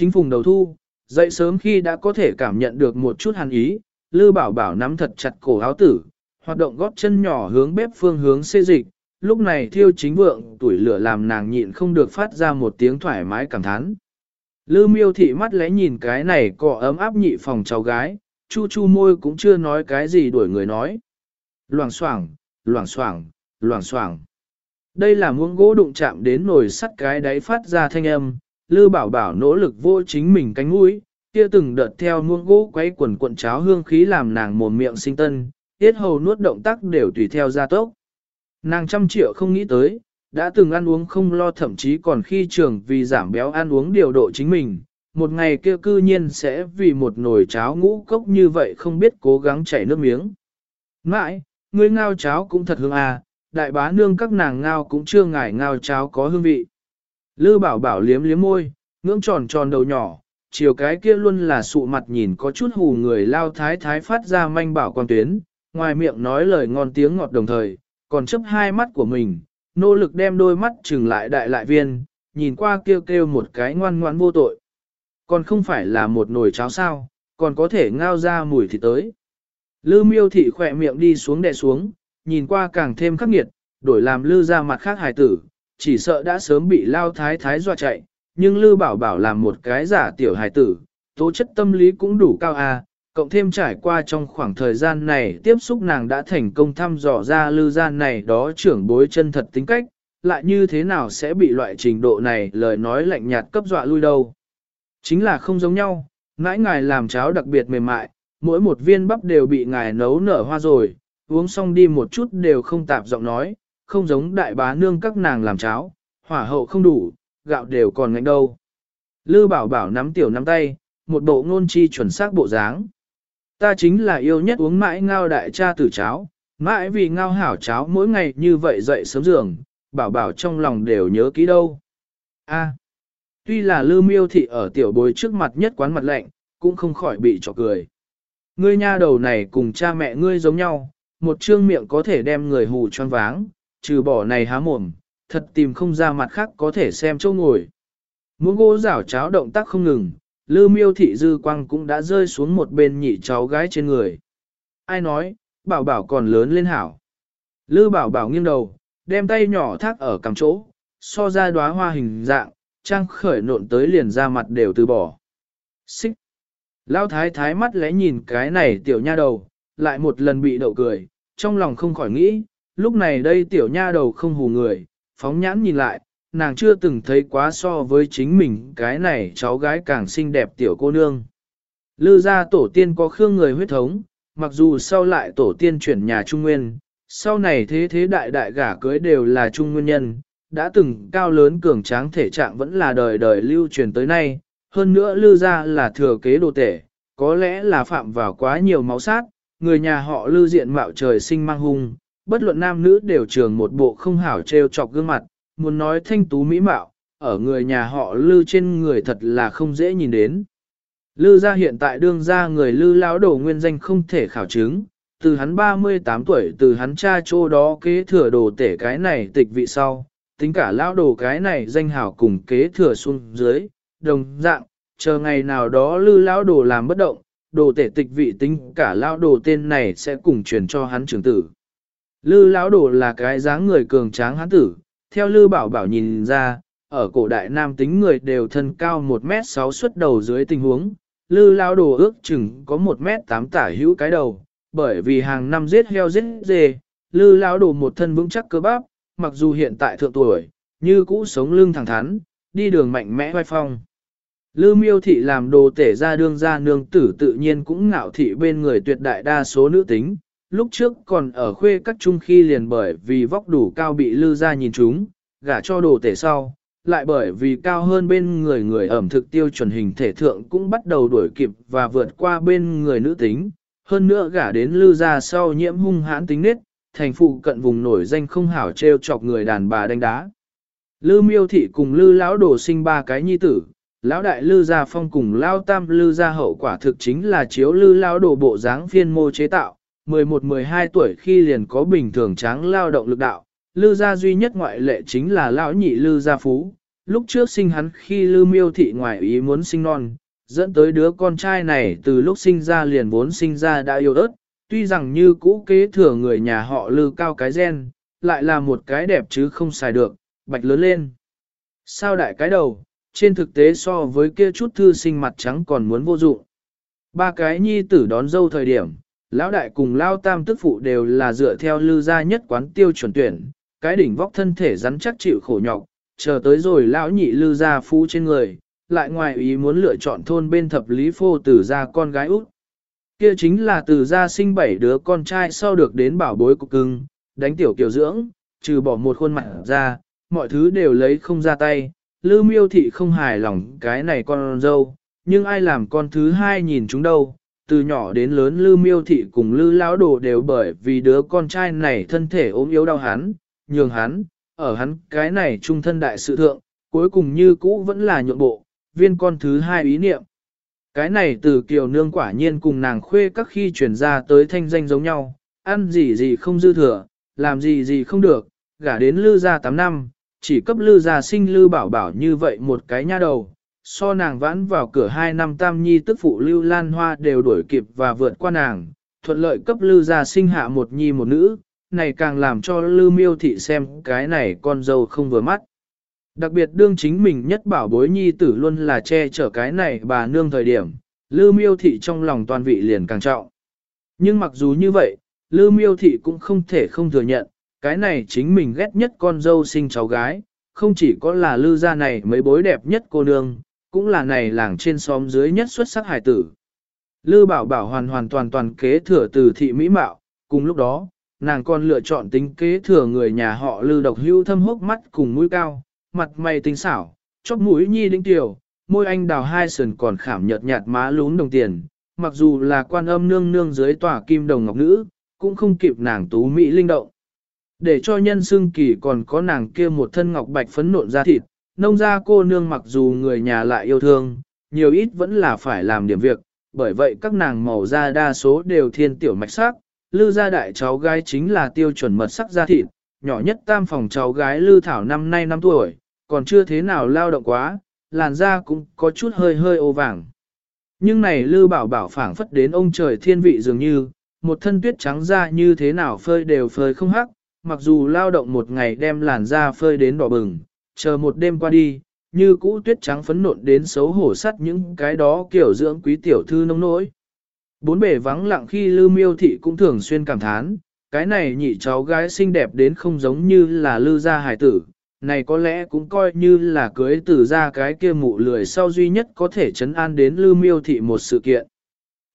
Chính phùng đầu thu, dậy sớm khi đã có thể cảm nhận được một chút hàn ý, Lư Bảo Bảo nắm thật chặt cổ áo tử, hoạt động gót chân nhỏ hướng bếp phương hướng xê dịch, lúc này thiêu chính vượng tuổi lửa làm nàng nhịn không được phát ra một tiếng thoải mái cảm thán. Lư miêu thị mắt lẽ nhìn cái này cọ ấm áp nhị phòng cháu gái, chu chu môi cũng chưa nói cái gì đuổi người nói. Loảng xoảng, loảng xoảng, loảng xoảng. Đây là muỗng gỗ đụng chạm đến nồi sắt cái đáy phát ra thanh âm, Lư Bảo Bảo nỗ lực vô chính mình cánh mũi, kia từng đợt theo muôn gỗ quấy quần cuộn cháo hương khí làm nàng mồm miệng sinh tân, tiết hầu nuốt động tác đều tùy theo gia tốc. Nàng trăm triệu không nghĩ tới, đã từng ăn uống không lo thậm chí còn khi trường vì giảm béo ăn uống điều độ chính mình, một ngày kia cư nhiên sẽ vì một nồi cháo ngũ cốc như vậy không biết cố gắng chảy nước miếng. Mãi, ngươi ngao cháo cũng thật hương à, đại bá nương các nàng ngao cũng chưa ngại ngao cháo có hương vị. Lư bảo bảo liếm liếm môi, ngưỡng tròn tròn đầu nhỏ, chiều cái kia luôn là sụ mặt nhìn có chút hù người lao thái thái phát ra manh bảo quan tuyến, ngoài miệng nói lời ngon tiếng ngọt đồng thời, còn chấp hai mắt của mình, nỗ lực đem đôi mắt trừng lại đại lại viên, nhìn qua kêu kêu một cái ngoan ngoãn vô tội. Còn không phải là một nồi cháo sao, còn có thể ngao ra mùi thì tới. Lư miêu thị khỏe miệng đi xuống đè xuống, nhìn qua càng thêm khắc nghiệt, đổi làm lư ra mặt khác hài tử, chỉ sợ đã sớm bị lao thái thái dọa chạy, nhưng lư bảo bảo làm một cái giả tiểu hài tử, tố chất tâm lý cũng đủ cao à, cộng thêm trải qua trong khoảng thời gian này tiếp xúc nàng đã thành công thăm dò ra lư gian này đó trưởng bối chân thật tính cách, lại như thế nào sẽ bị loại trình độ này lời nói lạnh nhạt cấp dọa lui đâu. Chính là không giống nhau, mãi ngài làm cháo đặc biệt mềm mại, mỗi một viên bắp đều bị ngài nấu nở hoa rồi, uống xong đi một chút đều không tạp giọng nói, không giống đại bá nương các nàng làm cháo, hỏa hậu không đủ, gạo đều còn ngạnh đâu. Lư bảo bảo nắm tiểu nắm tay, một bộ ngôn chi chuẩn xác bộ dáng. Ta chính là yêu nhất uống mãi ngao đại cha tử cháo, mãi vì ngao hảo cháo mỗi ngày như vậy dậy sớm giường, bảo bảo trong lòng đều nhớ kỹ đâu. A, tuy là lư miêu thị ở tiểu bối trước mặt nhất quán mặt lạnh, cũng không khỏi bị trọc cười. Ngươi nha đầu này cùng cha mẹ ngươi giống nhau, một trương miệng có thể đem người hù choáng váng, trừ bỏ này há mồm, thật tìm không ra mặt khác có thể xem chỗ ngồi. Muốn gỗ rảo cháo động tác không ngừng, lư miêu thị dư quang cũng đã rơi xuống một bên nhị cháu gái trên người. Ai nói, bảo bảo còn lớn lên hảo. Lư bảo bảo nghiêng đầu, đem tay nhỏ thác ở cằm chỗ, so ra đóa hoa hình dạng, trang khởi nộn tới liền ra mặt đều từ bỏ. Xích! Lao thái thái mắt lẽ nhìn cái này tiểu nha đầu, lại một lần bị đậu cười, trong lòng không khỏi nghĩ, lúc này đây tiểu nha đầu không hù người, phóng nhãn nhìn lại, nàng chưa từng thấy quá so với chính mình cái này cháu gái càng xinh đẹp tiểu cô nương. Lư gia tổ tiên có khương người huyết thống, mặc dù sau lại tổ tiên chuyển nhà Trung Nguyên, sau này thế thế đại đại gả cưới đều là Trung Nguyên nhân, đã từng cao lớn cường tráng thể trạng vẫn là đời đời lưu truyền tới nay, hơn nữa lư gia là thừa kế đồ tể, có lẽ là phạm vào quá nhiều máu sát, người nhà họ lư diện mạo trời sinh mang hung, bất luận nam nữ đều trường một bộ không hảo trêu chọc gương mặt, muốn nói thanh tú mỹ mạo, ở người nhà họ lư trên người thật là không dễ nhìn đến. Lư gia hiện tại đương ra người lư lão đổ nguyên danh không thể khảo chứng, từ hắn 38 tuổi từ hắn cha chỗ đó kế thừa đồ tể cái này tịch vị sau, tính cả lão đồ cái này danh hảo cùng kế thừa xuống dưới, đồng dạng, chờ ngày nào đó lư lão đồ làm bất động, đồ tể tịch vị tính cả lão đồ tên này sẽ cùng truyền cho hắn trưởng tử. Lư lão đồ là cái dáng người cường tráng hán tử, theo Lư Bảo Bảo nhìn ra, ở cổ đại nam tính người đều thân cao 1m6 xuất đầu dưới tình huống, Lư lão đồ ước chừng có 1m8 tả hữu cái đầu, bởi vì hàng năm giết heo giết dê, Lư lão đồ một thân vững chắc cơ bắp, mặc dù hiện tại thượng tuổi, như cũ sống lưng thẳng thắn, đi đường mạnh mẽ vai phong. Lư miêu thị làm đồ tể ra đương ra nương tử tự nhiên cũng ngạo thị bên người tuyệt đại đa số nữ tính, lúc trước còn ở khuê các trung khi liền bởi vì vóc đủ cao bị lư ra nhìn chúng, gả cho đồ tể sau, lại bởi vì cao hơn bên người người ẩm thực tiêu chuẩn hình thể thượng cũng bắt đầu đuổi kịp và vượt qua bên người nữ tính, hơn nữa gả đến lư ra sau nhiễm hung hãn tính nết, thành phụ cận vùng nổi danh không hảo treo chọc người đàn bà đánh đá. Lư miêu thị cùng lư lão đồ sinh ba cái nhi tử, lão đại lư gia phong cùng lao tam lư gia hậu quả thực chính là chiếu lư lão đồ bộ dáng phiên mô chế tạo, 11-12 tuổi khi liền có bình thường tráng lao động lực đạo, lư gia duy nhất ngoại lệ chính là lão nhị lư gia phú, lúc trước sinh hắn khi Lư Miêu thị ngoại ý muốn sinh non, dẫn tới đứa con trai này từ lúc sinh ra liền vốn sinh ra đã yêu ớt, tuy rằng như cũ kế thừa người nhà họ Lư cao cái gen, lại là một cái đẹp chứ không xài được, bạch lớn lên. Sao đại cái đầu, trên thực tế so với kia chút thư sinh mặt trắng còn muốn vô dụng. Ba cái nhi tử đón dâu thời điểm, lão đại cùng lao tam tức phụ đều là dựa theo lư gia nhất quán tiêu chuẩn tuyển, cái đỉnh vóc thân thể rắn chắc chịu khổ nhọc, chờ tới rồi lão nhị lư gia phú trên người, lại ngoài ý muốn lựa chọn thôn bên thập lý phô tử gia con gái út. Kia chính là từ gia sinh bảy đứa con trai sau được đến bảo bối cục cưng, đánh tiểu kiểu dưỡng, trừ bỏ một khuôn mặt ra, mọi thứ đều lấy không ra tay. Lư miêu thị không hài lòng cái này con dâu, nhưng ai làm con thứ hai nhìn chúng đâu. Từ nhỏ đến lớn Lư miêu thị cùng Lư lão đồ đều bởi vì đứa con trai này thân thể ốm yếu đau hắn, nhường hắn, ở hắn cái này trung thân đại sự thượng, cuối cùng như cũ vẫn là nhượng bộ, viên con thứ hai ý niệm. Cái này từ kiều nương quả nhiên cùng nàng khuê các khi chuyển ra tới thanh danh giống nhau, ăn gì gì không dư thừa, làm gì gì không được, gả đến lư gia 8 năm, chỉ cấp lư gia sinh lư bảo bảo như vậy một cái nha đầu. So nàng vãn vào cửa hai năm tam nhi tức phụ lưu lan hoa đều đuổi kịp và vượt qua nàng, thuận lợi cấp Lưu gia sinh hạ một nhi một nữ, này càng làm cho Lưu miêu thị xem cái này con dâu không vừa mắt. Đặc biệt đương chính mình nhất bảo bối nhi tử luôn là che chở cái này bà nương thời điểm, Lưu miêu thị trong lòng toàn vị liền càng trọng. Nhưng mặc dù như vậy, Lưu miêu thị cũng không thể không thừa nhận, cái này chính mình ghét nhất con dâu sinh cháu gái, không chỉ có là Lưu gia này mấy bối đẹp nhất cô nương, cũng là này làng trên xóm dưới nhất xuất sắc hải tử. Lư bảo bảo hoàn hoàn toàn toàn kế thừa từ thị mỹ mạo, cùng lúc đó, nàng còn lựa chọn tính kế thừa người nhà họ lư độc hưu thâm hốc mắt cùng mũi cao, mặt mày tinh xảo, chóp mũi nhi đĩnh tiểu, môi anh đào hai sườn còn khảm nhợt nhạt má lún đồng tiền, mặc dù là quan âm nương nương dưới tòa kim đồng ngọc nữ, cũng không kịp nàng tú mỹ linh động. Để cho nhân xương kỳ còn có nàng kia một thân ngọc bạch phấn nộn ra thịt, nông gia cô nương mặc dù người nhà lại yêu thương, nhiều ít vẫn là phải làm điểm việc, bởi vậy các nàng màu da đa số đều thiên tiểu mạch sắc, lư gia đại cháu gái chính là tiêu chuẩn mật sắc da thịt, nhỏ nhất tam phòng cháu gái lư thảo năm nay 5 tuổi, còn chưa thế nào lao động quá, làn da cũng có chút hơi hơi ô vàng. Nhưng này lư bảo bảo phảng phất đến ông trời thiên vị dường như, một thân tuyết trắng da như thế nào phơi đều phơi không hắc, mặc dù lao động một ngày đem làn da phơi đến đỏ bừng, chờ một đêm qua đi, như cũ tuyết trắng phấn nộn đến xấu hổ sắt những cái đó kiểu dưỡng quý tiểu thư nông nỗi. Bốn bể vắng lặng khi Lư Miêu Thị cũng thường xuyên cảm thán, cái này nhị cháu gái xinh đẹp đến không giống như là Lư gia hải tử, này có lẽ cũng coi như là cưới từ ra cái kia mụ lười sau duy nhất có thể chấn an đến Lư Miêu Thị một sự kiện.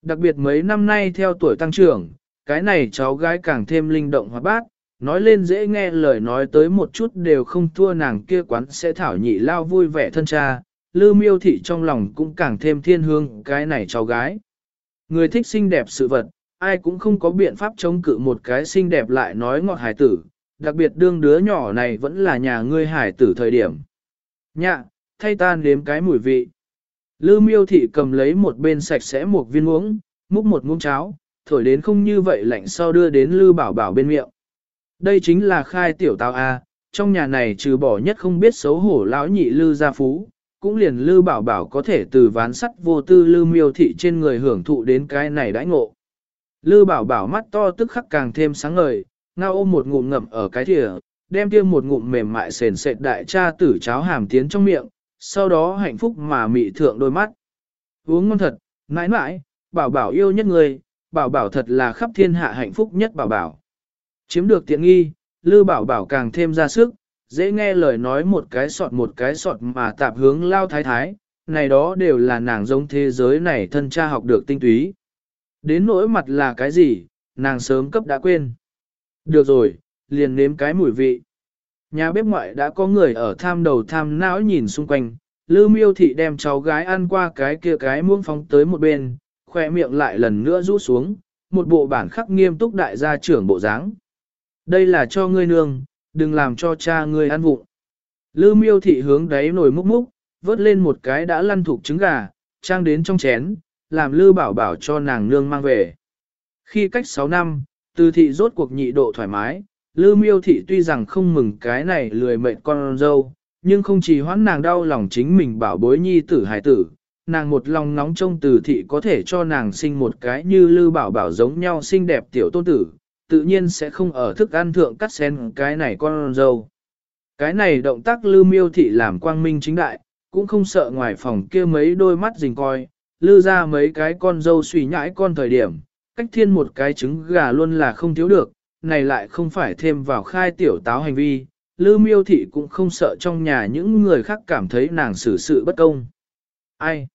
Đặc biệt mấy năm nay theo tuổi tăng trưởng, cái này cháu gái càng thêm linh động hoạt bát, nói lên dễ nghe lời nói tới một chút đều không thua nàng kia quán sẽ thảo nhị lao vui vẻ thân cha, Lư Miêu Thị trong lòng cũng càng thêm thiên hương cái này cháu gái. Người thích xinh đẹp sự vật, ai cũng không có biện pháp chống cự một cái xinh đẹp lại nói ngọt hải tử, đặc biệt đương đứa nhỏ này vẫn là nhà ngươi hải tử thời điểm. Nhạ, thay tan đếm cái mùi vị. Lư miêu thị cầm lấy một bên sạch sẽ một viên uống, múc một muỗng cháo, thổi đến không như vậy lạnh sau đưa đến lư bảo bảo bên miệng. Đây chính là khai tiểu tao A, trong nhà này trừ bỏ nhất không biết xấu hổ lão nhị lư gia phú, cũng liền lư bảo bảo có thể từ ván sắt vô tư lư miêu thị trên người hưởng thụ đến cái này đãi ngộ. Lư bảo bảo mắt to tức khắc càng thêm sáng ngời, ngao ôm một ngụm ngậm ở cái thìa, đem kia một ngụm mềm mại sền sệt đại cha tử cháo hàm tiến trong miệng, sau đó hạnh phúc mà mị thượng đôi mắt. Uống ngon thật, mãi mãi, bảo bảo yêu nhất người, bảo bảo thật là khắp thiên hạ hạnh phúc nhất bảo bảo. Chiếm được tiện nghi, lư bảo bảo càng thêm ra sức, dễ nghe lời nói một cái sọt một cái sọt mà tạp hướng lao thái thái, này đó đều là nàng giống thế giới này thân cha học được tinh túy. Đến nỗi mặt là cái gì, nàng sớm cấp đã quên. Được rồi, liền nếm cái mùi vị. Nhà bếp ngoại đã có người ở tham đầu tham não nhìn xung quanh, Lư miêu thị đem cháu gái ăn qua cái kia cái muông phóng tới một bên, khoe miệng lại lần nữa rũ xuống, một bộ bản khắc nghiêm túc đại gia trưởng bộ dáng. Đây là cho ngươi nương, đừng làm cho cha ngươi ăn vụng. Lư miêu thị hướng đáy nồi múc múc, vớt lên một cái đã lăn thuộc trứng gà, trang đến trong chén, làm lư bảo bảo cho nàng nương mang về. Khi cách 6 năm, từ thị rốt cuộc nhị độ thoải mái, lư miêu thị tuy rằng không mừng cái này lười mệt con dâu, nhưng không chỉ hoãn nàng đau lòng chính mình bảo bối nhi tử hài tử, nàng một lòng nóng trong từ thị có thể cho nàng sinh một cái như lư bảo bảo giống nhau xinh đẹp tiểu tôn tử, tự nhiên sẽ không ở thức ăn thượng cắt xén cái này con dâu. Cái này động tác lư miêu thị làm quang minh chính đại, cũng không sợ ngoài phòng kia mấy đôi mắt rình coi, lư ra mấy cái con dâu suy nhãi con thời điểm, cách thiên một cái trứng gà luôn là không thiếu được, này lại không phải thêm vào khai tiểu táo hành vi, lư miêu thị cũng không sợ trong nhà những người khác cảm thấy nàng xử sự bất công. Ai?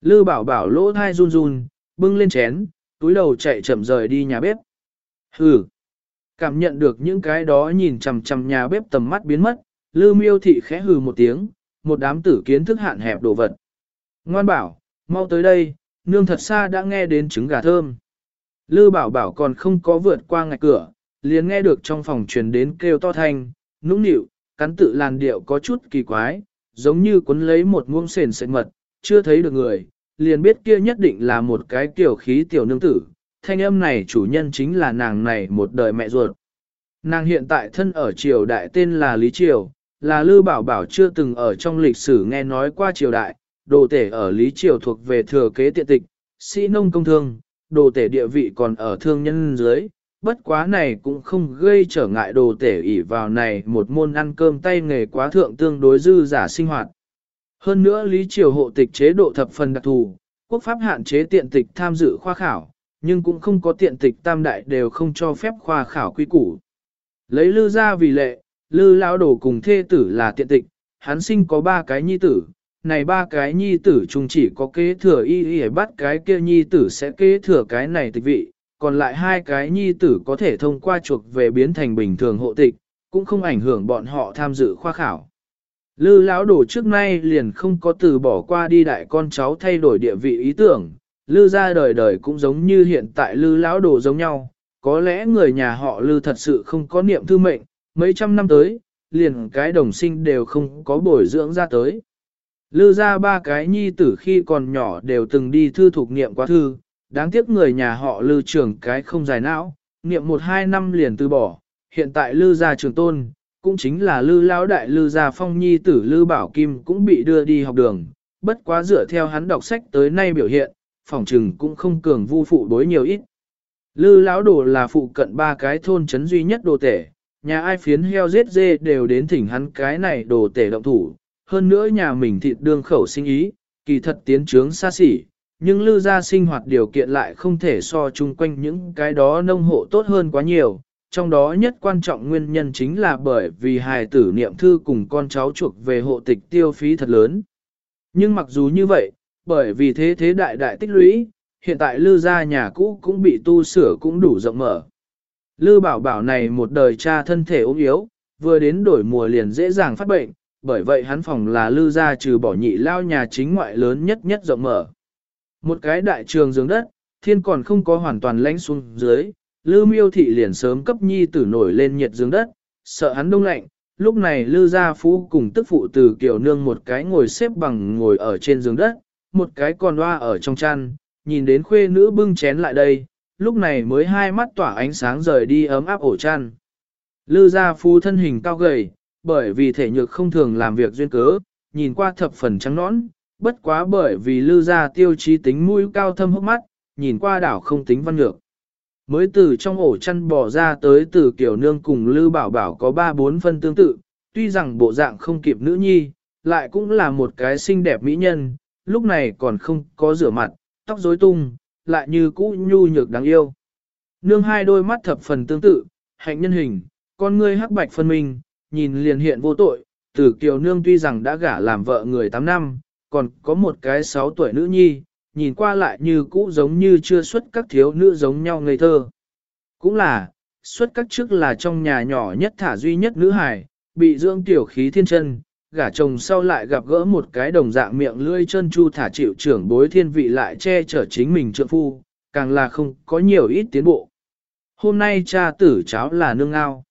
Lư bảo bảo lỗ thai run run, bưng lên chén, túi đầu chạy chậm rời đi nhà bếp. Hừ! Cảm nhận được những cái đó nhìn chằm chằm nhà bếp tầm mắt biến mất, lư miêu thị khẽ hừ một tiếng, một đám tử kiến thức hạn hẹp đồ vật. Ngoan bảo, mau tới đây, nương thật xa đã nghe đến trứng gà thơm. Lư bảo bảo còn không có vượt qua ngạch cửa, liền nghe được trong phòng truyền đến kêu to thanh, nũng nịu, cắn tự làn điệu có chút kỳ quái, giống như cuốn lấy một muông sền sệt mật, chưa thấy được người, liền biết kia nhất định là một cái tiểu khí tiểu nương tử, thanh âm này chủ nhân chính là nàng này một đời mẹ ruột. Nàng hiện tại thân ở triều đại tên là Lý Triều, là Lư Bảo Bảo chưa từng ở trong lịch sử nghe nói qua triều đại, đồ tể ở Lý Triều thuộc về thừa kế tiện tịch, sĩ nông công thương, đồ tể địa vị còn ở thương nhân dưới, bất quá này cũng không gây trở ngại đồ tể ỉ vào này một môn ăn cơm tay nghề quá thượng tương đối dư giả sinh hoạt. Hơn nữa Lý Triều hộ tịch chế độ thập phần đặc thù, quốc pháp hạn chế tiện tịch tham dự khoa khảo, nhưng cũng không có tiện tịch tam đại đều không cho phép khoa khảo quy củ. Lấy lư ra vì lệ, lư lão đồ cùng thê tử là tiện tịch, hắn sinh có ba cái nhi tử, này ba cái nhi tử chung chỉ có kế thừa y y bắt cái kia nhi tử sẽ kế thừa cái này tịch vị, còn lại hai cái nhi tử có thể thông qua chuộc về biến thành bình thường hộ tịch, cũng không ảnh hưởng bọn họ tham dự khoa khảo. Lư lão đồ trước nay liền không có từ bỏ qua đi đại con cháu thay đổi địa vị ý tưởng, lư ra đời đời cũng giống như hiện tại lư lão đồ giống nhau, có lẽ người nhà họ lư thật sự không có niệm thư mệnh, mấy trăm năm tới, liền cái đồng sinh đều không có bồi dưỡng ra tới. Lư ra ba cái nhi tử khi còn nhỏ đều từng đi thư thuộc niệm quá thư, đáng tiếc người nhà họ lư trưởng cái không dài não, niệm một hai năm liền từ bỏ, hiện tại lư gia trường tôn, cũng chính là lư lão đại lư gia phong nhi tử lư bảo kim cũng bị đưa đi học đường, bất quá dựa theo hắn đọc sách tới nay biểu hiện, phòng trừng cũng không cường vu phụ đối nhiều ít. Lư lão đồ là phụ cận ba cái thôn trấn duy nhất đồ tể, nhà ai phiến heo giết dê đều đến thỉnh hắn cái này đồ tể động thủ, hơn nữa nhà mình thịt đương khẩu sinh ý, kỳ thật tiến trướng xa xỉ, nhưng lư gia sinh hoạt điều kiện lại không thể so chung quanh những cái đó nông hộ tốt hơn quá nhiều. Trong đó nhất quan trọng nguyên nhân chính là bởi vì hài tử niệm thư cùng con cháu chuộc về hộ tịch tiêu phí thật lớn. Nhưng mặc dù như vậy, bởi vì thế thế đại đại tích lũy, hiện tại lư gia nhà cũ cũng bị tu sửa cũng đủ rộng mở. Lư bảo bảo này một đời cha thân thể ốm yếu, vừa đến đổi mùa liền dễ dàng phát bệnh, bởi vậy hắn phòng là lư gia trừ bỏ nhị lao nhà chính ngoại lớn nhất nhất rộng mở. Một cái đại trường giường đất, thiên còn không có hoàn toàn lánh xuống dưới, lư miêu thị liền sớm cấp nhi tử nổi lên nhiệt giường đất, sợ hắn đông lạnh. Lúc này lư gia phú cùng tức phụ từ kiểu nương một cái ngồi xếp bằng ngồi ở trên giường đất, một cái còn loa ở trong chăn, nhìn đến khuê nữ bưng chén lại đây, lúc này mới hai mắt tỏa ánh sáng rời đi ấm áp ổ chăn. Lư gia phu thân hình cao gầy, bởi vì thể nhược không thường làm việc duyên cớ, nhìn qua thập phần trắng nõn, bất quá bởi vì lư gia tiêu chí tính mũi cao thâm hốc mắt, nhìn qua đảo không tính văn nhược. Mới từ trong ổ chăn bò ra tới từ kiểu nương cùng lư bảo bảo có ba bốn phân tương tự, tuy rằng bộ dạng không kịp nữ nhi, lại cũng là một cái xinh đẹp mỹ nhân, lúc này còn không có rửa mặt, tóc rối tung, lại như cũ nhu nhược đáng yêu. Nương hai đôi mắt thập phần tương tự, hạnh nhân hình, con ngươi hắc bạch phân minh, nhìn liền hiện vô tội, Tử kiều nương tuy rằng đã gả làm vợ người 8 năm, còn có một cái 6 tuổi nữ nhi, nhìn qua lại như cũ giống như chưa xuất các thiếu nữ giống nhau ngây thơ. Cũng là, xuất các trước là trong nhà nhỏ nhất thả duy nhất nữ hài, bị dưỡng tiểu khí thiên chân, gả chồng sau lại gặp gỡ một cái đồng dạng miệng lươi chân chu thả chịu trưởng bối thiên vị lại che chở chính mình trượng phu, càng là không có nhiều ít tiến bộ. Hôm nay cha tử cháu là nương ngao.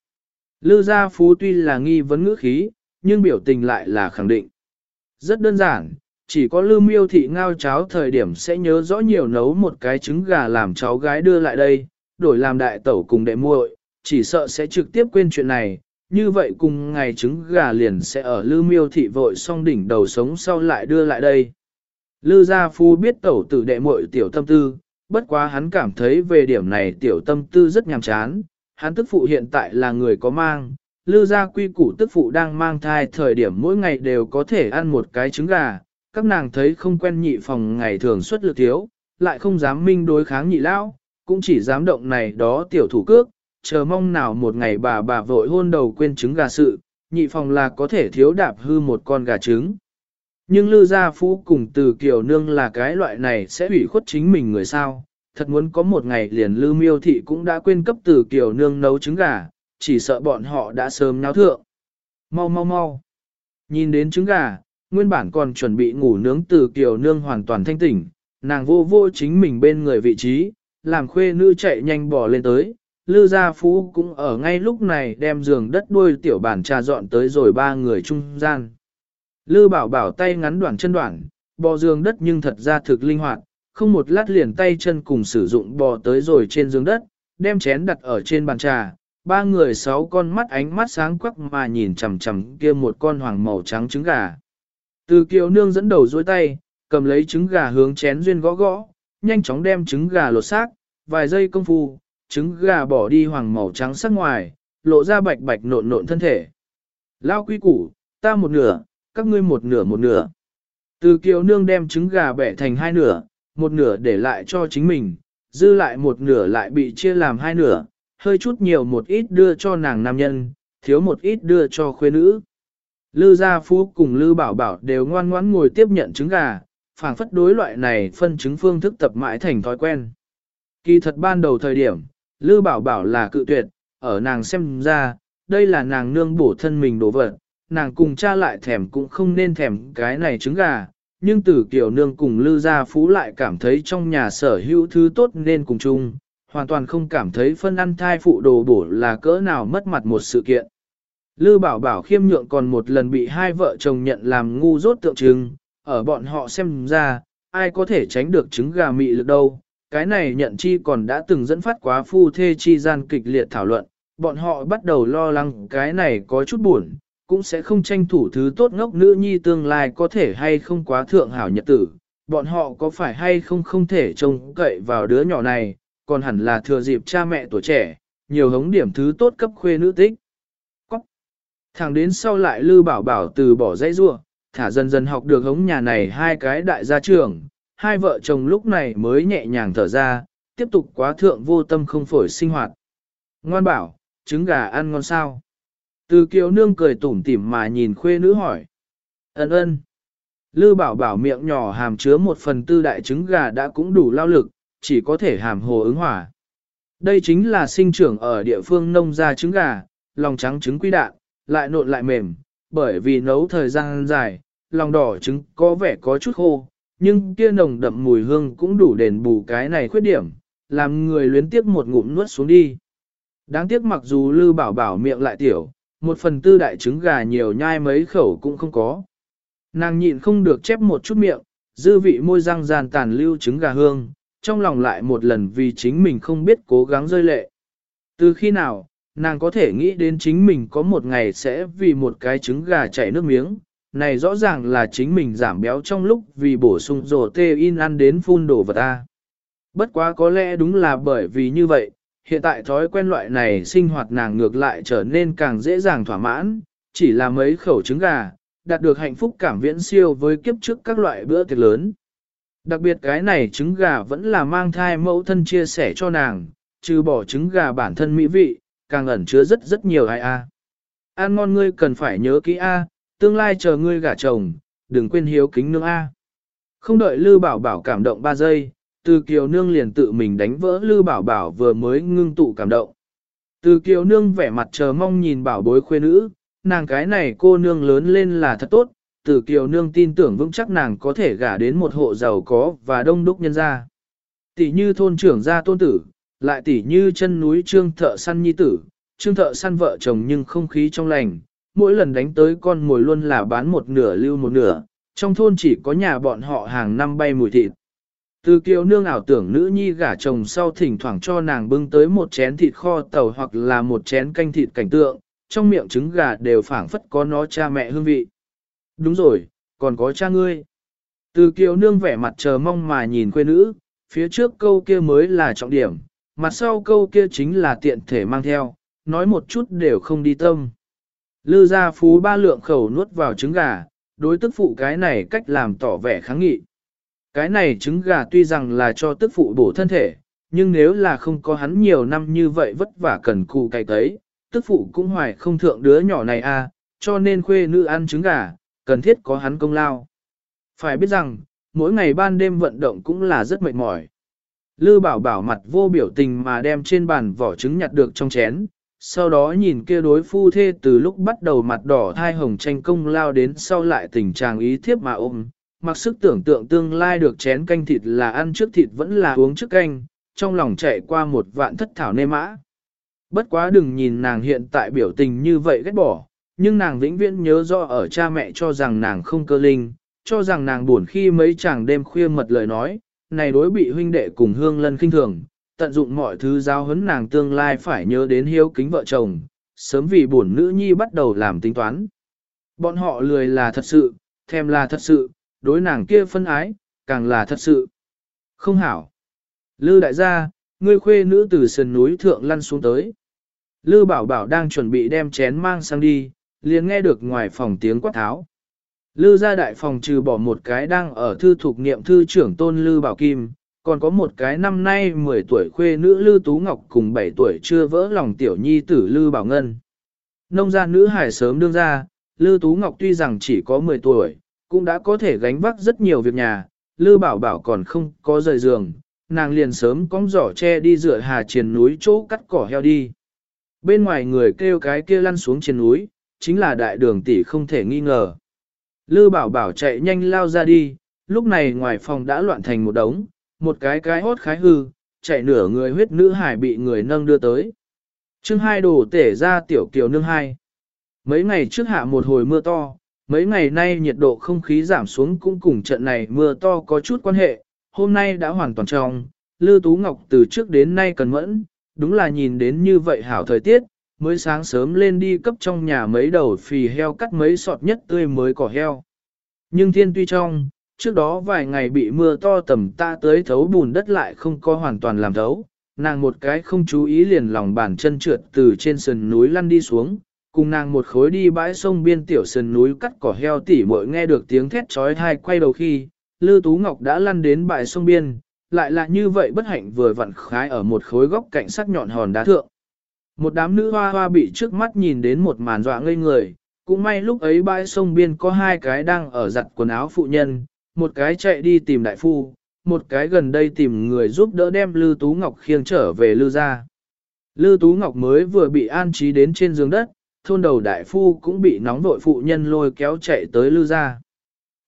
Lư gia phú tuy là nghi vấn ngữ khí, nhưng biểu tình lại là khẳng định. Rất đơn giản, chỉ có lư miêu thị ngao cháo thời điểm sẽ nhớ rõ nhiều nấu một cái trứng gà làm cháu gái đưa lại đây, đổi làm đại tẩu cùng đệ muội, chỉ sợ sẽ trực tiếp quên chuyện này, như vậy cùng ngày trứng gà liền sẽ ở lư miêu thị vội song đỉnh đầu sống sau lại đưa lại đây. Lư gia phu biết tẩu tử đệ muội tiểu tâm tư, bất quá hắn cảm thấy về điểm này tiểu tâm tư rất nhàm chán, hắn tức phụ hiện tại là người có mang, lư gia quy củ tức phụ đang mang thai thời điểm mỗi ngày đều có thể ăn một cái trứng gà, các nàng thấy không quen nhị phòng ngày thường xuất lực thiếu, lại không dám minh đối kháng nhị lão, cũng chỉ dám động này đó tiểu thủ cước, chờ mong nào một ngày bà bà vội hôn đầu quên trứng gà sự, nhị phòng là có thể thiếu đạp hư một con gà trứng. Nhưng Lư Gia Phú cùng từ Kiều Nương là cái loại này sẽ ủy khuất chính mình người sao, thật muốn có một ngày liền Lư Miêu Thị cũng đã quên cấp từ Kiều Nương nấu trứng gà, chỉ sợ bọn họ đã sớm náo thượng. Mau mau mau. Nhìn đến trứng gà, nguyên bản còn chuẩn bị ngủ nướng từ Kiều Nương hoàn toàn thanh tỉnh, nàng vô vô chính mình bên người vị trí, làm khuê nữ chạy nhanh bỏ lên tới. Lư Gia Phú cũng ở ngay lúc này đem giường đất đuôi tiểu bản trà dọn tới rồi ba người trung gian. Lư bảo bảo tay ngắn đoạn chân đoạn, bò giường đất nhưng thật ra thực linh hoạt, không một lát liền tay chân cùng sử dụng bò tới rồi trên giường đất, đem chén đặt ở trên bàn trà. Ba người sáu con mắt ánh mắt sáng quắc mà nhìn chằm chằm kia một con hoàng màu trắng trứng gà. Từ kiều nương dẫn đầu dối tay, cầm lấy trứng gà hướng chén duyên gõ gõ, nhanh chóng đem trứng gà lột xác, vài giây công phu, trứng gà bỏ đi hoàng màu trắng sắc ngoài, lộ ra bạch bạch nộn nộn thân thể. Lao quy củ, ta một nửa, các ngươi một nửa một nửa. Từ kiều nương đem trứng gà bẻ thành hai nửa, một nửa để lại cho chính mình, dư lại một nửa lại bị chia làm hai nửa, hơi chút nhiều một ít đưa cho nàng nam nhân, thiếu một ít đưa cho khuê nữ. Lư gia phú cùng Lư bảo bảo đều ngoan ngoãn ngồi tiếp nhận trứng gà, phảng phất đối loại này phân chứng phương thức tập mãi thành thói quen. Kỳ thật ban đầu thời điểm, Lư bảo bảo là cự tuyệt, ở nàng xem ra, đây là nàng nương bổ thân mình đổ vật, nàng cùng cha lại thèm cũng không nên thèm cái này trứng gà, nhưng tử kiểu nương cùng Lư gia phú lại cảm thấy trong nhà sở hữu thứ tốt nên cùng chung, hoàn toàn không cảm thấy phân ăn thai phụ đồ bổ là cỡ nào mất mặt một sự kiện. Lư bảo bảo khiêm nhượng còn một lần bị hai vợ chồng nhận làm ngu dốt tượng trưng, ở bọn họ xem ra, ai có thể tránh được trứng gà mị lực đâu. Cái này nhận chi còn đã từng dẫn phát quá phu thê chi gian kịch liệt thảo luận, bọn họ bắt đầu lo lắng cái này có chút buồn, cũng sẽ không tranh thủ thứ tốt ngốc nữ nhi tương lai có thể hay không quá thượng hảo nhật tử. Bọn họ có phải hay không không thể trông cậy vào đứa nhỏ này, còn hẳn là thừa dịp cha mẹ tuổi trẻ, nhiều hống điểm thứ tốt cấp khuê nữ tích. Thẳng đến sau lại Lư Bảo Bảo từ bỏ dãy rua, thả dần dần học được hống nhà này hai cái đại gia trưởng, hai vợ chồng lúc này mới nhẹ nhàng thở ra, tiếp tục quá thượng vô tâm không phổi sinh hoạt. Ngoan bảo, trứng gà ăn ngon sao? Từ kiều nương cười tủm tỉm mà nhìn khuê nữ hỏi. Ấn ơn. Lư bảo bảo miệng nhỏ hàm chứa một phần tư đại trứng gà đã cũng đủ lao lực, chỉ có thể hàm hồ ứng hỏa. Đây chính là sinh trưởng ở địa phương nông gia trứng gà, lòng trắng trứng quy đạn, lại nộn lại mềm, bởi vì nấu thời gian dài, lòng đỏ trứng có vẻ có chút khô, nhưng kia nồng đậm mùi hương cũng đủ đền bù cái này khuyết điểm, làm người luyến tiếc một ngụm nuốt xuống đi. Đáng tiếc mặc dù lư bảo bảo miệng lại tiểu, một phần tư đại trứng gà nhiều nhai mấy khẩu cũng không có. Nàng nhịn không được chép một chút miệng, dư vị môi răng giàn tàn lưu trứng gà hương, trong lòng lại một lần vì chính mình không biết cố gắng rơi lệ. Từ khi nào, nàng có thể nghĩ đến chính mình có một ngày sẽ vì một cái trứng gà chảy nước miếng, này rõ ràng là chính mình giảm béo trong lúc vì bổ sung rổ tê in ăn đến phun đổ vật ta. Bất quá có lẽ đúng là bởi vì như vậy, hiện tại thói quen loại này sinh hoạt nàng ngược lại trở nên càng dễ dàng thỏa mãn, chỉ là mấy khẩu trứng gà, đạt được hạnh phúc cảm viễn siêu với kiếp trước các loại bữa tiệc lớn. Đặc biệt cái này trứng gà vẫn là mang thai mẫu thân chia sẻ cho nàng, trừ bỏ trứng gà bản thân mỹ vị, càng ẩn chứa rất rất nhiều ai a. An ngon ngươi cần phải nhớ kỹ a, tương lai chờ ngươi gả chồng, đừng quên hiếu kính nương a. Không đợi Lư Bảo Bảo cảm động 3 giây, Từ Kiều Nương liền tự mình đánh vỡ Lư Bảo Bảo vừa mới ngưng tụ cảm động. Từ Kiều Nương vẻ mặt chờ mong nhìn bảo bối khuê nữ, nàng cái này cô nương lớn lên là thật tốt, Từ Kiều Nương tin tưởng vững chắc nàng có thể gả đến một hộ giàu có và đông đúc nhân gia. Tỷ như thôn trưởng gia tôn tử, lại tỷ như chân núi trương thợ săn nhi tử, trương thợ săn vợ chồng nhưng không khí trong lành, mỗi lần đánh tới con mồi luôn là bán một nửa lưu một nửa, trong thôn chỉ có nhà bọn họ hàng năm bay mùi thịt. Từ kiều nương ảo tưởng nữ nhi gả chồng sau thỉnh thoảng cho nàng bưng tới một chén thịt kho tàu hoặc là một chén canh thịt cảnh tượng, trong miệng trứng gà đều phảng phất có nó cha mẹ hương vị. Đúng rồi, còn có cha ngươi. Từ kiều nương vẻ mặt chờ mong mà nhìn quê nữ, phía trước câu kia mới là trọng điểm, mặt sau câu kia chính là tiện thể mang theo, nói một chút đều không đi tâm. Lư gia phú ba lượng khẩu nuốt vào trứng gà, đối tức phụ cái này cách làm tỏ vẻ kháng nghị. Cái này trứng gà tuy rằng là cho tức phụ bổ thân thể, nhưng nếu là không có hắn nhiều năm như vậy vất vả cần cù cày tấy, tức phụ cũng hoài không thượng đứa nhỏ này a, à, cho nên khuê nữ ăn trứng gà, cần thiết có hắn công lao. Phải biết rằng, mỗi ngày ban đêm vận động cũng là rất mệt mỏi. Lư bảo bảo mặt vô biểu tình mà đem trên bàn vỏ trứng nhặt được trong chén, sau đó nhìn kia đối phu thê từ lúc bắt đầu mặt đỏ thai hồng tranh công lao đến sau lại tình trạng ý thiếp mà ôm, mặc sức tưởng tượng tương lai được chén canh thịt là ăn trước thịt vẫn là uống trước canh, trong lòng chạy qua một vạn thất thảo nê mã. Bất quá đừng nhìn nàng hiện tại biểu tình như vậy ghét bỏ, nhưng nàng vĩnh viễn nhớ rõ ở cha mẹ cho rằng nàng không cơ linh, cho rằng nàng buồn khi mấy chàng đêm khuya mật lời nói, này đối bị huynh đệ cùng hương lân khinh thường, tận dụng mọi thứ giáo huấn nàng tương lai phải nhớ đến hiếu kính vợ chồng, sớm vì buồn nữ nhi bắt đầu làm tính toán. Bọn họ lười là thật sự, thèm là thật sự, đối nàng kia phân ái, càng là thật sự. Không hảo. Lư đại gia, ngươi khuê nữ từ sườn núi thượng lăn xuống tới. Lư bảo bảo đang chuẩn bị đem chén mang sang đi, liền nghe được ngoài phòng tiếng quát tháo. Lư gia đại phòng trừ bỏ một cái đang ở thư thuộc niệm thư trưởng tôn Lư Bảo Kim, còn có một cái năm nay 10 tuổi khuê nữ Lư Tú Ngọc cùng 7 tuổi chưa vỡ lòng tiểu nhi tử Lư Bảo Ngân. Nông gia nữ hải sớm đương ra, Lư Tú Ngọc tuy rằng chỉ có 10 tuổi, cũng đã có thể gánh vác rất nhiều việc nhà, Lư Bảo Bảo còn không có rời giường, nàng liền sớm cong giỏ che đi rửa hà triền núi chỗ cắt cỏ heo đi. Bên ngoài người kêu cái kia lăn xuống trên núi, chính là đại đường tỷ không thể nghi ngờ. Lư bảo bảo chạy nhanh lao ra đi, lúc này ngoài phòng đã loạn thành một đống, một cái cái hốt khái hư, chạy nửa người huyết nữ hải bị người nâng đưa tới. chương hai đồ tể ra tiểu kiều nương hai. Mấy ngày trước hạ một hồi mưa to, mấy ngày nay nhiệt độ không khí giảm xuống cũng cùng trận này mưa to có chút quan hệ, hôm nay đã hoàn toàn trong, Lư Tú Ngọc từ trước đến nay cần mẫn, đúng là nhìn đến như vậy hảo thời tiết, mới sáng sớm lên đi cấp trong nhà mấy đầu phì heo cắt mấy sọt nhất tươi mới cỏ heo. Nhưng thiên tuy trong, trước đó vài ngày bị mưa to tầm ta tới thấu bùn đất lại không có hoàn toàn làm thấu, nàng một cái không chú ý liền lòng bàn chân trượt từ trên sườn núi lăn đi xuống, cùng nàng một khối đi bãi sông biên tiểu sườn núi cắt cỏ heo tỉ mội nghe được tiếng thét trói thai quay đầu khi, Lư Tú Ngọc đã lăn đến bãi sông biên, lại là như vậy bất hạnh vừa vặn khái ở một khối góc cạnh sắc nhọn hòn đá thượng. Một đám nữ hoa hoa bị trước mắt nhìn đến một màn dọa ngây người, cũng may lúc ấy bãi sông biên có hai cái đang ở giặt quần áo phụ nhân, một cái chạy đi tìm đại phu, một cái gần đây tìm người giúp đỡ đem Lư Tú Ngọc khiêng trở về Lư gia. Lư Tú Ngọc mới vừa bị an trí đến trên giường đất, thôn đầu đại phu cũng bị nóng vội phụ nhân lôi kéo chạy tới Lư gia.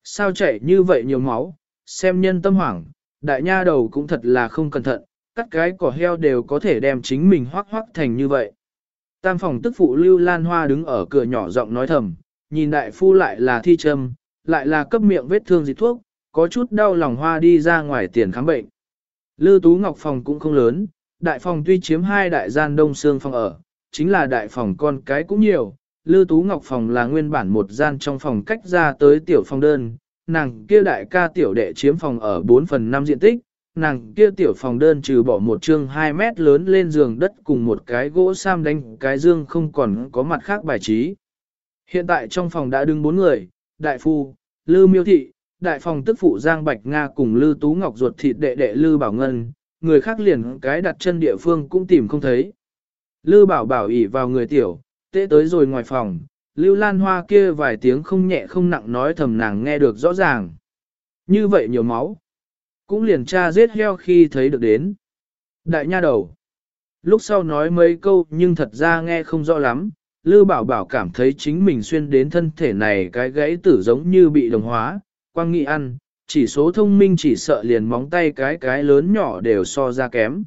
Sao chạy như vậy nhiều máu, xem nhân tâm hoảng, đại nha đầu cũng thật là không cẩn thận, cắt cái cỏ heo đều có thể đem chính mình hoác hoác thành như vậy. Tam phòng tức phụ Lưu Lan Hoa đứng ở cửa nhỏ giọng nói thầm, nhìn đại phu lại là thi trâm, lại là cấp miệng vết thương dịch thuốc, có chút đau lòng hoa đi ra ngoài tiền khám bệnh. Lưu Tú Ngọc phòng cũng không lớn, đại phòng tuy chiếm hai đại gian đông xương phòng ở, chính là đại phòng con cái cũng nhiều. Lưu Tú Ngọc phòng là nguyên bản một gian trong phòng cách ra tới tiểu phòng đơn, nàng kia đại ca tiểu đệ chiếm phòng ở 4 phần 5 diện tích, nàng kia tiểu phòng đơn trừ bỏ một chương 2 mét lớn lên giường đất cùng một cái gỗ sam đánh cái dương không còn có mặt khác bài trí. Hiện tại trong phòng đã đứng bốn người, đại phu, lư miêu thị, đại phòng tức phụ Giang Bạch Nga cùng lư tú ngọc ruột thịt đệ đệ lư bảo ngân, người khác liền cái đặt chân địa phương cũng tìm không thấy. Lư bảo bảo ỉ vào người tiểu, tệ tới rồi ngoài phòng, lưu lan hoa kia vài tiếng không nhẹ không nặng nói thầm nàng nghe được rõ ràng. Như vậy nhiều máu, cũng liền tra giết heo khi thấy được đến. Đại nha đầu. Lúc sau nói mấy câu nhưng thật ra nghe không rõ lắm, Lư Bảo Bảo cảm thấy chính mình xuyên đến thân thể này cái gãy tử giống như bị đồng hóa, quang nghị ăn, chỉ số thông minh chỉ sợ liền móng tay cái cái lớn nhỏ đều so ra kém.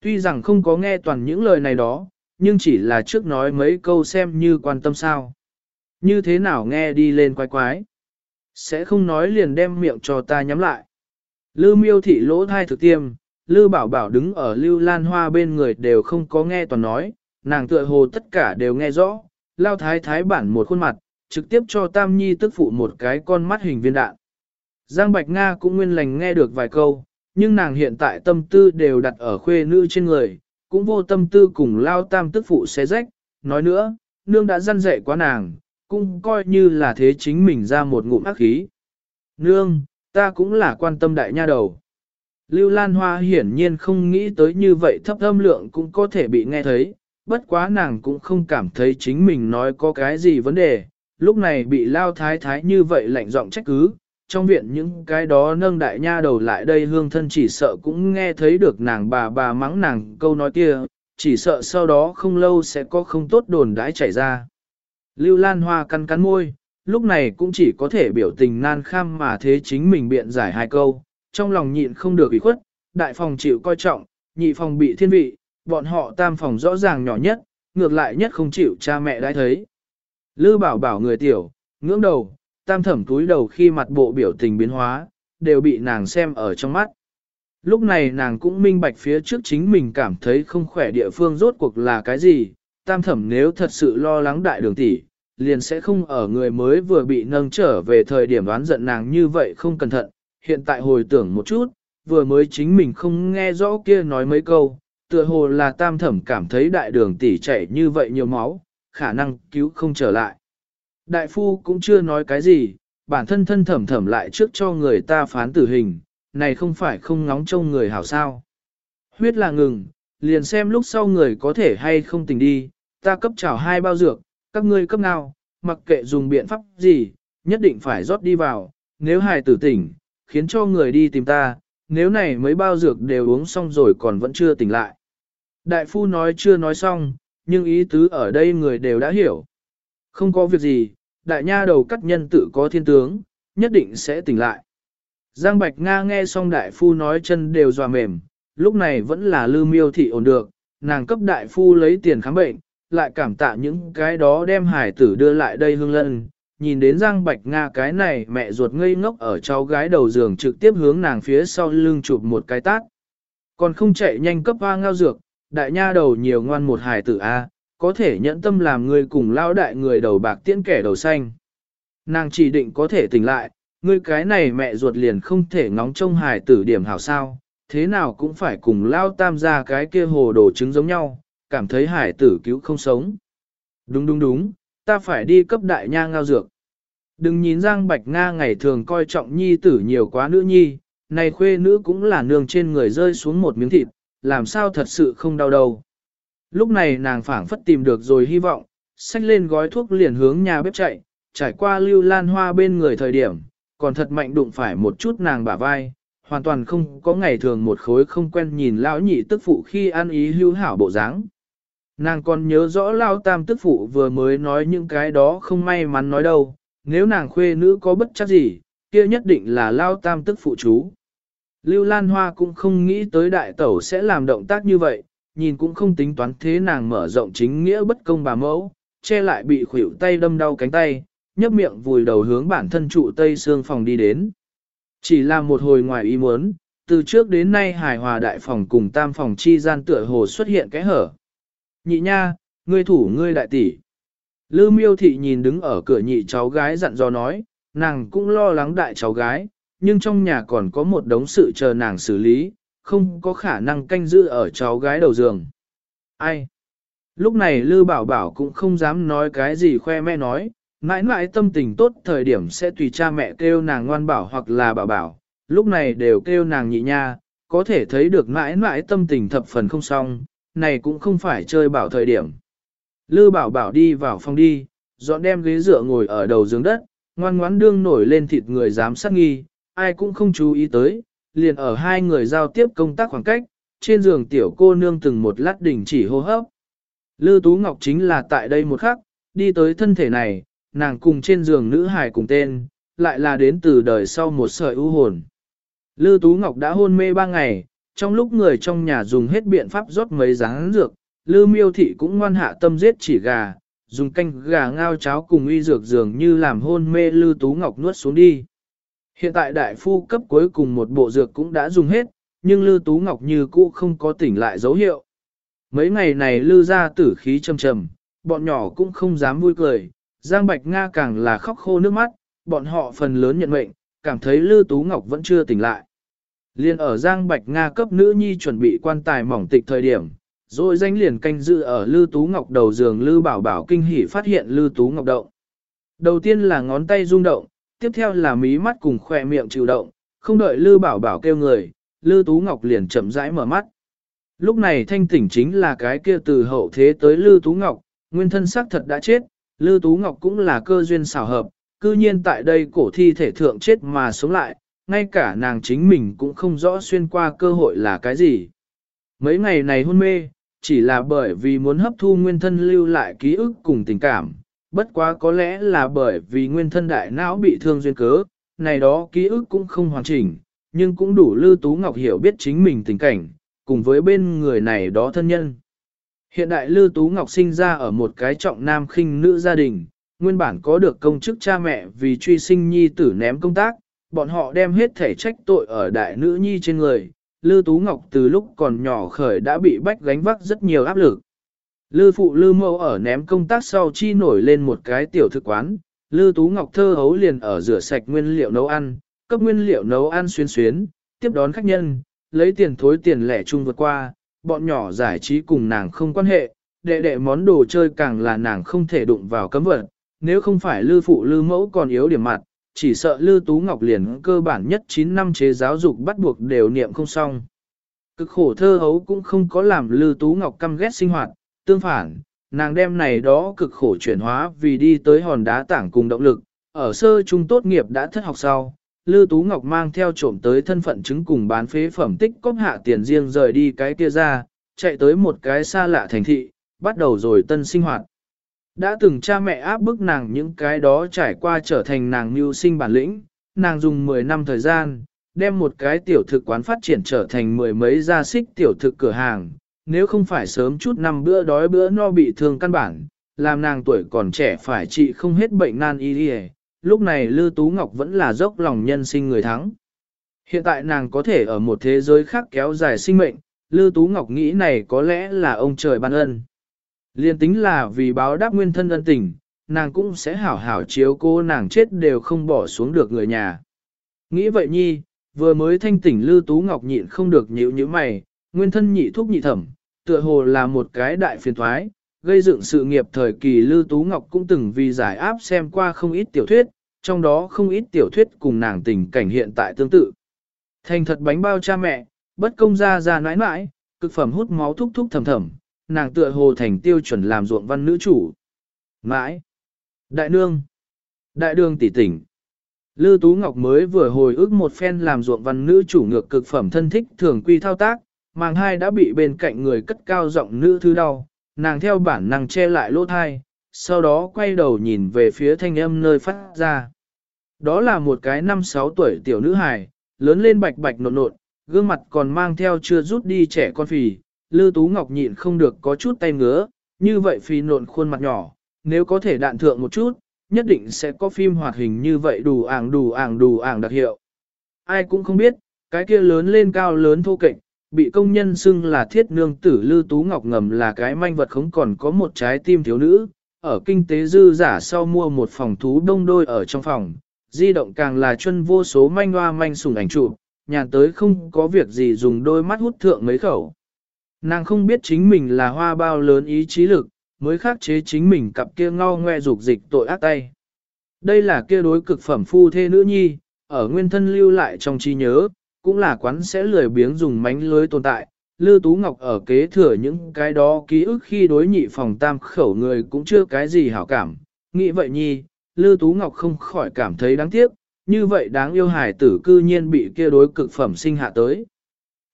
Tuy rằng không có nghe toàn những lời này đó, nhưng chỉ là trước nói mấy câu xem như quan tâm sao. Như thế nào nghe đi lên quái quái. Sẽ không nói liền đem miệng cho ta nhắm lại. Lư miêu thị lỗ thai thực tiêm, Lư bảo bảo đứng ở Lưu Lan Hoa bên người đều không có nghe toàn nói, nàng tựa hồ tất cả đều nghe rõ, lao thái thái bản một khuôn mặt, trực tiếp cho Tam Nhi tức phụ một cái con mắt hình viên đạn. Giang Bạch Nga cũng nguyên lành nghe được vài câu, nhưng nàng hiện tại tâm tư đều đặt ở khuê nữ trên người, cũng vô tâm tư cùng lao tam tức phụ xé rách, nói nữa, nương đã răn dạy quá nàng, cũng coi như là thế chính mình ra một ngụm ác khí. Nương, ta cũng là quan tâm đại nha đầu. Lưu Lan Hoa hiển nhiên không nghĩ tới như vậy thấp âm lượng cũng có thể bị nghe thấy, bất quá nàng cũng không cảm thấy chính mình nói có cái gì vấn đề, lúc này bị lao thái thái như vậy lạnh giọng trách cứ, trong viện những cái đó nâng đại nha đầu lại đây hương thân chỉ sợ cũng nghe thấy được nàng bà bà mắng nàng câu nói kia, chỉ sợ sau đó không lâu sẽ có không tốt đồn đãi chảy ra. Lưu Lan Hoa cắn cắn môi, lúc này cũng chỉ có thể biểu tình nan kham mà thế chính mình biện giải hai câu, trong lòng nhịn không được ủy khuất, đại phòng chịu coi trọng, nhị phòng bị thiên vị, bọn họ tam phòng rõ ràng nhỏ nhất, ngược lại nhất không chịu cha mẹ đã thấy. Lư bảo bảo người tiểu, ngưỡng đầu, tam thẩm túi đầu khi mặt bộ biểu tình biến hóa, đều bị nàng xem ở trong mắt. Lúc này nàng cũng minh bạch phía trước chính mình cảm thấy không khỏe địa phương rốt cuộc là cái gì, tam thẩm nếu thật sự lo lắng đại đường tỷ, liền sẽ không ở người mới vừa bị nâng trở về thời điểm đoán giận nàng như vậy không cẩn thận, hiện tại hồi tưởng một chút, vừa mới chính mình không nghe rõ kia nói mấy câu, tựa hồ là tam thẩm cảm thấy đại đường tỷ chảy như vậy nhiều máu, khả năng cứu không trở lại. Đại phu cũng chưa nói cái gì, bản thân thân thẩm thẩm lại trước cho người ta phán tử hình, này không phải không ngóng trông người hảo sao. Huyết là ngừng, liền xem lúc sau người có thể hay không tỉnh đi, ta cấp chảo hai bao dược, các ngươi cấp nào, mặc kệ dùng biện pháp gì, nhất định phải rót đi vào, nếu hài tử tỉnh, khiến cho người đi tìm ta, nếu này mấy bao dược đều uống xong rồi còn vẫn chưa tỉnh lại. Đại phu nói chưa nói xong, nhưng ý tứ ở đây người đều đã hiểu. Không có việc gì, đại nha đầu cắt nhân tự có thiên tướng, nhất định sẽ tỉnh lại. Giang Bạch Nga nghe xong đại phu nói chân đều dòa mềm, lúc này vẫn là lư miêu thị ổn được, nàng cấp đại phu lấy tiền khám bệnh, lại cảm tạ những cái đó đem hải tử đưa lại đây hương lân. Nhìn đến Giang Bạch Nga cái này mẹ ruột ngây ngốc ở cháu gái đầu giường trực tiếp hướng nàng phía sau lưng chụp một cái tát. Còn không chạy nhanh cấp hoa ngao dược, đại nha đầu nhiều ngoan một hải tử A, có thể nhẫn tâm làm người cùng lao đại người đầu bạc tiễn kẻ đầu xanh. Nàng chỉ định có thể tỉnh lại, ngươi cái này mẹ ruột liền không thể ngóng trông hài tử điểm hảo sao, thế nào cũng phải cùng lao tam ra cái kia hồ đồ trứng giống nhau, cảm thấy hải tử cứu không sống. Đúng đúng đúng, ta phải đi cấp đại nha ngao dược. Đừng nhìn Giang Bạch Nga ngày thường coi trọng nhi tử nhiều quá nữ nhi, này khuê nữ cũng là nương trên người rơi xuống một miếng thịt, làm sao thật sự không đau đầu. Lúc này nàng phảng phất tìm được rồi hy vọng, xách lên gói thuốc liền hướng nhà bếp chạy, trải qua lưu lan hoa bên người thời điểm, còn thật mạnh đụng phải một chút nàng bả vai, hoàn toàn không có ngày thường một khối không quen nhìn lão nhị tức phụ khi ăn ý hữu hảo bộ dáng. Nàng còn nhớ rõ lao tam tức phụ vừa mới nói những cái đó không may mắn nói đâu, nếu nàng khuê nữ có bất chắc gì, kia nhất định là lao tam tức phụ chú. Lưu Lan Hoa cũng không nghĩ tới đại tẩu sẽ làm động tác như vậy, nhìn cũng không tính toán thế nàng mở rộng chính nghĩa bất công bà mẫu, che lại bị khuỷu tay đâm đau cánh tay, nhấp miệng vùi đầu hướng bản thân trụ tây xương phòng đi đến. Chỉ là một hồi ngoài ý muốn, từ trước đến nay hài hòa đại phòng cùng tam phòng chi gian tựa hồ xuất hiện cái hở. Nhị nha, ngươi thủ ngươi đại tỷ. Lư miêu thị nhìn đứng ở cửa nhị cháu gái dặn dò nói, nàng cũng lo lắng đại cháu gái, nhưng trong nhà còn có một đống sự chờ nàng xử lý, không có khả năng canh giữ ở cháu gái đầu giường. Ai? Lúc này Lư Bảo Bảo cũng không dám nói cái gì khoe mẹ nói, mãi mãi tâm tình tốt thời điểm sẽ tùy cha mẹ kêu nàng ngoan bảo hoặc là bảo bảo, lúc này đều kêu nàng nhị nha, có thể thấy được mãi mãi tâm tình thập phần không xong, này cũng không phải chơi bảo thời điểm. Lư bảo bảo đi vào phòng đi, dọn đem ghế dựa ngồi ở đầu giường đất, ngoan ngoãn đương nổi lên thịt người dám sát nghi, ai cũng không chú ý tới, liền ở hai người giao tiếp công tác khoảng cách, trên giường tiểu cô nương từng một lát đỉnh chỉ hô hấp. Lư Tú Ngọc chính là tại đây một khắc, đi tới thân thể này, nàng cùng trên giường nữ hài cùng tên, lại là đến từ đời sau một sợi ưu hồn. Lư Tú Ngọc đã hôn mê ba ngày, trong lúc người trong nhà dùng hết biện pháp rót mấy dáng dược, Lư Miêu Thị cũng ngoan hạ tâm giết chỉ gà, dùng canh gà ngao cháo cùng uy dược dường như làm hôn mê Lư Tú Ngọc nuốt xuống đi. Hiện tại đại phu cấp cuối cùng một bộ dược cũng đã dùng hết, nhưng Lư Tú Ngọc như cũ không có tỉnh lại dấu hiệu. Mấy ngày này Lư ra tử khí trầm trầm, bọn nhỏ cũng không dám vui cười, Giang Bạch Nga càng là khóc khô nước mắt, bọn họ phần lớn nhận mệnh, cảm thấy Lư Tú Ngọc vẫn chưa tỉnh lại. Liên ở Giang Bạch Nga cấp nữ nhi chuẩn bị quan tài mỏng tịch thời điểm, rồi danh liền canh dự ở Lư Tú Ngọc đầu giường Lư Bảo Bảo kinh hỉ phát hiện Lư Tú Ngọc động. Đầu tiên là ngón tay rung động, tiếp theo là mí mắt cùng khỏe miệng chịu động, không đợi Lư Bảo Bảo kêu người, Lư Tú Ngọc liền chậm rãi mở mắt. Lúc này thanh tỉnh chính là cái kia từ hậu thế tới Lư Tú Ngọc, nguyên thân xác thật đã chết, Lư Tú Ngọc cũng là cơ duyên xảo hợp, cư nhiên tại đây cổ thi thể thượng chết mà sống lại, ngay cả nàng chính mình cũng không rõ xuyên qua cơ hội là cái gì. Mấy ngày này hôn mê, chỉ là bởi vì muốn hấp thu nguyên thân lưu lại ký ức cùng tình cảm, bất quá có lẽ là bởi vì nguyên thân đại não bị thương duyên cớ, này đó ký ức cũng không hoàn chỉnh, nhưng cũng đủ Lư Tú Ngọc hiểu biết chính mình tình cảnh, cùng với bên người này đó thân nhân. Hiện đại Lư Tú Ngọc sinh ra ở một cái trọng nam khinh nữ gia đình, nguyên bản có được công chức cha mẹ vì truy sinh nhi tử ném công tác, bọn họ đem hết thể trách tội ở đại nữ nhi trên người. Lư Tú Ngọc từ lúc còn nhỏ khởi đã bị bách gánh vác rất nhiều áp lực. Lư phụ Lư mẫu ở ném công tác sau chi nổi lên một cái tiểu thực quán, Lư Tú Ngọc thơ hấu liền ở rửa sạch nguyên liệu nấu ăn, cấp nguyên liệu nấu ăn xuyên xuyến, tiếp đón khách nhân, lấy tiền thối tiền lẻ chung vượt qua, bọn nhỏ giải trí cùng nàng không quan hệ, đệ đệ món đồ chơi càng là nàng không thể đụng vào cấm vật, nếu không phải Lư phụ Lư mẫu còn yếu điểm mặt, chỉ sợ Lư Tú Ngọc liền cơ bản nhất 9 năm chế giáo dục bắt buộc đều niệm không xong. Cực khổ thơ hấu cũng không có làm Lư Tú Ngọc căm ghét sinh hoạt, tương phản, nàng đem này đó cực khổ chuyển hóa vì đi tới hòn đá tảng cùng động lực, ở sơ trung tốt nghiệp đã thất học sau. Lư Tú Ngọc mang theo trộm tới thân phận chứng cùng bán phế phẩm tích cóp hạ tiền riêng rời đi cái kia ra, chạy tới một cái xa lạ thành thị, bắt đầu rồi tân sinh hoạt. Đã từng cha mẹ áp bức nàng những cái đó trải qua trở thành nàng mưu sinh bản lĩnh, nàng dùng 10 năm thời gian, đem một cái tiểu thực quán phát triển trở thành mười mấy gia xích tiểu thực cửa hàng, nếu không phải sớm chút năm bữa đói bữa no bị thương căn bản, làm nàng tuổi còn trẻ phải trị không hết bệnh nan y đi lúc này Lư Tú Ngọc vẫn là dốc lòng nhân sinh người thắng. Hiện tại nàng có thể ở một thế giới khác kéo dài sinh mệnh, Lư Tú Ngọc nghĩ này có lẽ là ông trời ban ân. Liên tính là vì báo đáp nguyên thân ân tình, nàng cũng sẽ hảo hảo chiếu cô nàng chết đều không bỏ xuống được người nhà. Nghĩ vậy nhi, vừa mới thanh tỉnh Lư Tú Ngọc nhịn không được nhíu như mày, nguyên thân nhị thuốc nhị thẩm, tựa hồ là một cái đại phiền thoái, gây dựng sự nghiệp thời kỳ Lư Tú Ngọc cũng từng vì giải áp xem qua không ít tiểu thuyết, trong đó không ít tiểu thuyết cùng nàng tình cảnh hiện tại tương tự. Thành thật bánh bao cha mẹ, bất công ra ra nãi nãi, cực phẩm hút máu thúc thúc thầm thầm, nàng tựa hồ thành tiêu chuẩn làm ruộng văn nữ chủ. Mãi! Đại nương! Đại đường tỷ tỉnh! Lư Tú Ngọc mới vừa hồi ức một phen làm ruộng văn nữ chủ ngược cực phẩm thân thích thường quy thao tác, màng hai đã bị bên cạnh người cất cao giọng nữ thư đau, nàng theo bản năng che lại lỗ thai, sau đó quay đầu nhìn về phía thanh âm nơi phát ra. Đó là một cái năm sáu tuổi tiểu nữ hài, lớn lên bạch bạch nộn nộn, gương mặt còn mang theo chưa rút đi trẻ con phì, Lư Tú Ngọc nhịn không được có chút tay ngứa, như vậy phi nộn khuôn mặt nhỏ, nếu có thể đạn thượng một chút, nhất định sẽ có phim hoạt hình như vậy đủ ảng đủ ảng đủ ảng đặc hiệu. Ai cũng không biết, cái kia lớn lên cao lớn thô kệch, bị công nhân xưng là thiết nương tử Lư Tú Ngọc ngầm là cái manh vật không còn có một trái tim thiếu nữ, ở kinh tế dư giả sau mua một phòng thú đông đôi ở trong phòng, di động càng là chân vô số manh hoa manh sùng ảnh chụp, nhàn tới không có việc gì dùng đôi mắt hút thượng mấy khẩu. Nàng không biết chính mình là hoa bao lớn ý chí lực, mới khắc chế chính mình cặp kia ngao ngoe dục dịch tội ác tay. Đây là kia đối cực phẩm phu thê nữ nhi, ở nguyên thân lưu lại trong trí nhớ, cũng là quán sẽ lười biếng dùng mánh lưới tồn tại. Lư Tú Ngọc ở kế thừa những cái đó ký ức khi đối nhị phòng tam khẩu người cũng chưa cái gì hảo cảm. Nghĩ vậy nhi, Lư Tú Ngọc không khỏi cảm thấy đáng tiếc, như vậy đáng yêu hài tử cư nhiên bị kia đối cực phẩm sinh hạ tới.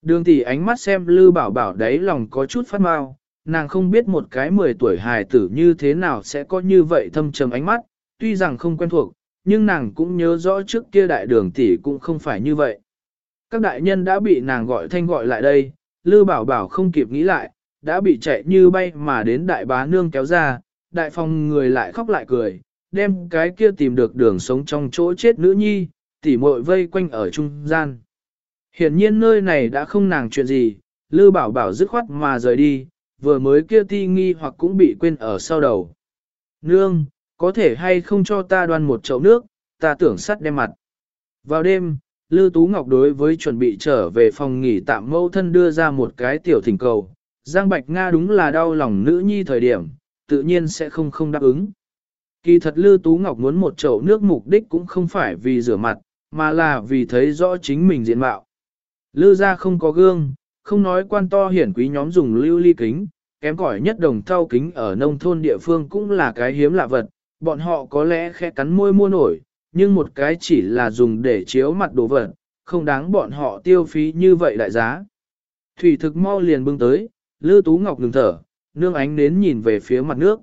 Đường tỷ ánh mắt xem Lư Bảo Bảo đấy lòng có chút phát mau, nàng không biết một cái 10 tuổi hài tử như thế nào sẽ có như vậy thâm trầm ánh mắt, tuy rằng không quen thuộc, nhưng nàng cũng nhớ rõ trước kia đại đường tỷ cũng không phải như vậy. Các đại nhân đã bị nàng gọi thanh gọi lại đây, Lư Bảo Bảo không kịp nghĩ lại, đã bị chạy như bay mà đến đại bá nương kéo ra, đại phòng người lại khóc lại cười, đem cái kia tìm được đường sống trong chỗ chết nữ nhi, tỉ muội vây quanh ở trung gian. Hiển nhiên nơi này đã không nàng chuyện gì, Lư Bảo Bảo dứt khoát mà rời đi, vừa mới kia ti nghi hoặc cũng bị quên ở sau đầu. Nương, có thể hay không cho ta đoan một chậu nước, ta tưởng sắt đem mặt. Vào đêm, Lư Tú Ngọc đối với chuẩn bị trở về phòng nghỉ tạm mâu thân đưa ra một cái tiểu thỉnh cầu. Giang Bạch Nga đúng là đau lòng nữ nhi thời điểm, tự nhiên sẽ không không đáp ứng. Kỳ thật Lư Tú Ngọc muốn một chậu nước mục đích cũng không phải vì rửa mặt, mà là vì thấy rõ chính mình diện mạo. Lư ra không có gương, không nói quan to hiển quý nhóm dùng lưu ly kính, kém cỏi nhất đồng thau kính ở nông thôn địa phương cũng là cái hiếm lạ vật, bọn họ có lẽ khẽ cắn môi mua nổi, nhưng một cái chỉ là dùng để chiếu mặt đồ vật, không đáng bọn họ tiêu phí như vậy đại giá. Thủy thực mau liền bưng tới, Lư Tú Ngọc ngừng thở, nương ánh đến nhìn về phía mặt nước.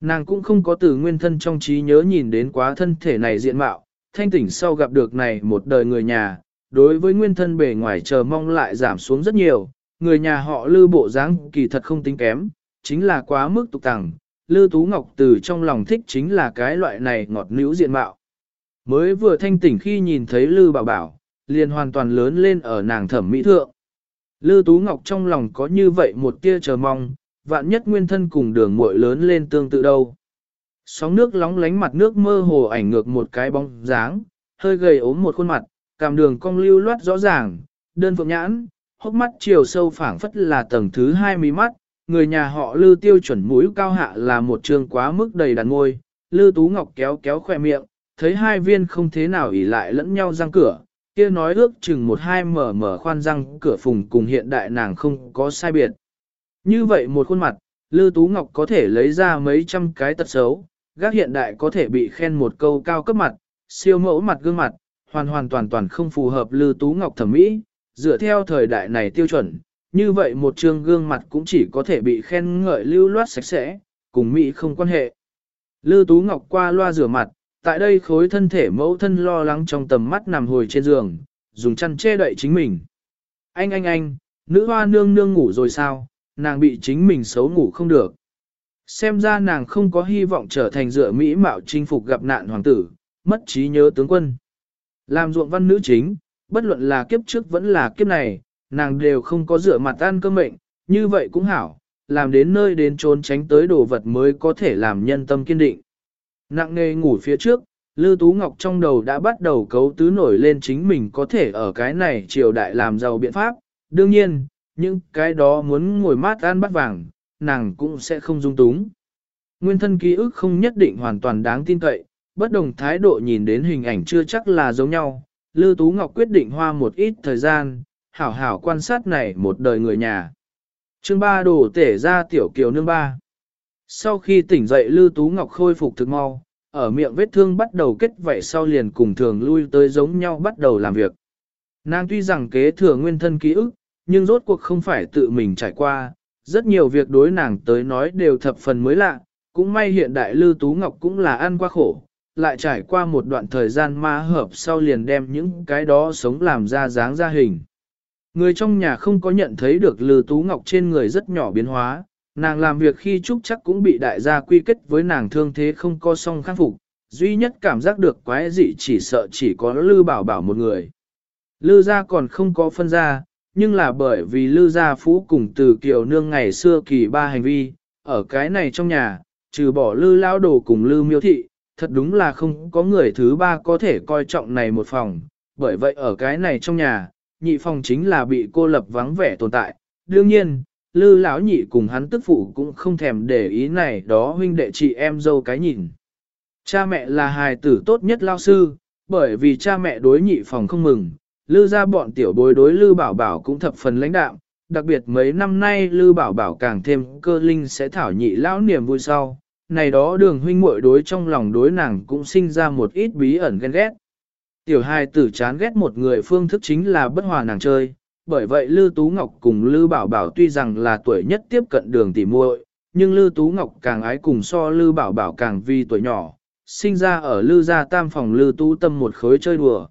Nàng cũng không có từ nguyên thân trong trí nhớ nhìn đến quá thân thể này diện mạo, thanh tỉnh sau gặp được này một đời người nhà, đối với nguyên thân bề ngoài chờ mong lại giảm xuống rất nhiều, người nhà họ lư bộ dáng kỳ thật không tính kém, chính là quá mức tục tẳng, lư tú ngọc từ trong lòng thích chính là cái loại này ngọt nữ diện mạo. Mới vừa thanh tỉnh khi nhìn thấy lư bảo bảo, liền hoàn toàn lớn lên ở nàng thẩm mỹ thượng. Lư tú ngọc trong lòng có như vậy một tia chờ mong, vạn nhất nguyên thân cùng đường muội lớn lên tương tự đâu. Sóng nước lóng lánh mặt nước mơ hồ ảnh ngược một cái bóng dáng, hơi gầy ốm một khuôn mặt, cảm đường cong lưu loát rõ ràng, đơn phượng nhãn, hốc mắt chiều sâu phảng phất là tầng thứ hai mí mắt, người nhà họ lư tiêu chuẩn mũi cao hạ là một trường quá mức đầy đàn ngôi, lư tú ngọc kéo kéo khoe miệng, thấy hai viên không thế nào ỉ lại lẫn nhau răng cửa, kia nói ước chừng một hai mở mở khoan răng cửa phùng cùng hiện đại nàng không có sai biệt. Như vậy một khuôn mặt, Lư Tú Ngọc có thể lấy ra mấy trăm cái tật xấu, gác hiện đại có thể bị khen một câu cao cấp mặt, siêu mẫu mặt gương mặt, hoàn hoàn toàn toàn không phù hợp Lư Tú Ngọc thẩm mỹ, dựa theo thời đại này tiêu chuẩn, như vậy một trương gương mặt cũng chỉ có thể bị khen ngợi lưu loát sạch sẽ, cùng mỹ không quan hệ. Lư Tú Ngọc qua loa rửa mặt, tại đây khối thân thể mẫu thân lo lắng trong tầm mắt nằm hồi trên giường, dùng chăn che đậy chính mình. Anh anh anh, nữ hoa nương nương ngủ rồi sao, nàng bị chính mình xấu ngủ không được. Xem ra nàng không có hy vọng trở thành dựa mỹ mạo chinh phục gặp nạn hoàng tử, mất trí nhớ tướng quân. Làm ruộng văn nữ chính, bất luận là kiếp trước vẫn là kiếp này, nàng đều không có dựa mặt ăn cơ mệnh, như vậy cũng hảo, làm đến nơi đến trốn tránh tới đồ vật mới có thể làm nhân tâm kiên định. Nặng nề ngủ phía trước, Lư Tú Ngọc trong đầu đã bắt đầu cấu tứ nổi lên chính mình có thể ở cái này triều đại làm giàu biện pháp. Đương nhiên, những cái đó muốn ngồi mát ăn bắt vàng, nàng cũng sẽ không dung túng. Nguyên thân ký ức không nhất định hoàn toàn đáng tin cậy, bất đồng thái độ nhìn đến hình ảnh chưa chắc là giống nhau. Lư Tú Ngọc quyết định hoa một ít thời gian, hảo hảo quan sát này một đời người nhà. Chương ba đổ tể ra tiểu kiều nương ba. Sau khi tỉnh dậy Lư Tú Ngọc khôi phục thực mau, ở miệng vết thương bắt đầu kết vậy sau liền cùng thường lui tới giống nhau bắt đầu làm việc. Nàng tuy rằng kế thừa nguyên thân ký ức, nhưng rốt cuộc không phải tự mình trải qua, rất nhiều việc đối nàng tới nói đều thập phần mới lạ, cũng may hiện đại Lư Tú Ngọc cũng là ăn qua khổ, lại trải qua một đoạn thời gian ma hợp sau liền đem những cái đó sống làm ra dáng ra hình. Người trong nhà không có nhận thấy được Lư Tú Ngọc trên người rất nhỏ biến hóa, nàng làm việc khi trúc chắc cũng bị đại gia quy kết với nàng thương thế không có song khắc phục, duy nhất cảm giác được quái dị chỉ sợ chỉ có Lư Bảo Bảo một người. Lư gia còn không có phân ra, nhưng là bởi vì Lư Gia Phú cùng từ Kiều Nương ngày xưa kỳ ba hành vi, ở cái này trong nhà, trừ bỏ Lư Lao Đồ cùng Lư Miêu Thị, thật đúng là không có người thứ ba có thể coi trọng này một phòng, bởi vậy ở cái này trong nhà, nhị phòng chính là bị cô lập vắng vẻ tồn tại. Đương nhiên, Lư lão nhị cùng hắn tức phụ cũng không thèm để ý này đó huynh đệ chị em dâu cái nhìn. Cha mẹ là hài tử tốt nhất lao sư, bởi vì cha mẹ đối nhị phòng không mừng, Lư ra bọn tiểu bối đối Lư Bảo Bảo cũng thập phần lãnh đạm, đặc biệt mấy năm nay Lư Bảo Bảo càng thêm cơ linh sẽ thảo nhị lão niềm vui sau. Này đó đường huynh muội đối trong lòng đối nàng cũng sinh ra một ít bí ẩn ghen ghét. Tiểu hai tử chán ghét một người phương thức chính là bất hòa nàng chơi, bởi vậy Lư Tú Ngọc cùng Lư Bảo Bảo tuy rằng là tuổi nhất tiếp cận đường tỉ muội, nhưng Lư Tú Ngọc càng ái cùng so Lư Bảo Bảo càng vì tuổi nhỏ, sinh ra ở Lư gia tam phòng Lư Tú Tâm một khối chơi đùa.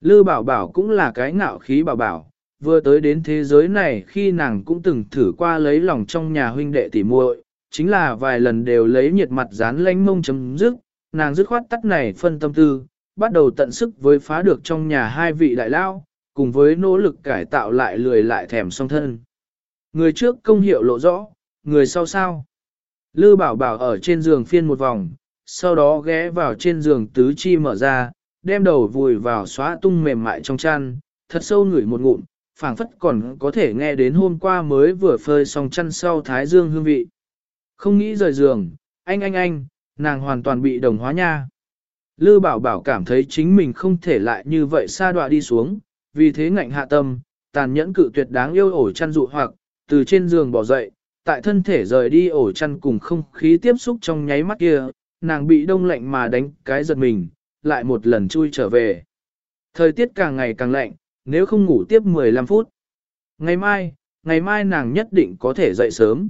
Lư bảo bảo cũng là cái ngạo khí bảo bảo, vừa tới đến thế giới này khi nàng cũng từng thử qua lấy lòng trong nhà huynh đệ tỉ muội, chính là vài lần đều lấy nhiệt mặt dán lánh mông chấm dứt, nàng dứt khoát tắt này phân tâm tư, bắt đầu tận sức với phá được trong nhà hai vị đại lao, cùng với nỗ lực cải tạo lại lười lại thèm song thân. Người trước công hiệu lộ rõ, người sau sao? Lư bảo bảo ở trên giường phiên một vòng, sau đó ghé vào trên giường tứ chi mở ra, đem đầu vùi vào xóa tung mềm mại trong chăn, thật sâu ngửi một ngụm, phảng phất còn có thể nghe đến hôm qua mới vừa phơi xong chăn sau thái dương hương vị. Không nghĩ rời giường, anh anh anh, nàng hoàn toàn bị đồng hóa nha. Lư bảo bảo cảm thấy chính mình không thể lại như vậy xa đọa đi xuống, vì thế ngạnh hạ tâm, tàn nhẫn cự tuyệt đáng yêu ổ chăn dụ hoặc, từ trên giường bỏ dậy, tại thân thể rời đi ổ chăn cùng không khí tiếp xúc trong nháy mắt kia, nàng bị đông lạnh mà đánh cái giật mình, lại một lần chui trở về. Thời tiết càng ngày càng lạnh, nếu không ngủ tiếp 15 phút. Ngày mai, ngày mai nàng nhất định có thể dậy sớm.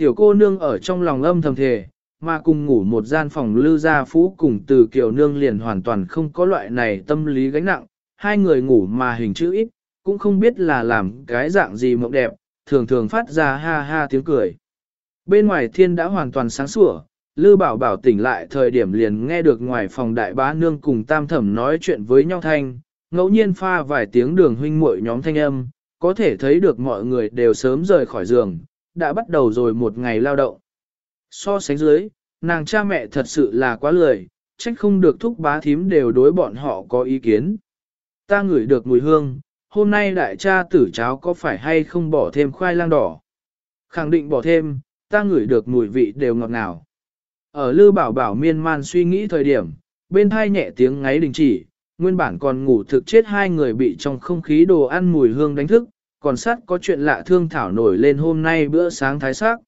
Tiểu cô nương ở trong lòng âm thầm thề, mà cùng ngủ một gian phòng lư gia phú cùng từ kiều nương liền hoàn toàn không có loại này tâm lý gánh nặng, hai người ngủ mà hình chữ ít, cũng không biết là làm cái dạng gì mộng đẹp, thường thường phát ra ha ha tiếng cười. Bên ngoài thiên đã hoàn toàn sáng sủa, Lư Bảo Bảo tỉnh lại thời điểm liền nghe được ngoài phòng đại bá nương cùng tam thẩm nói chuyện với nhau thanh, ngẫu nhiên pha vài tiếng đường huynh muội nhóm thanh âm, có thể thấy được mọi người đều sớm rời khỏi giường, đã bắt đầu rồi một ngày lao động. So sánh dưới, nàng cha mẹ thật sự là quá lười, trách không được thúc bá thím đều đối bọn họ có ý kiến. Ta ngửi được mùi hương, hôm nay đại cha tử cháo có phải hay không bỏ thêm khoai lang đỏ? Khẳng định bỏ thêm, ta ngửi được mùi vị đều ngọt ngào. Ở lư bảo bảo miên man suy nghĩ thời điểm, bên thai nhẹ tiếng ngáy đình chỉ, nguyên bản còn ngủ thực chết hai người bị trong không khí đồ ăn mùi hương đánh thức, còn sát có chuyện lạ thương thảo nổi lên hôm nay bữa sáng thái sắc.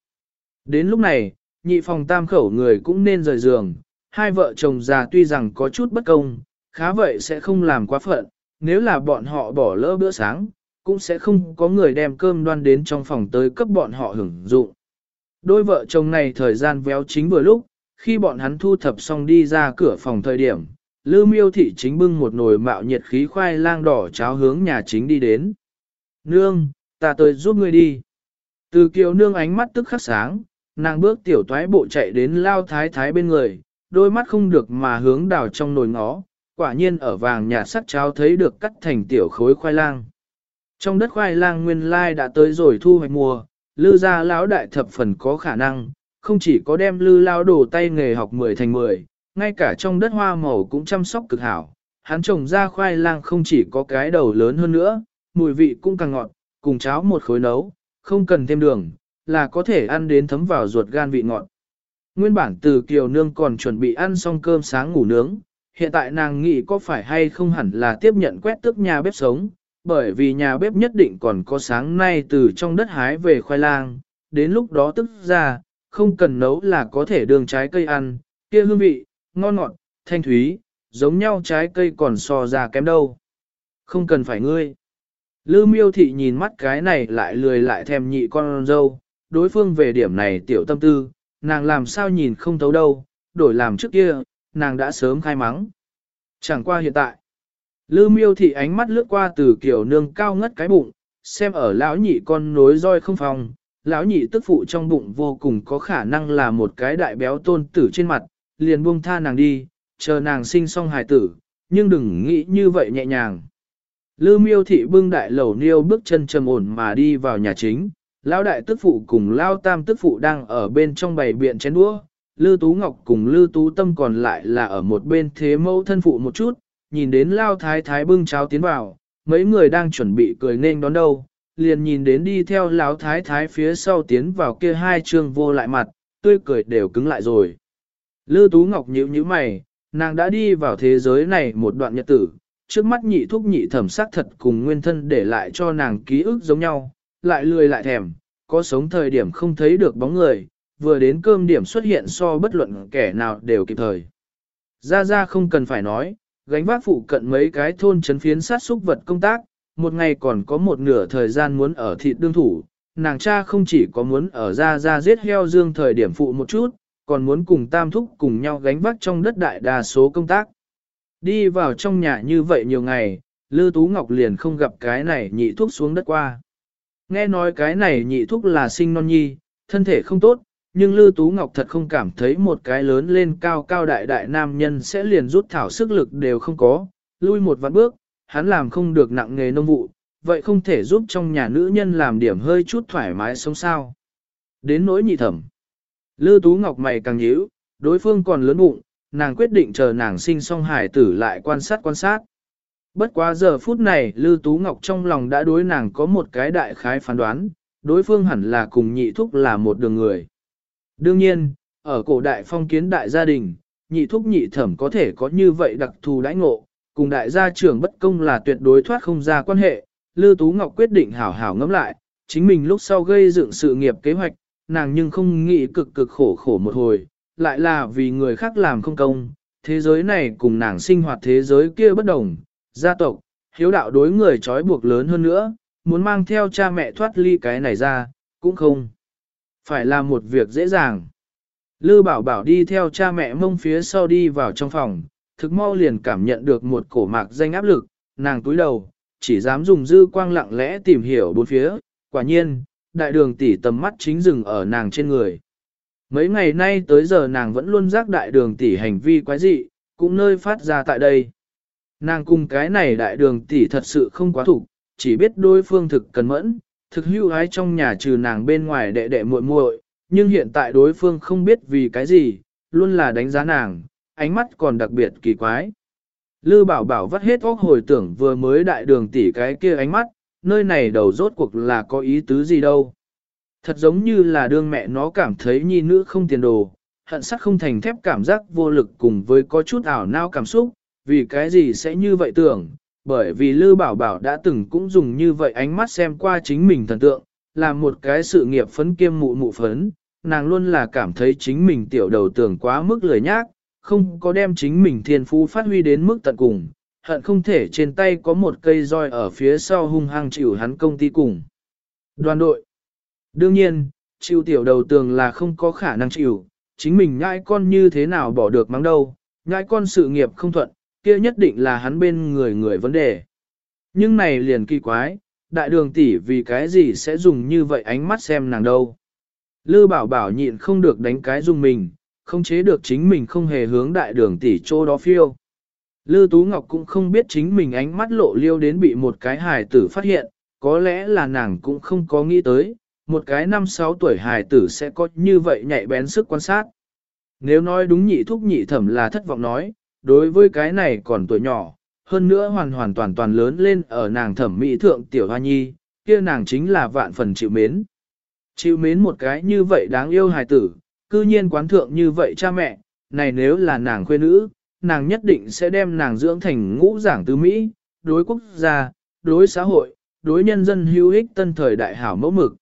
Đến lúc này, nhị phòng tam khẩu người cũng nên rời giường, hai vợ chồng già tuy rằng có chút bất công, khá vậy sẽ không làm quá phận, nếu là bọn họ bỏ lỡ bữa sáng, cũng sẽ không có người đem cơm đoan đến trong phòng tới cấp bọn họ hưởng dụng. Đôi vợ chồng này thời gian véo chính vừa lúc, khi bọn hắn thu thập xong đi ra cửa phòng thời điểm, Lư Miêu thị chính bưng một nồi mạo nhiệt khí khoai lang đỏ cháo hướng nhà chính đi đến. Nương, ta tới giúp ngươi đi. Từ kiều nương ánh mắt tức khắc sáng, nàng bước tiểu toái bộ chạy đến lao thái thái bên người, đôi mắt không được mà hướng đào trong nồi ngó, quả nhiên ở vàng nhà sắt cháo thấy được cắt thành tiểu khối khoai lang. Trong đất khoai lang nguyên lai đã tới rồi thu hoạch mùa, lư gia lão đại thập phần có khả năng, không chỉ có đem lư lao đổ tay nghề học 10 thành 10, ngay cả trong đất hoa màu cũng chăm sóc cực hảo. Hắn trồng ra khoai lang không chỉ có cái đầu lớn hơn nữa, mùi vị cũng càng ngọt, cùng cháo một khối nấu, không cần thêm đường, là có thể ăn đến thấm vào ruột gan vị ngọt. Nguyên bản từ kiều nương còn chuẩn bị ăn xong cơm sáng ngủ nướng, hiện tại nàng nghĩ có phải hay không hẳn là tiếp nhận quét tức nhà bếp sống, bởi vì nhà bếp nhất định còn có sáng nay từ trong đất hái về khoai lang, đến lúc đó tức ra, không cần nấu là có thể đường trái cây ăn, kia hương vị, ngon ngọt, thanh thúy, giống nhau trái cây còn so ra kém đâu. Không cần phải ngươi. Lư miêu thị nhìn mắt cái này lại lười lại thèm nhị con dâu, đối phương về điểm này tiểu tâm tư, nàng làm sao nhìn không thấu đâu, đổi làm trước kia, nàng đã sớm khai mắng. Chẳng qua hiện tại, Lư miêu thị ánh mắt lướt qua từ kiểu nương cao ngất cái bụng, xem ở lão nhị con nối roi không phòng, lão nhị tức phụ trong bụng vô cùng có khả năng là một cái đại béo tôn tử trên mặt, liền buông tha nàng đi, chờ nàng sinh xong hài tử, nhưng đừng nghĩ như vậy nhẹ nhàng. Lư miêu thị bưng đại lẩu niêu bước chân trầm ổn mà đi vào nhà chính, lão đại tức phụ cùng lao tam tức phụ đang ở bên trong bày biện chén đũa, Lư Tú Ngọc cùng Lư Tú Tâm còn lại là ở một bên thế mẫu thân phụ một chút, nhìn đến lao thái thái bưng cháo tiến vào, mấy người đang chuẩn bị cười nên đón đâu, liền nhìn đến đi theo lão thái thái phía sau tiến vào kia hai trương vô lại mặt, tươi cười đều cứng lại rồi. Lư Tú Ngọc nhíu nhíu mày, nàng đã đi vào thế giới này một đoạn nhật tử, trước mắt nhị thúc nhị thẩm sắc thật cùng nguyên thân để lại cho nàng ký ức giống nhau, lại lười lại thèm, có sống thời điểm không thấy được bóng người, vừa đến cơm điểm xuất hiện so bất luận kẻ nào đều kịp thời. Ra ra không cần phải nói, gánh vác phụ cận mấy cái thôn chấn phiến sát xúc vật công tác, một ngày còn có một nửa thời gian muốn ở thịt đương thủ, nàng cha không chỉ có muốn ở ra ra giết heo dương thời điểm phụ một chút, còn muốn cùng tam thúc cùng nhau gánh vác trong đất đại đa số công tác. Đi vào trong nhà như vậy nhiều ngày, Lư Tú Ngọc liền không gặp cái này nhị thuốc xuống đất qua. Nghe nói cái này nhị thuốc là sinh non nhi, thân thể không tốt, nhưng Lư Tú Ngọc thật không cảm thấy một cái lớn lên cao cao đại đại nam nhân sẽ liền rút thảo sức lực đều không có, lui một vạn bước, hắn làm không được nặng nghề nông vụ, vậy không thể giúp trong nhà nữ nhân làm điểm hơi chút thoải mái sống sao. Đến nỗi nhị thẩm. Lư Tú Ngọc mày càng nhíu, đối phương còn lớn bụng, nàng quyết định chờ nàng sinh xong hải tử lại quan sát quan sát. Bất quá giờ phút này Lư Tú Ngọc trong lòng đã đối nàng có một cái đại khái phán đoán, đối phương hẳn là cùng nhị thúc là một đường người. Đương nhiên, ở cổ đại phong kiến đại gia đình, nhị thúc nhị thẩm có thể có như vậy đặc thù đãi ngộ, cùng đại gia trưởng bất công là tuyệt đối thoát không ra quan hệ. Lư Tú Ngọc quyết định hảo hảo ngẫm lại, chính mình lúc sau gây dựng sự nghiệp kế hoạch, nàng nhưng không nghĩ cực cực khổ khổ một hồi, lại là vì người khác làm không công, thế giới này cùng nàng sinh hoạt thế giới kia bất đồng, gia tộc, hiếu đạo đối người trói buộc lớn hơn nữa, muốn mang theo cha mẹ thoát ly cái này ra, cũng không. Phải là một việc dễ dàng. Lư bảo bảo đi theo cha mẹ mông phía sau đi vào trong phòng, thực mau liền cảm nhận được một cổ mạc danh áp lực, nàng túi đầu, chỉ dám dùng dư quang lặng lẽ tìm hiểu bốn phía, quả nhiên, đại đường tỷ tầm mắt chính dừng ở nàng trên người. Mấy ngày nay tới giờ nàng vẫn luôn giác đại đường tỷ hành vi quái dị, cũng nơi phát ra tại đây. Nàng cùng cái này đại đường tỷ thật sự không quá thủ, chỉ biết đối phương thực cần mẫn, thực hưu ái trong nhà trừ nàng bên ngoài đệ đệ muội muội, nhưng hiện tại đối phương không biết vì cái gì, luôn là đánh giá nàng, ánh mắt còn đặc biệt kỳ quái. Lư bảo bảo vắt hết óc hồi tưởng vừa mới đại đường tỷ cái kia ánh mắt, nơi này đầu rốt cuộc là có ý tứ gì đâu. Thật giống như là đương mẹ nó cảm thấy nhi nữ không tiền đồ, hận sắc không thành thép cảm giác vô lực cùng với có chút ảo nao cảm xúc, vì cái gì sẽ như vậy tưởng, bởi vì Lư Bảo Bảo đã từng cũng dùng như vậy ánh mắt xem qua chính mình thần tượng, là một cái sự nghiệp phấn kiêm mụ mụ phấn, nàng luôn là cảm thấy chính mình tiểu đầu tưởng quá mức lười nhác, không có đem chính mình thiên phú phát huy đến mức tận cùng, hận không thể trên tay có một cây roi ở phía sau hung hăng chịu hắn công ty cùng. Đoàn đội Đương nhiên, chịu tiểu đầu tường là không có khả năng chịu, chính mình nhãi con như thế nào bỏ được mắng đâu, nhãi con sự nghiệp không thuận, kia nhất định là hắn bên người người vấn đề. Nhưng này liền kỳ quái, đại đường tỷ vì cái gì sẽ dùng như vậy ánh mắt xem nàng đâu. Lư bảo bảo nhịn không được đánh cái dùng mình, không chế được chính mình không hề hướng đại đường tỷ chỗ đó phiêu. Lư Tú Ngọc cũng không biết chính mình ánh mắt lộ liêu đến bị một cái hài tử phát hiện, có lẽ là nàng cũng không có nghĩ tới, một cái năm sáu tuổi hài tử sẽ có như vậy nhạy bén sức quan sát. Nếu nói đúng nhị thúc nhị thẩm là thất vọng nói, đối với cái này còn tuổi nhỏ, hơn nữa hoàn hoàn toàn toàn lớn lên ở nàng thẩm mỹ thượng tiểu hoa nhi, kia nàng chính là vạn phần chịu mến. Chịu mến một cái như vậy đáng yêu hài tử, cư nhiên quán thượng như vậy cha mẹ, này nếu là nàng khuê nữ, nàng nhất định sẽ đem nàng dưỡng thành ngũ giảng tứ Mỹ, đối quốc gia, đối xã hội, đối nhân dân hữu ích tân thời đại hảo mẫu mực.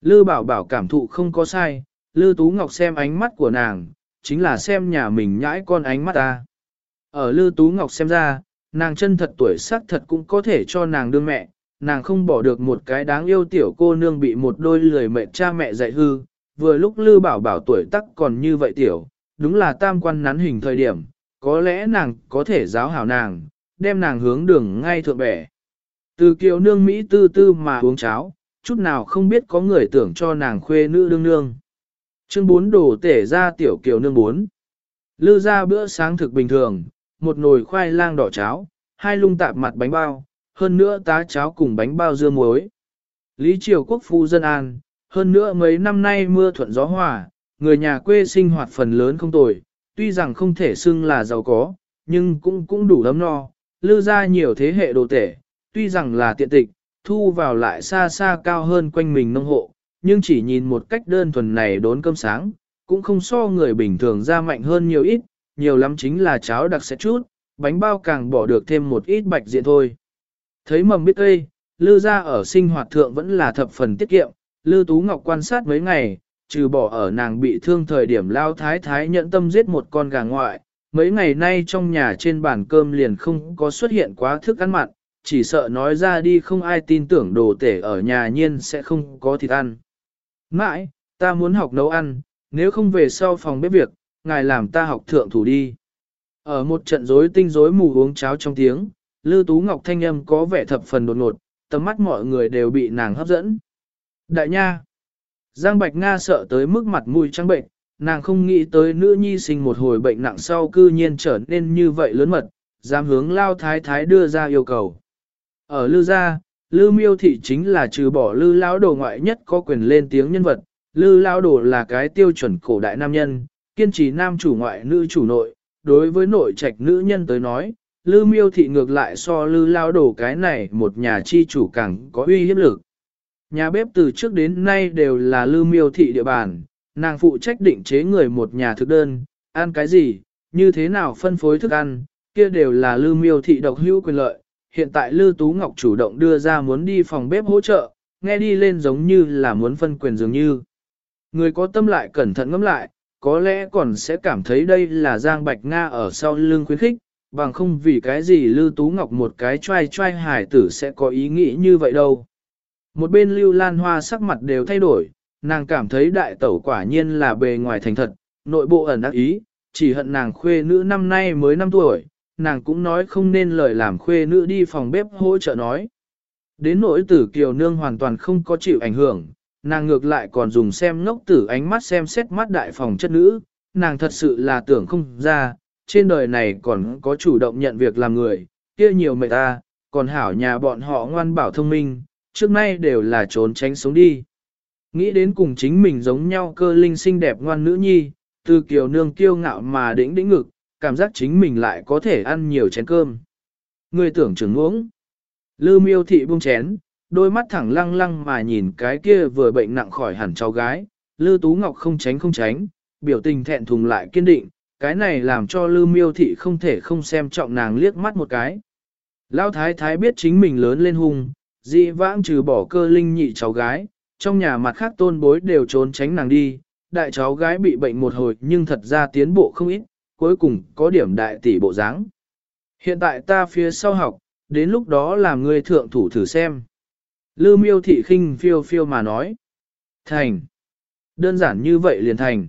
Lư bảo bảo cảm thụ không có sai, Lư Tú Ngọc xem ánh mắt của nàng, chính là xem nhà mình nhãi con ánh mắt ta. Ở Lư Tú Ngọc xem ra, nàng chân thật tuổi sắc thật cũng có thể cho nàng đương mẹ, nàng không bỏ được một cái đáng yêu tiểu cô nương bị một đôi lười mẹ cha mẹ dạy hư, vừa lúc Lư Bảo Bảo tuổi tắc còn như vậy tiểu, đúng là tam quan nắn hình thời điểm, có lẽ nàng có thể giáo hảo nàng, đem nàng hướng đường ngay thượng bẻ. Từ kiều nương Mỹ tư tư mà uống cháo, chút nào không biết có người tưởng cho nàng khuê nữ đương nương. Chương 4 đổ tể ra tiểu kiều nương 4. Lư ra bữa sáng thực bình thường, một nồi khoai lang đỏ cháo, hai lung tạp mặt bánh bao, hơn nữa tá cháo cùng bánh bao dưa muối. Lý Triều Quốc phu dân an, hơn nữa mấy năm nay mưa thuận gió hòa, người nhà quê sinh hoạt phần lớn không tồi, tuy rằng không thể xưng là giàu có, nhưng cũng cũng đủ lắm no, lư ra nhiều thế hệ đồ tể, tuy rằng là tiện tịch, thu vào lại xa xa cao hơn quanh mình nông hộ, nhưng chỉ nhìn một cách đơn thuần này đốn cơm sáng, cũng không so người bình thường ra mạnh hơn nhiều ít, nhiều lắm chính là cháo đặc sẽ chút, bánh bao càng bỏ được thêm một ít bạch diện thôi. Thấy mầm biết cây, lư ra ở sinh hoạt thượng vẫn là thập phần tiết kiệm, lư tú ngọc quan sát mấy ngày, trừ bỏ ở nàng bị thương thời điểm lao thái thái nhận tâm giết một con gà ngoại, mấy ngày nay trong nhà trên bàn cơm liền không có xuất hiện quá thức ăn mặn, chỉ sợ nói ra đi không ai tin tưởng đồ tể ở nhà nhiên sẽ không có thịt ăn. Mãi, ta muốn học nấu ăn, nếu không về sau phòng bếp việc, ngài làm ta học thượng thủ đi. Ở một trận rối tinh rối mù uống cháo trong tiếng, Lư Tú Ngọc thanh âm có vẻ thập phần đột ngột, tầm mắt mọi người đều bị nàng hấp dẫn. Đại nha! Giang Bạch Nga sợ tới mức mặt mũi trắng bệnh, nàng không nghĩ tới nữ nhi sinh một hồi bệnh nặng sau cư nhiên trở nên như vậy lớn mật, dám hướng lao thái thái đưa ra yêu cầu. Ở Lư gia, Lư miêu thị chính là trừ bỏ Lư lão đồ ngoại nhất có quyền lên tiếng nhân vật, Lư lão đồ là cái tiêu chuẩn cổ đại nam nhân, kiên trì nam chủ ngoại nữ chủ nội, đối với nội trạch nữ nhân tới nói, lư miêu thị ngược lại so lư lão đồ cái này một nhà chi chủ càng có uy hiếp lực. Nhà bếp từ trước đến nay đều là lư miêu thị địa bàn, nàng phụ trách định chế người một nhà thực đơn, ăn cái gì, như thế nào phân phối thức ăn, kia đều là lư miêu thị độc hữu quyền lợi. Hiện tại lư tú ngọc chủ động đưa ra muốn đi phòng bếp hỗ trợ, nghe đi lên giống như là muốn phân quyền dường như. Người có tâm lại cẩn thận ngẫm lại, có lẽ còn sẽ cảm thấy đây là Giang Bạch Nga ở sau lưng khuyến khích, bằng không vì cái gì Lưu Tú Ngọc một cái trai trai hải tử sẽ có ý nghĩ như vậy đâu. Một bên Lưu Lan Hoa sắc mặt đều thay đổi, nàng cảm thấy đại tẩu quả nhiên là bề ngoài thành thật, nội bộ ẩn ác ý, chỉ hận nàng khuê nữ năm nay mới 5 tuổi, nàng cũng nói không nên lời làm khuê nữ đi phòng bếp hỗ trợ nói. Đến nỗi tử kiều nương hoàn toàn không có chịu ảnh hưởng, nàng ngược lại còn dùng xem ngốc tử ánh mắt xem xét mắt đại phòng chất nữ, nàng thật sự là tưởng không ra, trên đời này còn có chủ động nhận việc làm người, kia nhiều mệt ta, còn hảo nhà bọn họ ngoan bảo thông minh, trước nay đều là trốn tránh sống đi. Nghĩ đến cùng chính mình giống nhau cơ linh xinh đẹp ngoan nữ nhi, từ kiều nương kiêu ngạo mà đĩnh đĩnh ngực, cảm giác chính mình lại có thể ăn nhiều chén cơm. Người tưởng trưởng uống. Lư miêu thị buông chén, đôi mắt thẳng lăng lăng mà nhìn cái kia vừa bệnh nặng khỏi hẳn cháu gái, Lư Tú Ngọc không tránh không tránh, biểu tình thẹn thùng lại kiên định, cái này làm cho Lư Miêu Thị không thể không xem trọng nàng liếc mắt một cái. Lão Thái Thái biết chính mình lớn lên hung, dị vãng trừ bỏ cơ linh nhị cháu gái, trong nhà mặt khác tôn bối đều trốn tránh nàng đi, đại cháu gái bị bệnh một hồi nhưng thật ra tiến bộ không ít, cuối cùng có điểm đại tỷ bộ dáng. Hiện tại ta phía sau học, đến lúc đó làm người thượng thủ thử xem. Lư miêu thị khinh phiêu phiêu mà nói. Thành. Đơn giản như vậy liền thành.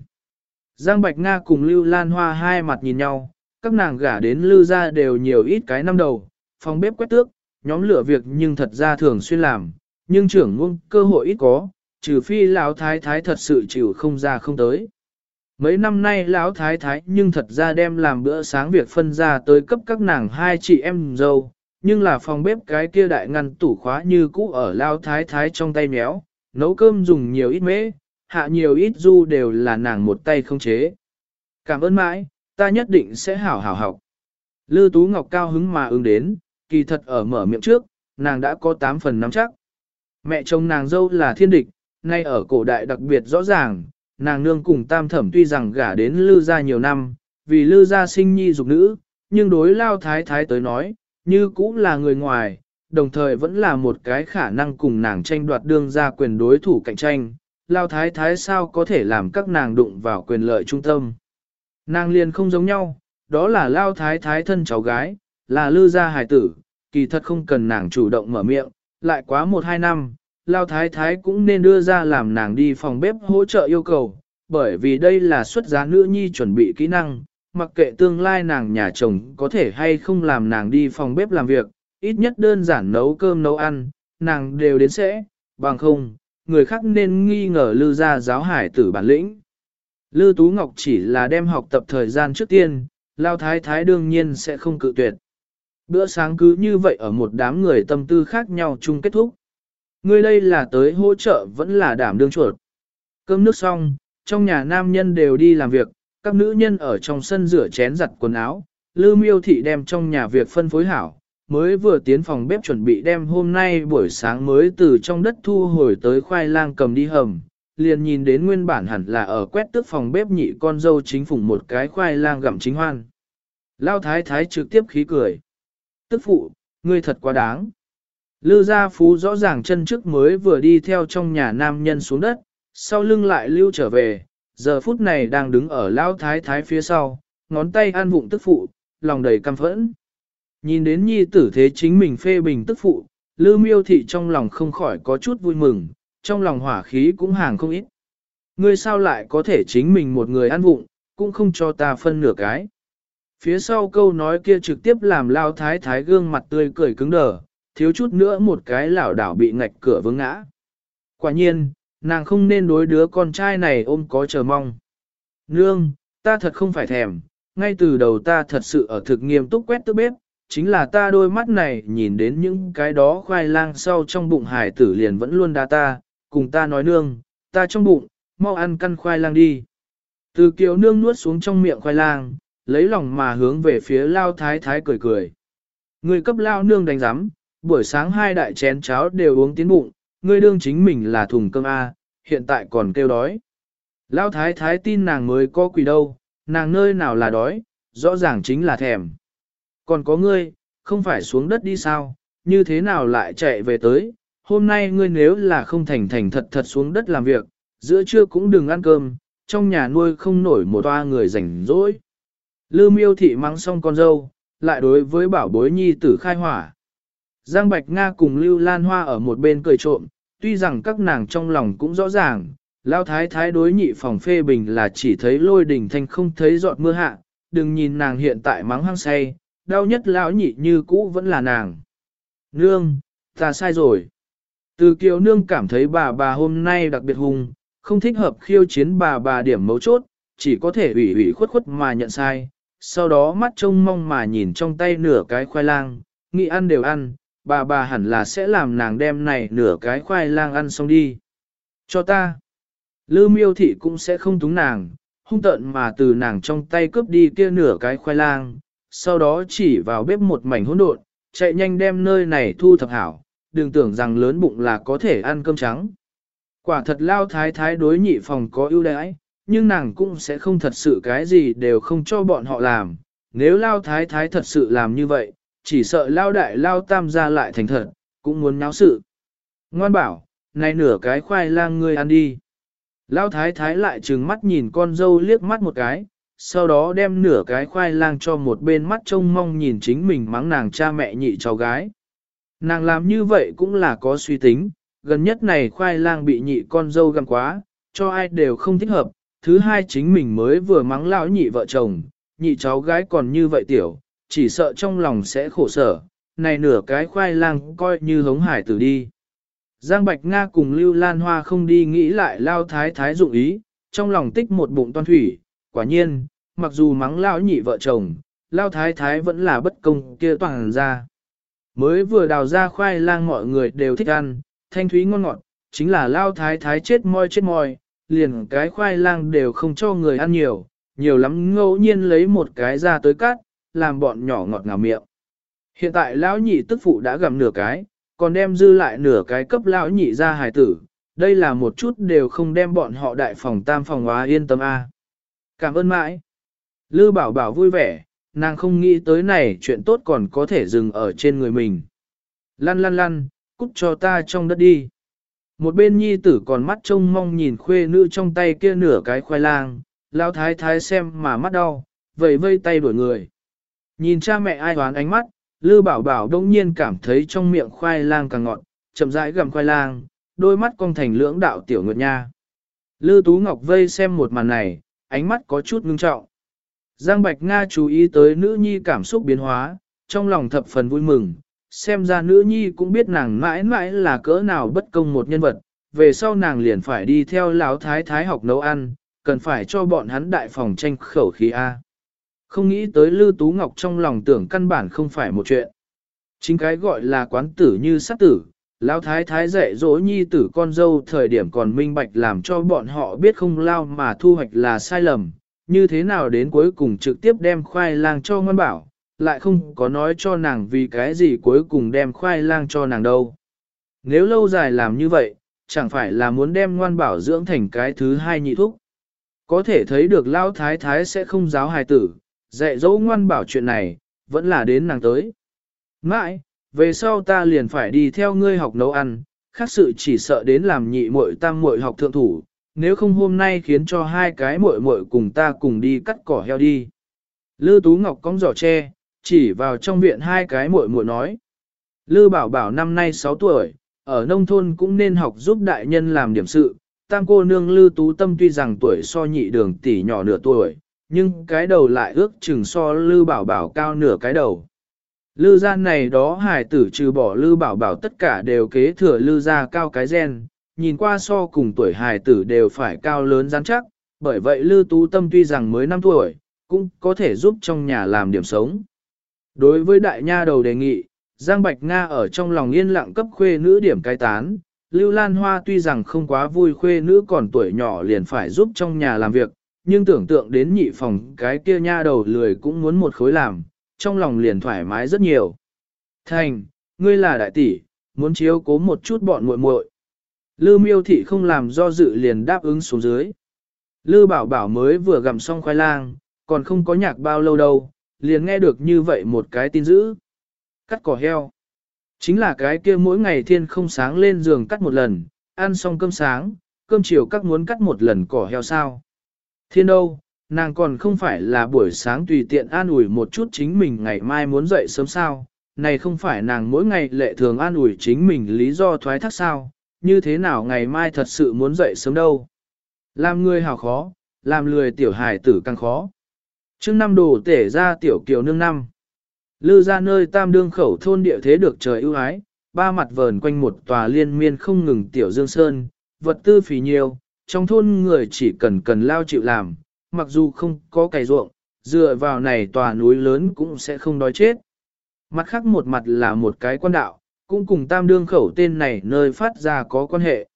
Giang Bạch Nga cùng Lưu Lan Hoa hai mặt nhìn nhau, các nàng gả đến Lư ra đều nhiều ít cái năm đầu, phòng bếp quét tước, nhóm lửa việc nhưng thật ra thường xuyên làm, nhưng trưởng ngôn cơ hội ít có, trừ phi lão thái thái thật sự chịu không ra không tới. Mấy năm nay lão thái thái nhưng thật ra đem làm bữa sáng việc phân ra tới cấp các nàng hai chị em dâu, nhưng là phòng bếp cái kia đại ngăn tủ khóa như cũ ở lao thái thái trong tay méo, nấu cơm dùng nhiều ít mễ, hạ nhiều ít du đều là nàng một tay không chế. Cảm ơn mãi, ta nhất định sẽ hảo hảo học. Lư Tú Ngọc cao hứng mà ứng đến, kỳ thật ở mở miệng trước, nàng đã có 8 phần nắm chắc. Mẹ chồng nàng dâu là thiên địch, nay ở cổ đại đặc biệt rõ ràng, nàng nương cùng tam thẩm tuy rằng gả đến lư gia nhiều năm, vì lư gia sinh nhi dục nữ, nhưng đối lao thái thái tới nói, như cũng là người ngoài, đồng thời vẫn là một cái khả năng cùng nàng tranh đoạt đương ra quyền đối thủ cạnh tranh, lao thái thái sao có thể làm các nàng đụng vào quyền lợi trung tâm. Nàng liền không giống nhau, đó là lao thái thái thân cháu gái, là lư gia hài tử, kỳ thật không cần nàng chủ động mở miệng, lại quá một hai năm, lao thái thái cũng nên đưa ra làm nàng đi phòng bếp hỗ trợ yêu cầu, bởi vì đây là xuất giá nữ nhi chuẩn bị kỹ năng, mặc kệ tương lai nàng nhà chồng có thể hay không làm nàng đi phòng bếp làm việc, ít nhất đơn giản nấu cơm nấu ăn, nàng đều đến sẽ, bằng không, người khác nên nghi ngờ Lư gia giáo hải tử bản lĩnh. Lư Tú Ngọc chỉ là đem học tập thời gian trước tiên, Lao Thái Thái đương nhiên sẽ không cự tuyệt. Bữa sáng cứ như vậy ở một đám người tâm tư khác nhau chung kết thúc. Ngươi đây là tới hỗ trợ vẫn là đảm đương chuột. Cơm nước xong, trong nhà nam nhân đều đi làm việc, các nữ nhân ở trong sân rửa chén giặt quần áo, Lư Miêu Thị đem trong nhà việc phân phối hảo, mới vừa tiến phòng bếp chuẩn bị đem hôm nay buổi sáng mới từ trong đất thu hồi tới khoai lang cầm đi hầm, liền nhìn đến nguyên bản hẳn là ở quét tước phòng bếp nhị con dâu chính phủng một cái khoai lang gặm chính hoan. Lao thái thái trực tiếp khí cười. Tức phụ, ngươi thật quá đáng. Lư gia phú rõ ràng chân trước mới vừa đi theo trong nhà nam nhân xuống đất, sau lưng lại lưu trở về, giờ phút này đang đứng ở Lão thái thái phía sau, ngón tay an vụng tức phụ, lòng đầy căm phẫn. Nhìn đến nhi tử thế chính mình phê bình tức phụ, lư miêu thị trong lòng không khỏi có chút vui mừng, trong lòng hỏa khí cũng hàng không ít. Ngươi sao lại có thể chính mình một người ăn vụng, cũng không cho ta phân nửa cái. Phía sau câu nói kia trực tiếp làm lao thái thái gương mặt tươi cười cứng đờ, thiếu chút nữa một cái lảo đảo bị ngạch cửa vướng ngã. Quả nhiên, nàng không nên đối đứa con trai này ôm có chờ mong. Nương, ta thật không phải thèm, ngay từ đầu ta thật sự ở thực nghiêm túc quét tức bếp, chính là ta đôi mắt này nhìn đến những cái đó khoai lang sau trong bụng hải tử liền vẫn luôn đa ta, cùng ta nói nương, ta trong bụng, mau ăn căn khoai lang đi. Từ kiều nương nuốt xuống trong miệng khoai lang, lấy lòng mà hướng về phía lao thái thái cười cười. Người cấp lao nương đánh giám, buổi sáng hai đại chén cháo đều uống tiến bụng, ngươi đương chính mình là thùng cơm A, hiện tại còn kêu đói. Lão thái thái tin nàng mới có quỷ đâu, nàng nơi nào là đói, rõ ràng chính là thèm. Còn có ngươi, không phải xuống đất đi sao, như thế nào lại chạy về tới, hôm nay ngươi nếu là không thành thành thật thật xuống đất làm việc, giữa trưa cũng đừng ăn cơm, trong nhà nuôi không nổi một toa người rảnh rỗi. Lư miêu thị mắng xong con dâu, lại đối với bảo bối nhi tử khai hỏa. Giang Bạch Nga cùng Lưu Lan Hoa ở một bên cười trộm, tuy rằng các nàng trong lòng cũng rõ ràng, Lao Thái Thái đối nhị phòng phê bình là chỉ thấy lôi đình thanh không thấy giọt mưa hạ, đừng nhìn nàng hiện tại mắng hăng say, đau nhất lão nhị như cũ vẫn là nàng. Nương, ta sai rồi. Từ kiều nương cảm thấy bà bà hôm nay đặc biệt hùng, không thích hợp khiêu chiến bà bà điểm mấu chốt, chỉ có thể ủy ủy khuất khuất mà nhận sai, sau đó mắt trông mong mà nhìn trong tay nửa cái khoai lang, nghĩ ăn đều ăn, bà bà hẳn là sẽ làm nàng đem này nửa cái khoai lang ăn xong đi. Cho ta. Lư miêu thị cũng sẽ không túng nàng, hung tợn mà từ nàng trong tay cướp đi kia nửa cái khoai lang, sau đó chỉ vào bếp một mảnh hỗn độn, chạy nhanh đem nơi này thu thập hảo, đừng tưởng rằng lớn bụng là có thể ăn cơm trắng. Quả thật lao thái thái đối nhị phòng có ưu đãi, nhưng nàng cũng sẽ không thật sự cái gì đều không cho bọn họ làm. Nếu lao thái thái thật sự làm như vậy, chỉ sợ lao đại lao tam ra lại thành thật, cũng muốn nháo sự. Ngoan bảo, này nửa cái khoai lang ngươi ăn đi. Lao thái thái lại trừng mắt nhìn con dâu liếc mắt một cái, sau đó đem nửa cái khoai lang cho một bên mắt trông mong nhìn chính mình mắng nàng cha mẹ nhị cháu gái. Nàng làm như vậy cũng là có suy tính, gần nhất này khoai lang bị nhị con dâu găm quá, cho ai đều không thích hợp, thứ hai chính mình mới vừa mắng lão nhị vợ chồng, nhị cháu gái còn như vậy tiểu, chỉ sợ trong lòng sẽ khổ sở, này nửa cái khoai lang coi như hống hải tử đi. Giang Bạch Nga cùng Lưu Lan Hoa không đi nghĩ lại lao thái thái dụng ý, trong lòng tích một bụng toan thủy, quả nhiên, mặc dù mắng lao nhị vợ chồng, lao thái thái vẫn là bất công kia toàn ra. Mới vừa đào ra khoai lang mọi người đều thích ăn, thanh thúy ngon ngọt, chính là lao thái thái chết môi chết môi, liền cái khoai lang đều không cho người ăn nhiều, nhiều lắm ngẫu nhiên lấy một cái ra tới cắt, làm bọn nhỏ ngọt ngào miệng. Hiện tại lão nhị tức phụ đã gặm nửa cái, còn đem dư lại nửa cái cấp lão nhị ra hài tử, đây là một chút đều không đem bọn họ đại phòng tam phòng hóa yên tâm a. Cảm ơn mãi. Lư bảo bảo vui vẻ, nàng không nghĩ tới này chuyện tốt còn có thể dừng ở trên người mình. Lăn lăn lăn, cút cho ta trong đất đi. Một bên nhi tử còn mắt trông mong nhìn khuê nữ trong tay kia nửa cái khoai lang, lao thái thái xem mà mắt đau, vậy vây tay đuổi người. Nhìn cha mẹ ai hoán ánh mắt, Lư Bảo Bảo đông nhiên cảm thấy trong miệng khoai lang càng ngọt, chậm rãi gặm khoai lang, đôi mắt cong thành lưỡng đạo tiểu nguyệt nha. Lư Tú Ngọc vây xem một màn này, ánh mắt có chút ngưng trọng. Giang Bạch Nga chú ý tới nữ nhi cảm xúc biến hóa, trong lòng thập phần vui mừng, xem ra nữ nhi cũng biết nàng mãi mãi là cỡ nào bất công một nhân vật, về sau nàng liền phải đi theo lão thái thái học nấu ăn, cần phải cho bọn hắn đại phòng tranh khẩu khí A. Không nghĩ tới Lư Tú Ngọc trong lòng tưởng căn bản không phải một chuyện. Chính cái gọi là quán tử như sát tử, lão thái thái dạy dỗ nhi tử con dâu thời điểm còn minh bạch làm cho bọn họ biết không lao mà thu hoạch là sai lầm, như thế nào đến cuối cùng trực tiếp đem khoai lang cho ngon bảo, lại không có nói cho nàng vì cái gì cuối cùng đem khoai lang cho nàng đâu. Nếu lâu dài làm như vậy, chẳng phải là muốn đem ngoan bảo dưỡng thành cái thứ hai nhị thúc. Có thể thấy được lao thái thái sẽ không giáo hài tử, dạy dỗ ngoan bảo chuyện này, vẫn là đến nàng tới. Mãi, về sau ta liền phải đi theo ngươi học nấu ăn, khác sự chỉ sợ đến làm nhị muội tam muội học thượng thủ, nếu không hôm nay khiến cho hai cái muội muội cùng ta cùng đi cắt cỏ heo đi. Lư Tú Ngọc cong giỏ tre, chỉ vào trong viện hai cái muội muội nói. Lư Bảo Bảo năm nay 6 tuổi, ở nông thôn cũng nên học giúp đại nhân làm điểm sự. Tam cô nương Lư Tú Tâm tuy rằng tuổi so nhị đường tỷ nhỏ nửa tuổi, nhưng cái đầu lại ước chừng so Lư Bảo Bảo cao nửa cái đầu. Lư gia này đó hải tử trừ bỏ Lư Bảo Bảo tất cả đều kế thừa Lư gia cao cái gen, nhìn qua so cùng tuổi hải tử đều phải cao lớn rắn chắc, bởi vậy Lư Tú Tâm tuy rằng mới 5 tuổi, cũng có thể giúp trong nhà làm điểm sống. Đối với đại nha đầu đề nghị, Giang Bạch Nga ở trong lòng yên lặng cấp khuê nữ điểm cai tán, Lưu Lan Hoa tuy rằng không quá vui khuê nữ còn tuổi nhỏ liền phải giúp trong nhà làm việc, nhưng tưởng tượng đến nhị phòng cái kia nha đầu lười cũng muốn một khối làm, trong lòng liền thoải mái rất nhiều. Thành, ngươi là đại tỷ, muốn chiếu cố một chút bọn muội muội. Lư miêu thị không làm do dự liền đáp ứng xuống dưới. Lư bảo bảo mới vừa gặm xong khoai lang, còn không có nhạc bao lâu đâu, liền nghe được như vậy một cái tin dữ. Cắt cỏ heo. Chính là cái kia mỗi ngày thiên không sáng lên giường cắt một lần, ăn xong cơm sáng, cơm chiều các muốn cắt một lần cỏ heo sao. Thiên đâu, nàng còn không phải là buổi sáng tùy tiện an ủi một chút chính mình ngày mai muốn dậy sớm sao, này không phải nàng mỗi ngày lệ thường an ủi chính mình lý do thoái thác sao, như thế nào ngày mai thật sự muốn dậy sớm đâu. Làm người hào khó, làm lười tiểu hài tử càng khó. trước năm đồ tể ra tiểu kiều nương năm. Lư ra nơi tam đương khẩu thôn địa thế được trời ưu ái, ba mặt vờn quanh một tòa liên miên không ngừng tiểu dương sơn, vật tư phì nhiều, trong thôn người chỉ cần cần lao chịu làm, mặc dù không có cày ruộng, dựa vào này tòa núi lớn cũng sẽ không đói chết. Mặt khác một mặt là một cái quan đạo, cũng cùng tam đương khẩu tên này nơi phát ra có quan hệ.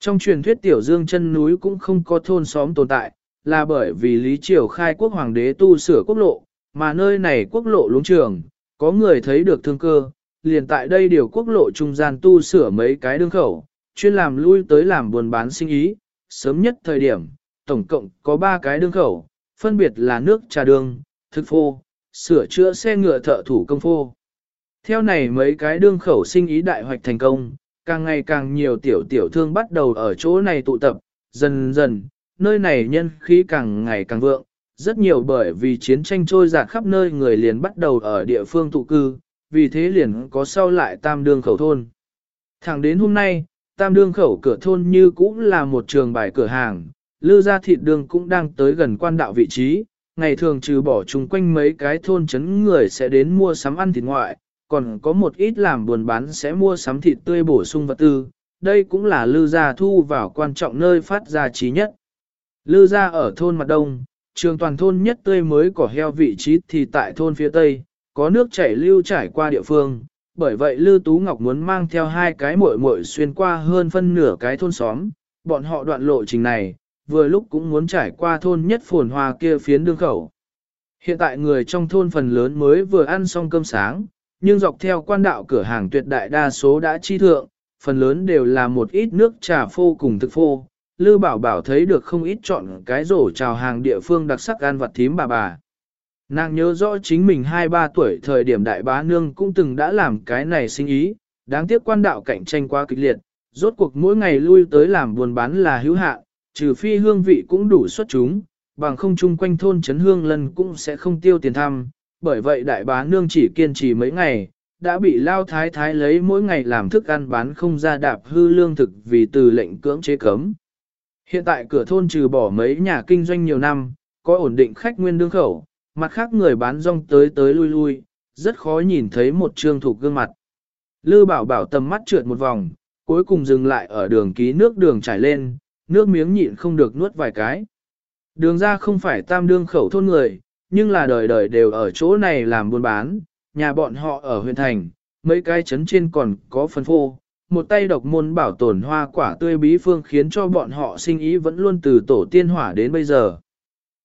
Trong truyền thuyết tiểu dương chân núi cũng không có thôn xóm tồn tại, là bởi vì Lý Triều khai quốc hoàng đế tu sửa quốc lộ, mà nơi này quốc lộ lúng trường, có người thấy được thương cơ, liền tại đây điều quốc lộ trung gian tu sửa mấy cái đương khẩu, chuyên làm lui tới làm buôn bán sinh ý, sớm nhất thời điểm, tổng cộng có 3 cái đương khẩu, phân biệt là nước trà đường, thực phô, sửa chữa xe ngựa thợ thủ công phô. Theo này mấy cái đương khẩu sinh ý đại hoạch thành công, càng ngày càng nhiều tiểu tiểu thương bắt đầu ở chỗ này tụ tập, dần dần, nơi này nhân khí càng ngày càng vượng, rất nhiều bởi vì chiến tranh trôi dạt khắp nơi người liền bắt đầu ở địa phương tụ cư, vì thế liền có sau lại tam đương khẩu thôn. Thẳng đến hôm nay, tam đương khẩu cửa thôn như cũng là một trường bài cửa hàng, lư gia thịt đường cũng đang tới gần quan đạo vị trí, ngày thường trừ bỏ chung quanh mấy cái thôn chấn người sẽ đến mua sắm ăn thịt ngoại, còn có một ít làm buồn bán sẽ mua sắm thịt tươi bổ sung vật tư, đây cũng là lư gia thu vào quan trọng nơi phát ra trí nhất. Lư gia ở thôn mặt đông, trường toàn thôn nhất tươi mới cỏ heo vị trí thì tại thôn phía tây, có nước chảy lưu trải qua địa phương, bởi vậy Lư Tú Ngọc muốn mang theo hai cái muội muội xuyên qua hơn phân nửa cái thôn xóm, bọn họ đoạn lộ trình này, vừa lúc cũng muốn trải qua thôn nhất phồn hoa kia phiến đương khẩu. Hiện tại người trong thôn phần lớn mới vừa ăn xong cơm sáng, nhưng dọc theo quan đạo cửa hàng tuyệt đại đa số đã chi thượng, phần lớn đều là một ít nước trà phô cùng thực phô. Lư Bảo Bảo thấy được không ít chọn cái rổ chào hàng địa phương đặc sắc ăn vặt thím bà bà. Nàng nhớ rõ chính mình 2-3 tuổi thời điểm đại bá nương cũng từng đã làm cái này sinh ý, đáng tiếc quan đạo cạnh tranh quá kịch liệt, rốt cuộc mỗi ngày lui tới làm buôn bán là hữu hạn, trừ phi hương vị cũng đủ xuất chúng, bằng không chung quanh thôn chấn hương lần cũng sẽ không tiêu tiền thăm, bởi vậy đại bá nương chỉ kiên trì mấy ngày, đã bị lao thái thái lấy mỗi ngày làm thức ăn bán không ra đạp hư lương thực vì từ lệnh cưỡng chế cấm. Hiện tại cửa thôn trừ bỏ mấy nhà kinh doanh nhiều năm, có ổn định khách nguyên đương khẩu, mặt khác người bán rong tới tới lui lui, rất khó nhìn thấy một trương thuộc gương mặt. Lư bảo bảo tầm mắt trượt một vòng, cuối cùng dừng lại ở đường ký nước đường trải lên, nước miếng nhịn không được nuốt vài cái. Đường ra không phải tam đương khẩu thôn người, nhưng là đời đời đều ở chỗ này làm buôn bán, nhà bọn họ ở huyện thành, mấy cái trấn trên còn có phân phô, một tay độc môn bảo tồn hoa quả tươi bí phương khiến cho bọn họ sinh ý vẫn luôn từ tổ tiên hỏa đến bây giờ.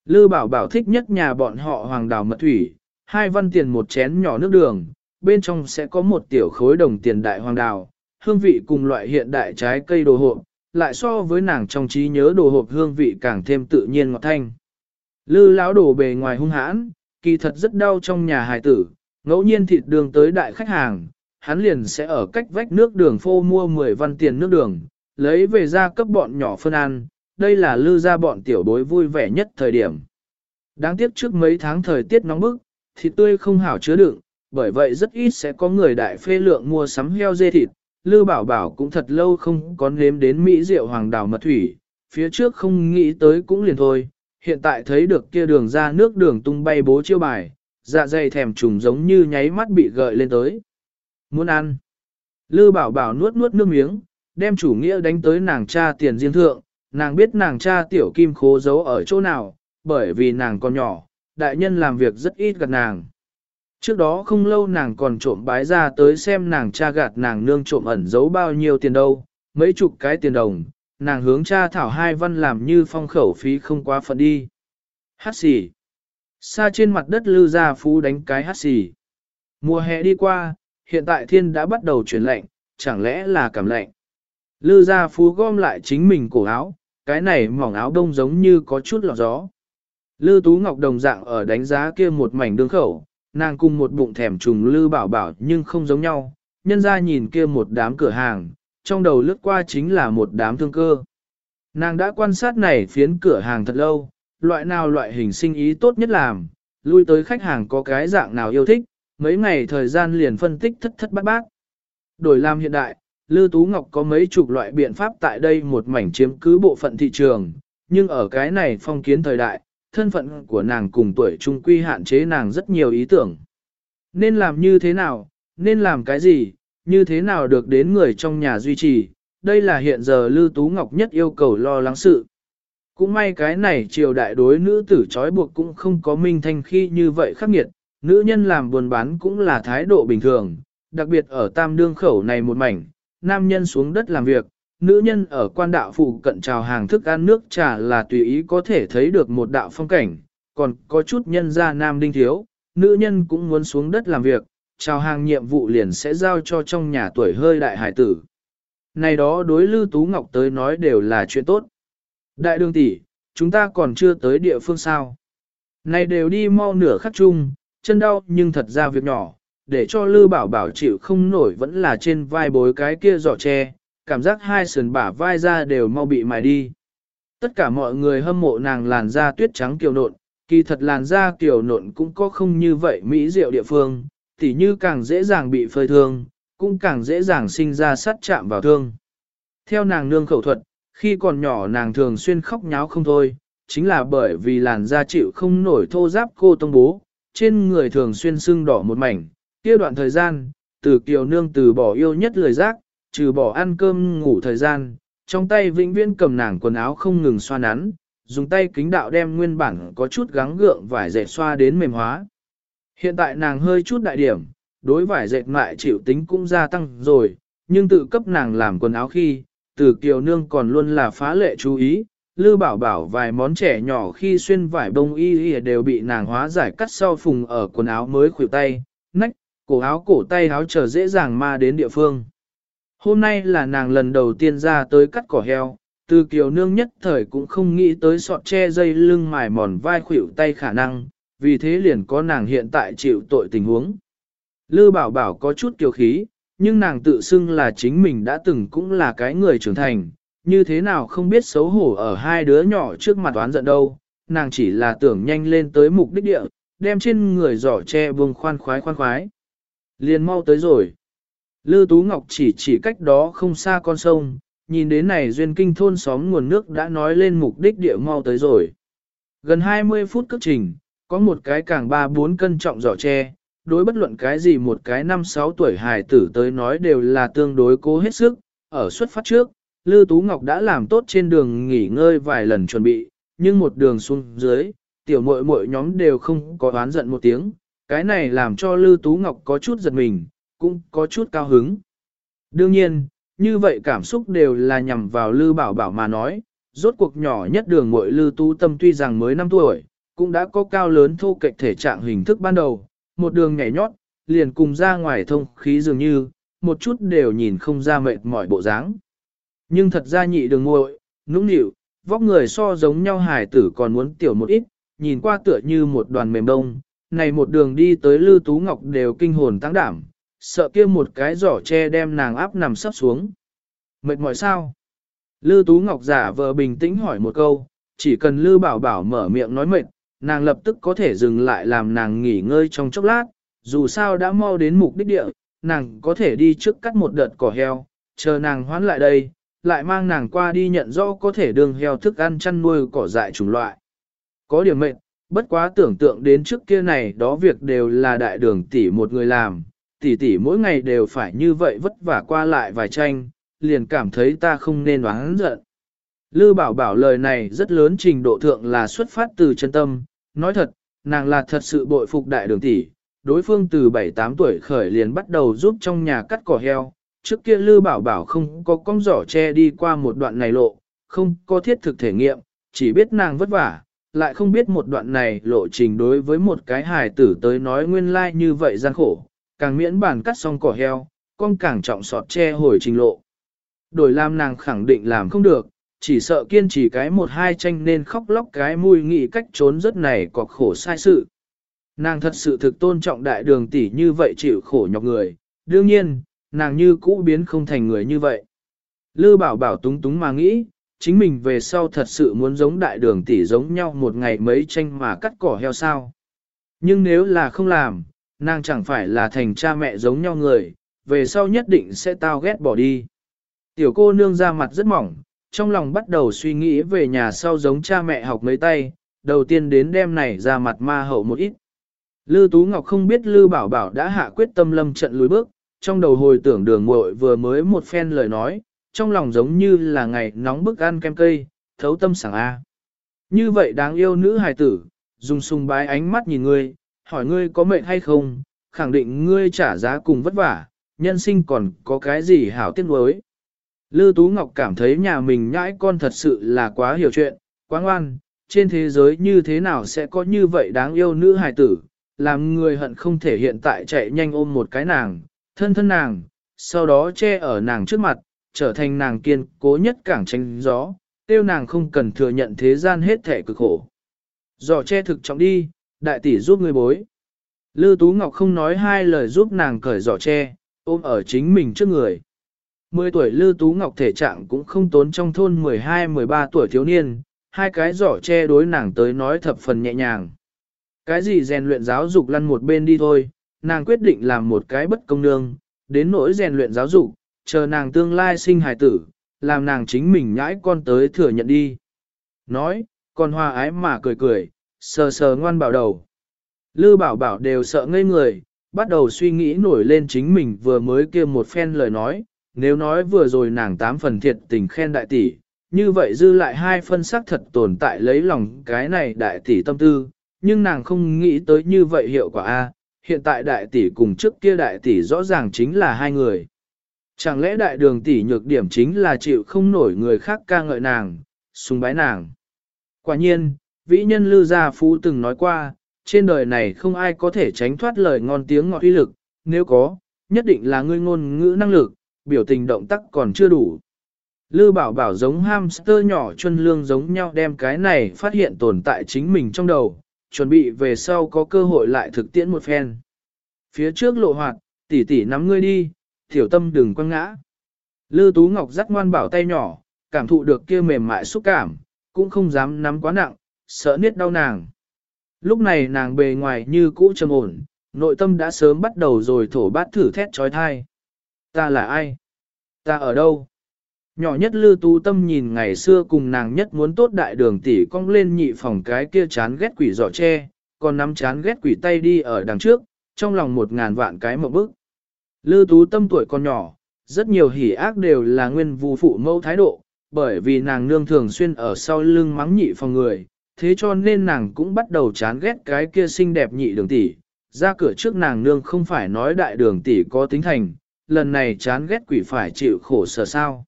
Lư bảo bảo thích nhất nhà bọn họ hoàng đào mật thủy, hai văn tiền một chén nhỏ nước đường, bên trong sẽ có một tiểu khối đồng tiền đại hoàng đào, hương vị cùng loại hiện đại trái cây đồ hộp, lại so với nàng trong trí nhớ đồ hộp hương vị càng thêm tự nhiên ngọt thanh. Lư lão đồ bề ngoài hung hãn, kỳ thật rất đau trong nhà hài tử, ngẫu nhiên thịt đường tới đại khách hàng, hắn liền sẽ ở cách vách nước đường phô mua 10 văn tiền nước đường, lấy về ra cấp bọn nhỏ phân ăn, đây là lư ra bọn tiểu bối vui vẻ nhất thời điểm. Đáng tiếc trước mấy tháng thời tiết nóng bức, thịt tươi không hảo chứa đựng, bởi vậy rất ít sẽ có người đại phê lượng mua sắm heo dê thịt. Lư bảo bảo cũng thật lâu không có nếm đến Mỹ rượu hoàng đảo mật thủy, phía trước không nghĩ tới cũng liền thôi, hiện tại thấy được kia đường ra nước đường tung bay bố chiêu bài, dạ dày thèm trùng giống như nháy mắt bị gợi lên tới. Muốn ăn. Lư bảo bảo nuốt nuốt nước miếng, đem chủ nghĩa đánh tới nàng cha tiền riêng thượng, nàng biết nàng cha tiểu kim khố giấu ở chỗ nào, bởi vì nàng còn nhỏ, đại nhân làm việc rất ít gạt nàng. Trước đó không lâu nàng còn trộm bái ra tới xem nàng cha gạt nàng nương trộm ẩn giấu bao nhiêu tiền đâu, mấy chục cái tiền đồng, nàng hướng cha thảo hai văn làm như phong khẩu phí không quá phận đi. Hát xì. Xa trên mặt đất lư gia phú đánh cái hát xì. Mùa hè đi qua, hiện tại thiên đã bắt đầu chuyển lạnh, chẳng lẽ là cảm lạnh. Lư gia phú gom lại chính mình cổ áo, cái này mỏng áo đông giống như có chút lọt gió. Lư Tú Ngọc đồng dạng ở đánh giá kia một mảnh đường khẩu, nàng cùng một bụng thèm trùng Lư Bảo Bảo nhưng không giống nhau, nhân ra nhìn kia một đám cửa hàng, trong đầu lướt qua chính là một đám thương cơ. Nàng đã quan sát này phiến cửa hàng thật lâu, loại nào loại hình sinh ý tốt nhất làm, lui tới khách hàng có cái dạng nào yêu thích, mấy ngày thời gian liền phân tích thất thất bát bát. Đổi làm hiện đại, Lư Tú Ngọc có mấy chục loại biện pháp tại đây một mảnh chiếm cứ bộ phận thị trường, nhưng ở cái này phong kiến thời đại, thân phận của nàng cùng tuổi trung quy hạn chế nàng rất nhiều ý tưởng. Nên làm như thế nào, nên làm cái gì, như thế nào được đến người trong nhà duy trì, đây là hiện giờ Lư Tú Ngọc nhất yêu cầu lo lắng sự. Cũng may cái này triều đại đối nữ tử trói buộc cũng không có minh thanh khi như vậy khắc nghiệt, nữ nhân làm buồn bán cũng là thái độ bình thường, đặc biệt ở tam đương khẩu này một mảnh, nam nhân xuống đất làm việc, nữ nhân ở quan đạo phụ cận trào hàng thức ăn nước trà là tùy ý có thể thấy được một đạo phong cảnh, còn có chút nhân gia nam đinh thiếu, nữ nhân cũng muốn xuống đất làm việc, trào hàng nhiệm vụ liền sẽ giao cho trong nhà tuổi hơi đại hải tử. Này đó đối Lưu Tú Ngọc tới nói đều là chuyện tốt. Đại đường tỷ, chúng ta còn chưa tới địa phương sao. Này đều đi mau nửa khắc chung, chân đau nhưng thật ra việc nhỏ, để cho Lư Bảo Bảo chịu không nổi vẫn là trên vai bối cái kia giỏ tre, cảm giác hai sườn bả vai ra đều mau bị mài đi. Tất cả mọi người hâm mộ nàng làn da tuyết trắng kiều nộn, kỳ thật làn da kiều nộn cũng có không như vậy mỹ diệu địa phương, tỉ như càng dễ dàng bị phơi thương, cũng càng dễ dàng sinh ra sát chạm vào thương. Theo nàng nương khẩu thuật, khi còn nhỏ nàng thường xuyên khóc nháo không thôi, chính là bởi vì làn da chịu không nổi thô giáp cô tông bố, trên người thường xuyên sưng đỏ một mảnh, kia đoạn thời gian, từ kiều nương từ bỏ yêu nhất lời giác, trừ bỏ ăn cơm ngủ thời gian, trong tay vĩnh viễn cầm nàng quần áo không ngừng xoa nắn, dùng tay kính đạo đem nguyên bản có chút gắng gượng vải dệt xoa đến mềm hóa. Hiện tại nàng hơi chút đại điểm, đối vải dệt mại chịu tính cũng gia tăng rồi, nhưng tự cấp nàng làm quần áo khi, từ kiều nương còn luôn là phá lệ chú ý, Lư bảo bảo vài món trẻ nhỏ khi xuyên vải bông y y đều bị nàng hóa giải cắt sau phùng ở quần áo mới khuỷu tay, nách, cổ áo cổ tay áo trở dễ dàng ma đến địa phương. Hôm nay là nàng lần đầu tiên ra tới cắt cỏ heo, từ kiều nương nhất thời cũng không nghĩ tới sọt che dây lưng mài mòn vai khuỷu tay khả năng, vì thế liền có nàng hiện tại chịu tội tình huống. Lư bảo bảo có chút kiều khí, nhưng nàng tự xưng là chính mình đã từng cũng là cái người trưởng thành, như thế nào không biết xấu hổ ở hai đứa nhỏ trước mặt oán giận đâu, nàng chỉ là tưởng nhanh lên tới mục đích địa, đem trên người giỏ che vương khoan khoái khoan khoái. Liền mau tới rồi. Lư Tú Ngọc chỉ chỉ cách đó không xa con sông, nhìn đến này duyên kinh thôn xóm nguồn nước đã nói lên mục đích địa mau tới rồi. Gần 20 phút cước trình, có một cái càng 3-4 cân trọng giỏ tre, đối bất luận cái gì một cái 5-6 tuổi hài tử tới nói đều là tương đối cố hết sức, ở xuất phát trước, Lư Tú Ngọc đã làm tốt trên đường nghỉ ngơi vài lần chuẩn bị, nhưng một đường xuống dưới, tiểu muội muội nhóm đều không có oán giận một tiếng, cái này làm cho Lư Tú Ngọc có chút giật mình, cũng có chút cao hứng. Đương nhiên, như vậy cảm xúc đều là nhằm vào Lư Bảo Bảo mà nói, rốt cuộc nhỏ nhất đường mội Lư Tú Tâm tuy rằng mới 5 tuổi, cũng đã có cao lớn thô kệch thể trạng hình thức ban đầu, một đường nhảy nhót, liền cùng ra ngoài thông khí dường như, một chút đều nhìn không ra mệt mỏi bộ dáng. Nhưng thật ra nhị đường muội, nũng nịu, vóc người so giống nhau hài tử còn muốn tiểu một ít, nhìn qua tựa như một đoàn mềm đông, này một đường đi tới Lư Tú Ngọc đều kinh hồn tăng đảm, sợ kia một cái giỏ che đem nàng áp nằm sắp xuống. Mệt mỏi sao? Lư Tú Ngọc giả vờ bình tĩnh hỏi một câu, chỉ cần Lư Bảo Bảo mở miệng nói mệt, nàng lập tức có thể dừng lại làm nàng nghỉ ngơi trong chốc lát, dù sao đã mau đến mục đích địa, nàng có thể đi trước cắt một đợt cỏ heo, chờ nàng hoán lại đây, lại mang nàng qua đi nhận rõ có thể đường heo thức ăn chăn nuôi cỏ dại chủng loại. Có điểm mệnh, bất quá tưởng tượng đến trước kia này đó việc đều là đại đường tỷ một người làm, tỷ tỷ mỗi ngày đều phải như vậy vất vả qua lại vài tranh, liền cảm thấy ta không nên oán giận. Lư bảo bảo lời này rất lớn trình độ thượng là xuất phát từ chân tâm, nói thật, nàng là thật sự bội phục đại đường tỷ, đối phương từ 7-8 tuổi khởi liền bắt đầu giúp trong nhà cắt cỏ heo, trước kia Lư Bảo Bảo không có con giỏ che đi qua một đoạn này lộ, không có thiết thực thể nghiệm, chỉ biết nàng vất vả, lại không biết một đoạn này lộ trình đối với một cái hài tử tới nói nguyên lai like như vậy gian khổ, càng miễn bản cắt xong cỏ heo, con càng trọng sọt che hồi trình lộ. Đổi làm nàng khẳng định làm không được, chỉ sợ kiên trì cái một hai tranh nên khóc lóc cái mùi nghĩ cách trốn rất này có khổ sai sự. Nàng thật sự thực tôn trọng đại đường tỷ như vậy chịu khổ nhọc người, đương nhiên, nàng như cũ biến không thành người như vậy. Lư bảo bảo túng túng mà nghĩ, chính mình về sau thật sự muốn giống đại đường tỷ giống nhau một ngày mấy tranh mà cắt cỏ heo sao. Nhưng nếu là không làm, nàng chẳng phải là thành cha mẹ giống nhau người, về sau nhất định sẽ tao ghét bỏ đi. Tiểu cô nương ra mặt rất mỏng, trong lòng bắt đầu suy nghĩ về nhà sau giống cha mẹ học mấy tay, đầu tiên đến đêm này ra mặt ma hậu một ít. Lư Tú Ngọc không biết Lư Bảo Bảo đã hạ quyết tâm lâm trận lùi bước, trong đầu hồi tưởng đường muội vừa mới một phen lời nói, trong lòng giống như là ngày nóng bức ăn kem cây, thấu tâm sảng A. Như vậy đáng yêu nữ hài tử, dùng sùng bái ánh mắt nhìn ngươi, hỏi ngươi có mệnh hay không, khẳng định ngươi trả giá cùng vất vả, nhân sinh còn có cái gì hảo tiếc nuối. Lư Tú Ngọc cảm thấy nhà mình nhãi con thật sự là quá hiểu chuyện, quá ngoan, trên thế giới như thế nào sẽ có như vậy đáng yêu nữ hài tử, làm người hận không thể hiện tại chạy nhanh ôm một cái nàng, thân thân nàng, sau đó che ở nàng trước mặt, trở thành nàng kiên cố nhất cảng tranh gió, tiêu nàng không cần thừa nhận thế gian hết thể cực khổ. Giỏ che thực trọng đi, đại tỷ giúp người bối. Lư Tú Ngọc không nói hai lời giúp nàng cởi giỏ che, ôm ở chính mình trước người. Mười tuổi Lư Tú Ngọc thể trạng cũng không tốn trong thôn 12-13 tuổi thiếu niên, hai cái giỏ che đối nàng tới nói thập phần nhẹ nhàng. Cái gì rèn luyện giáo dục lăn một bên đi thôi, nàng quyết định làm một cái bất công nương, đến nỗi rèn luyện giáo dục, chờ nàng tương lai sinh hài tử, làm nàng chính mình nhãi con tới thừa nhận đi. Nói, con hoa ái mà cười cười, sờ sờ ngoan bảo đầu. Lư bảo bảo đều sợ ngây người, bắt đầu suy nghĩ nổi lên chính mình vừa mới kia một phen lời nói, nếu nói vừa rồi nàng tám phần thiệt tình khen đại tỷ, như vậy dư lại hai phân sắc thật tồn tại lấy lòng cái này đại tỷ tâm tư, nhưng nàng không nghĩ tới như vậy hiệu quả a. hiện tại đại tỷ cùng trước kia đại tỷ rõ ràng chính là hai người. Chẳng lẽ đại đường tỷ nhược điểm chính là chịu không nổi người khác ca ngợi nàng, sùng bái nàng. Quả nhiên, vĩ nhân Lư Gia Phú từng nói qua, trên đời này không ai có thể tránh thoát lời ngon tiếng ngọt uy lực, nếu có, nhất định là ngươi ngôn ngữ năng lực, biểu tình động tác còn chưa đủ. Lư bảo bảo giống hamster nhỏ chân lương giống nhau đem cái này phát hiện tồn tại chính mình trong đầu, chuẩn bị về sau có cơ hội lại thực tiễn một phen. Phía trước lộ hoạt, tỷ tỷ nắm ngươi đi, tiểu tâm đừng quăng ngã. Lư Tú Ngọc dắt ngoan bảo tay nhỏ, cảm thụ được kia mềm mại xúc cảm, cũng không dám nắm quá nặng, sợ niết đau nàng. Lúc này nàng bề ngoài như cũ trầm ổn, nội tâm đã sớm bắt đầu rồi thổ bát thử thét trói thai. Ta là ai? Ta ở đâu? Nhỏ nhất lư tú tâm nhìn ngày xưa cùng nàng nhất muốn tốt đại đường tỷ cong lên nhị phòng cái kia chán ghét quỷ giỏ tre, còn nắm chán ghét quỷ tay đi ở đằng trước, trong lòng một ngàn vạn cái mộng bức. Lư tú tâm tuổi còn nhỏ, rất nhiều hỉ ác đều là nguyên vu phụ mẫu thái độ, bởi vì nàng nương thường xuyên ở sau lưng mắng nhị phòng người, thế cho nên nàng cũng bắt đầu chán ghét cái kia xinh đẹp nhị đường tỷ. Ra cửa trước nàng nương không phải nói đại đường tỷ có tính thành, lần này chán ghét quỷ phải chịu khổ sở sao.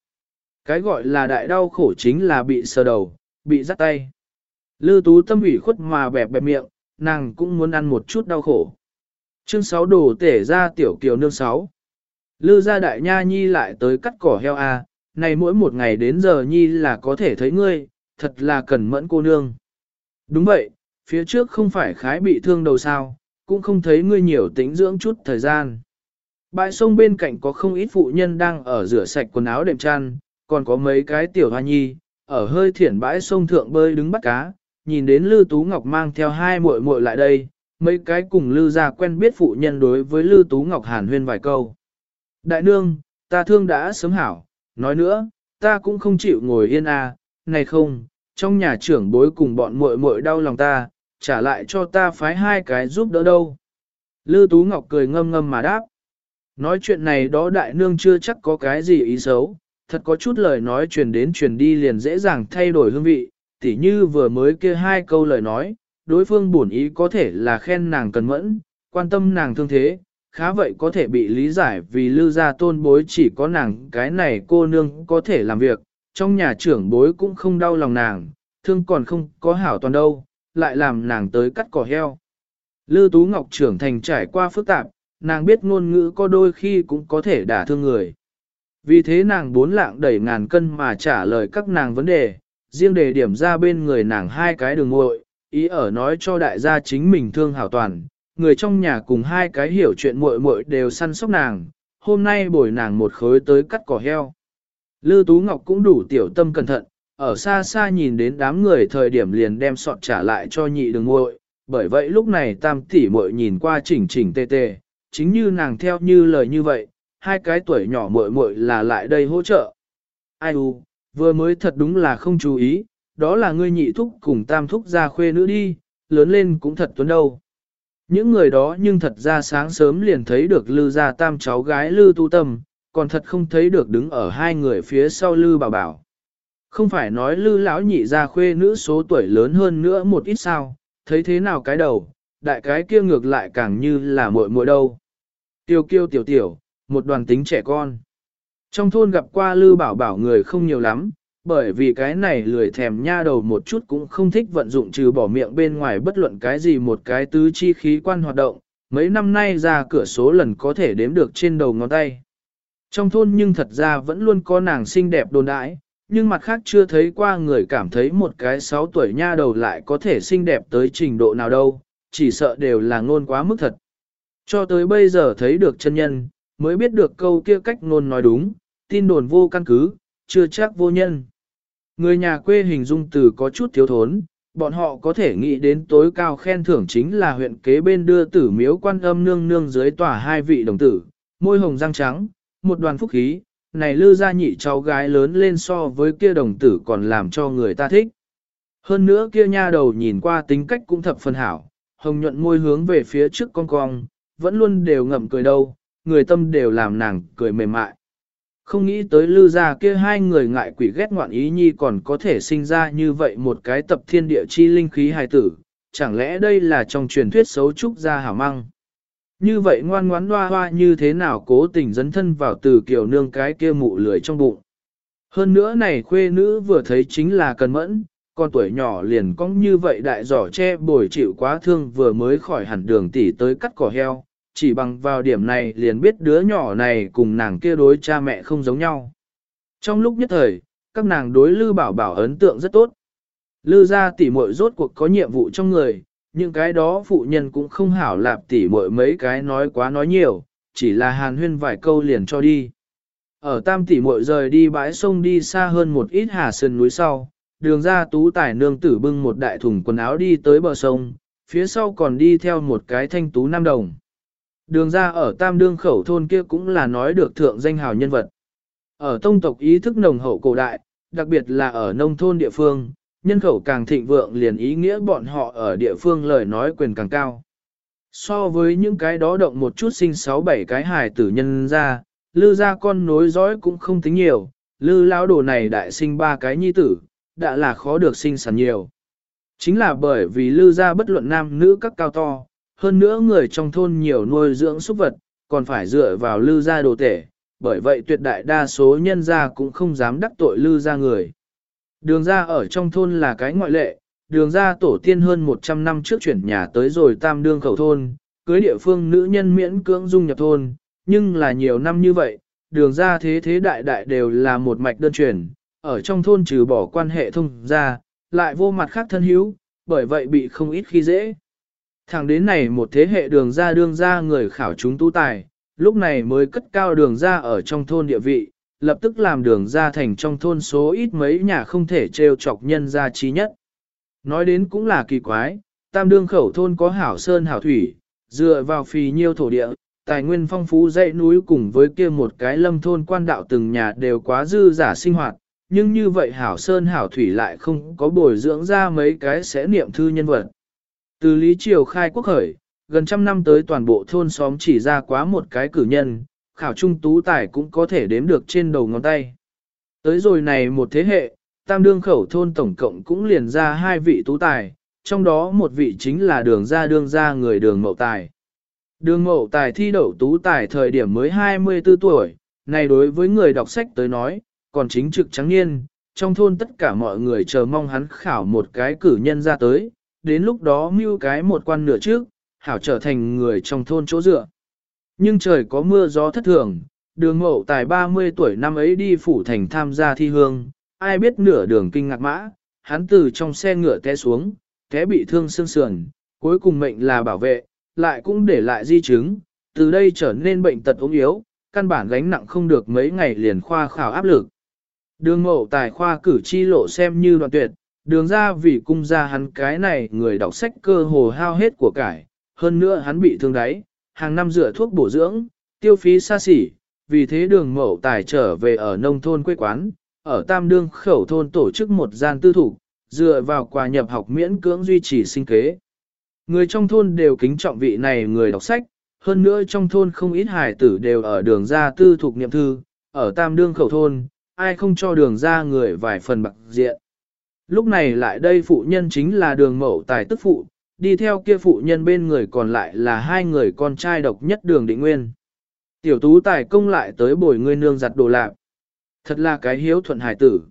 Cái gọi là đại đau khổ chính là bị sờ đầu, bị dắt tay. Lư tú tâm ủy khuất mà bẹp bẹp miệng, nàng cũng muốn ăn một chút đau khổ. Chương 6 đồ tể ra tiểu kiều nương 6. Lư gia đại nha nhi lại tới cắt cỏ heo a, à, này mỗi một ngày đến giờ nhi là có thể thấy ngươi, thật là cần mẫn cô nương. Đúng vậy, phía trước không phải khái bị thương đầu sao, cũng không thấy ngươi nhiều tính dưỡng chút thời gian. Bãi sông bên cạnh có không ít phụ nhân đang ở rửa sạch quần áo đệm chăn, còn có mấy cái tiểu hoa nhi, ở hơi thiển bãi sông thượng bơi đứng bắt cá, nhìn đến Lư Tú Ngọc mang theo hai muội muội lại đây, mấy cái cùng Lư gia quen biết phụ nhân đối với Lư Tú Ngọc hàn huyên vài câu. Đại nương, ta thương đã sớm hảo, nói nữa, ta cũng không chịu ngồi yên à, này không, trong nhà trưởng bối cùng bọn muội muội đau lòng ta, trả lại cho ta phái hai cái giúp đỡ đâu. Lư Tú Ngọc cười ngâm ngâm mà đáp. Nói chuyện này đó đại nương chưa chắc có cái gì ý xấu, thật có chút lời nói truyền đến truyền đi liền dễ dàng thay đổi hương vị, tỉ như vừa mới kia hai câu lời nói, đối phương bổn ý có thể là khen nàng cần mẫn, quan tâm nàng thương thế, khá vậy có thể bị lý giải vì lư gia tôn bối chỉ có nàng cái này cô nương có thể làm việc, trong nhà trưởng bối cũng không đau lòng nàng, thương còn không có hảo toàn đâu, lại làm nàng tới cắt cỏ heo. Lư Tú Ngọc trưởng thành trải qua phức tạp, nàng biết ngôn ngữ có đôi khi cũng có thể đả thương người. Vì thế nàng bốn lạng đẩy ngàn cân mà trả lời các nàng vấn đề, riêng đề điểm ra bên người nàng hai cái đường ngội, ý ở nói cho đại gia chính mình thương hảo toàn, người trong nhà cùng hai cái hiểu chuyện muội muội đều săn sóc nàng, hôm nay bồi nàng một khối tới cắt cỏ heo. Lư Tú Ngọc cũng đủ tiểu tâm cẩn thận, ở xa xa nhìn đến đám người thời điểm liền đem sọt trả lại cho nhị đường muội, bởi vậy lúc này tam tỷ muội nhìn qua chỉnh chỉnh tê tê, chính như nàng theo như lời như vậy, hai cái tuổi nhỏ muội muội là lại đây hỗ trợ. Ai u, vừa mới thật đúng là không chú ý, đó là ngươi nhị thúc cùng tam thúc ra khuê nữ đi, lớn lên cũng thật tuấn đâu. Những người đó nhưng thật ra sáng sớm liền thấy được lư gia tam cháu gái lư tu tâm, còn thật không thấy được đứng ở hai người phía sau lư bảo bảo. Không phải nói lư lão nhị ra khuê nữ số tuổi lớn hơn nữa một ít sao, thấy thế nào cái đầu, đại cái kia ngược lại càng như là muội muội đâu. Tiêu kiêu tiểu tiểu, một đoàn tính trẻ con. Trong thôn gặp qua lư bảo bảo người không nhiều lắm, bởi vì cái này lười thèm nha đầu một chút cũng không thích vận dụng trừ bỏ miệng bên ngoài bất luận cái gì một cái tứ chi khí quan hoạt động, mấy năm nay ra cửa số lần có thể đếm được trên đầu ngón tay. Trong thôn nhưng thật ra vẫn luôn có nàng xinh đẹp đồn đãi, nhưng mặt khác chưa thấy qua người cảm thấy một cái 6 tuổi nha đầu lại có thể xinh đẹp tới trình độ nào đâu, chỉ sợ đều là ngôn quá mức thật. Cho tới bây giờ thấy được chân nhân, mới biết được câu kia cách ngôn nói đúng, tin đồn vô căn cứ, chưa chắc vô nhân. Người nhà quê hình dung từ có chút thiếu thốn, bọn họ có thể nghĩ đến tối cao khen thưởng chính là huyện kế bên đưa tử miếu quan âm nương nương dưới tòa hai vị đồng tử, môi hồng răng trắng, một đoàn phúc khí, này lư ra nhị cháu gái lớn lên so với kia đồng tử còn làm cho người ta thích. Hơn nữa kia nha đầu nhìn qua tính cách cũng thập phần hảo, hồng nhuận môi hướng về phía trước con cong, vẫn luôn đều ngậm cười đâu, người tâm đều làm nàng cười mềm mại. Không nghĩ tới lư ra kia hai người ngại quỷ ghét ngoạn ý nhi còn có thể sinh ra như vậy một cái tập thiên địa chi linh khí hài tử, chẳng lẽ đây là trong truyền thuyết xấu trúc gia hảo măng. Như vậy ngoan ngoãn hoa hoa như thế nào cố tình dấn thân vào từ kiểu nương cái kia mụ lười trong bụng. Hơn nữa này khuê nữ vừa thấy chính là cần mẫn, con tuổi nhỏ liền cong như vậy đại giỏ che bồi chịu quá thương vừa mới khỏi hẳn đường tỉ tới cắt cỏ heo, chỉ bằng vào điểm này liền biết đứa nhỏ này cùng nàng kia đối cha mẹ không giống nhau. Trong lúc nhất thời, các nàng đối Lư Bảo Bảo ấn tượng rất tốt. Lư ra tỉ muội rốt cuộc có nhiệm vụ trong người, những cái đó phụ nhân cũng không hảo lạp tỉ muội mấy cái nói quá nói nhiều, chỉ là hàn huyên vài câu liền cho đi. Ở tam tỉ muội rời đi bãi sông đi xa hơn một ít hà sơn núi sau, đường ra tú tải nương tử bưng một đại thùng quần áo đi tới bờ sông, phía sau còn đi theo một cái thanh tú nam đồng. Đường ra ở tam đương khẩu thôn kia cũng là nói được thượng danh hào nhân vật. Ở tông tộc ý thức nồng hậu cổ đại, đặc biệt là ở nông thôn địa phương, nhân khẩu càng thịnh vượng liền ý nghĩa bọn họ ở địa phương lời nói quyền càng cao. So với những cái đó động một chút sinh sáu bảy cái hài tử nhân ra, lư ra con nối dõi cũng không tính nhiều, lư lão đồ này đại sinh ba cái nhi tử, đã là khó được sinh sản nhiều. Chính là bởi vì lư ra bất luận nam nữ các cao to, hơn nữa người trong thôn nhiều nuôi dưỡng súc vật, còn phải dựa vào lư gia đồ tể, bởi vậy tuyệt đại đa số nhân gia cũng không dám đắc tội lư gia người. Đường gia ở trong thôn là cái ngoại lệ, đường gia tổ tiên hơn 100 năm trước chuyển nhà tới rồi tam đương khẩu thôn, cưới địa phương nữ nhân miễn cưỡng dung nhập thôn, nhưng là nhiều năm như vậy, đường gia thế thế đại đại đều là một mạch đơn truyền, ở trong thôn trừ bỏ quan hệ thông gia, lại vô mặt khác thân hữu, bởi vậy bị không ít khi dễ. Thẳng đến này một thế hệ đường ra đương ra người khảo chúng tu tài, lúc này mới cất cao đường ra ở trong thôn địa vị, lập tức làm đường ra thành trong thôn số ít mấy nhà không thể trêu chọc nhân ra trí nhất. Nói đến cũng là kỳ quái, tam đương khẩu thôn có hảo sơn hảo thủy, dựa vào phì nhiêu thổ địa, tài nguyên phong phú dãy núi cùng với kia một cái lâm thôn quan đạo từng nhà đều quá dư giả sinh hoạt, nhưng như vậy hảo sơn hảo thủy lại không có bồi dưỡng ra mấy cái sẽ niệm thư nhân vật. Từ Lý Triều khai quốc khởi, gần trăm năm tới toàn bộ thôn xóm chỉ ra quá một cái cử nhân, khảo trung tú tài cũng có thể đếm được trên đầu ngón tay. Tới rồi này một thế hệ, tam đương khẩu thôn tổng cộng cũng liền ra hai vị tú tài, trong đó một vị chính là đường ra đương ra người đường mậu tài. Đường mậu tài thi đậu tú tài thời điểm mới 24 tuổi, này đối với người đọc sách tới nói, còn chính trực trắng niên, trong thôn tất cả mọi người chờ mong hắn khảo một cái cử nhân ra tới, đến lúc đó mưu cái một quan nửa trước, hảo trở thành người trong thôn chỗ dựa. Nhưng trời có mưa gió thất thường, đường mậu tài 30 tuổi năm ấy đi phủ thành tham gia thi hương, ai biết nửa đường kinh ngạc mã, hắn từ trong xe ngựa té xuống, té bị thương xương sườn, cuối cùng mệnh là bảo vệ, lại cũng để lại di chứng, từ đây trở nên bệnh tật ốm yếu, căn bản gánh nặng không được mấy ngày liền khoa khảo áp lực. Đường mậu tài khoa cử chi lộ xem như đoạn tuyệt, đường ra vì cung ra hắn cái này người đọc sách cơ hồ hao hết của cải, hơn nữa hắn bị thương đáy, hàng năm rửa thuốc bổ dưỡng, tiêu phí xa xỉ, vì thế đường mậu tài trở về ở nông thôn quê quán, ở Tam Đương khẩu thôn tổ chức một gian tư thủ, dựa vào quà nhập học miễn cưỡng duy trì sinh kế. Người trong thôn đều kính trọng vị này người đọc sách, hơn nữa trong thôn không ít hải tử đều ở đường ra tư thuộc niệm thư, ở Tam Đương khẩu thôn, ai không cho đường ra người vài phần bạc diện. Lúc này lại đây phụ nhân chính là đường mậu tài tức phụ, đi theo kia phụ nhân bên người còn lại là hai người con trai độc nhất đường định nguyên. Tiểu tú tài công lại tới bồi ngươi nương giặt đồ lạc. Thật là cái hiếu thuận hải tử.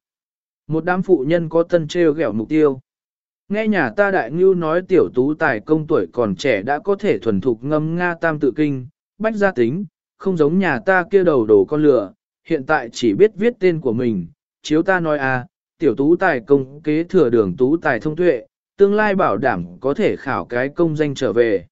Một đám phụ nhân có tân treo ghẹo mục tiêu. Nghe nhà ta đại ngưu nói tiểu tú tài công tuổi còn trẻ đã có thể thuần thục ngâm Nga tam tự kinh, bách gia tính, không giống nhà ta kia đầu đổ con lửa, hiện tại chỉ biết viết tên của mình. Chiếu ta nói à, tiểu tú tài công kế thừa đường tú tài thông tuệ, tương lai bảo đảm có thể khảo cái công danh trở về.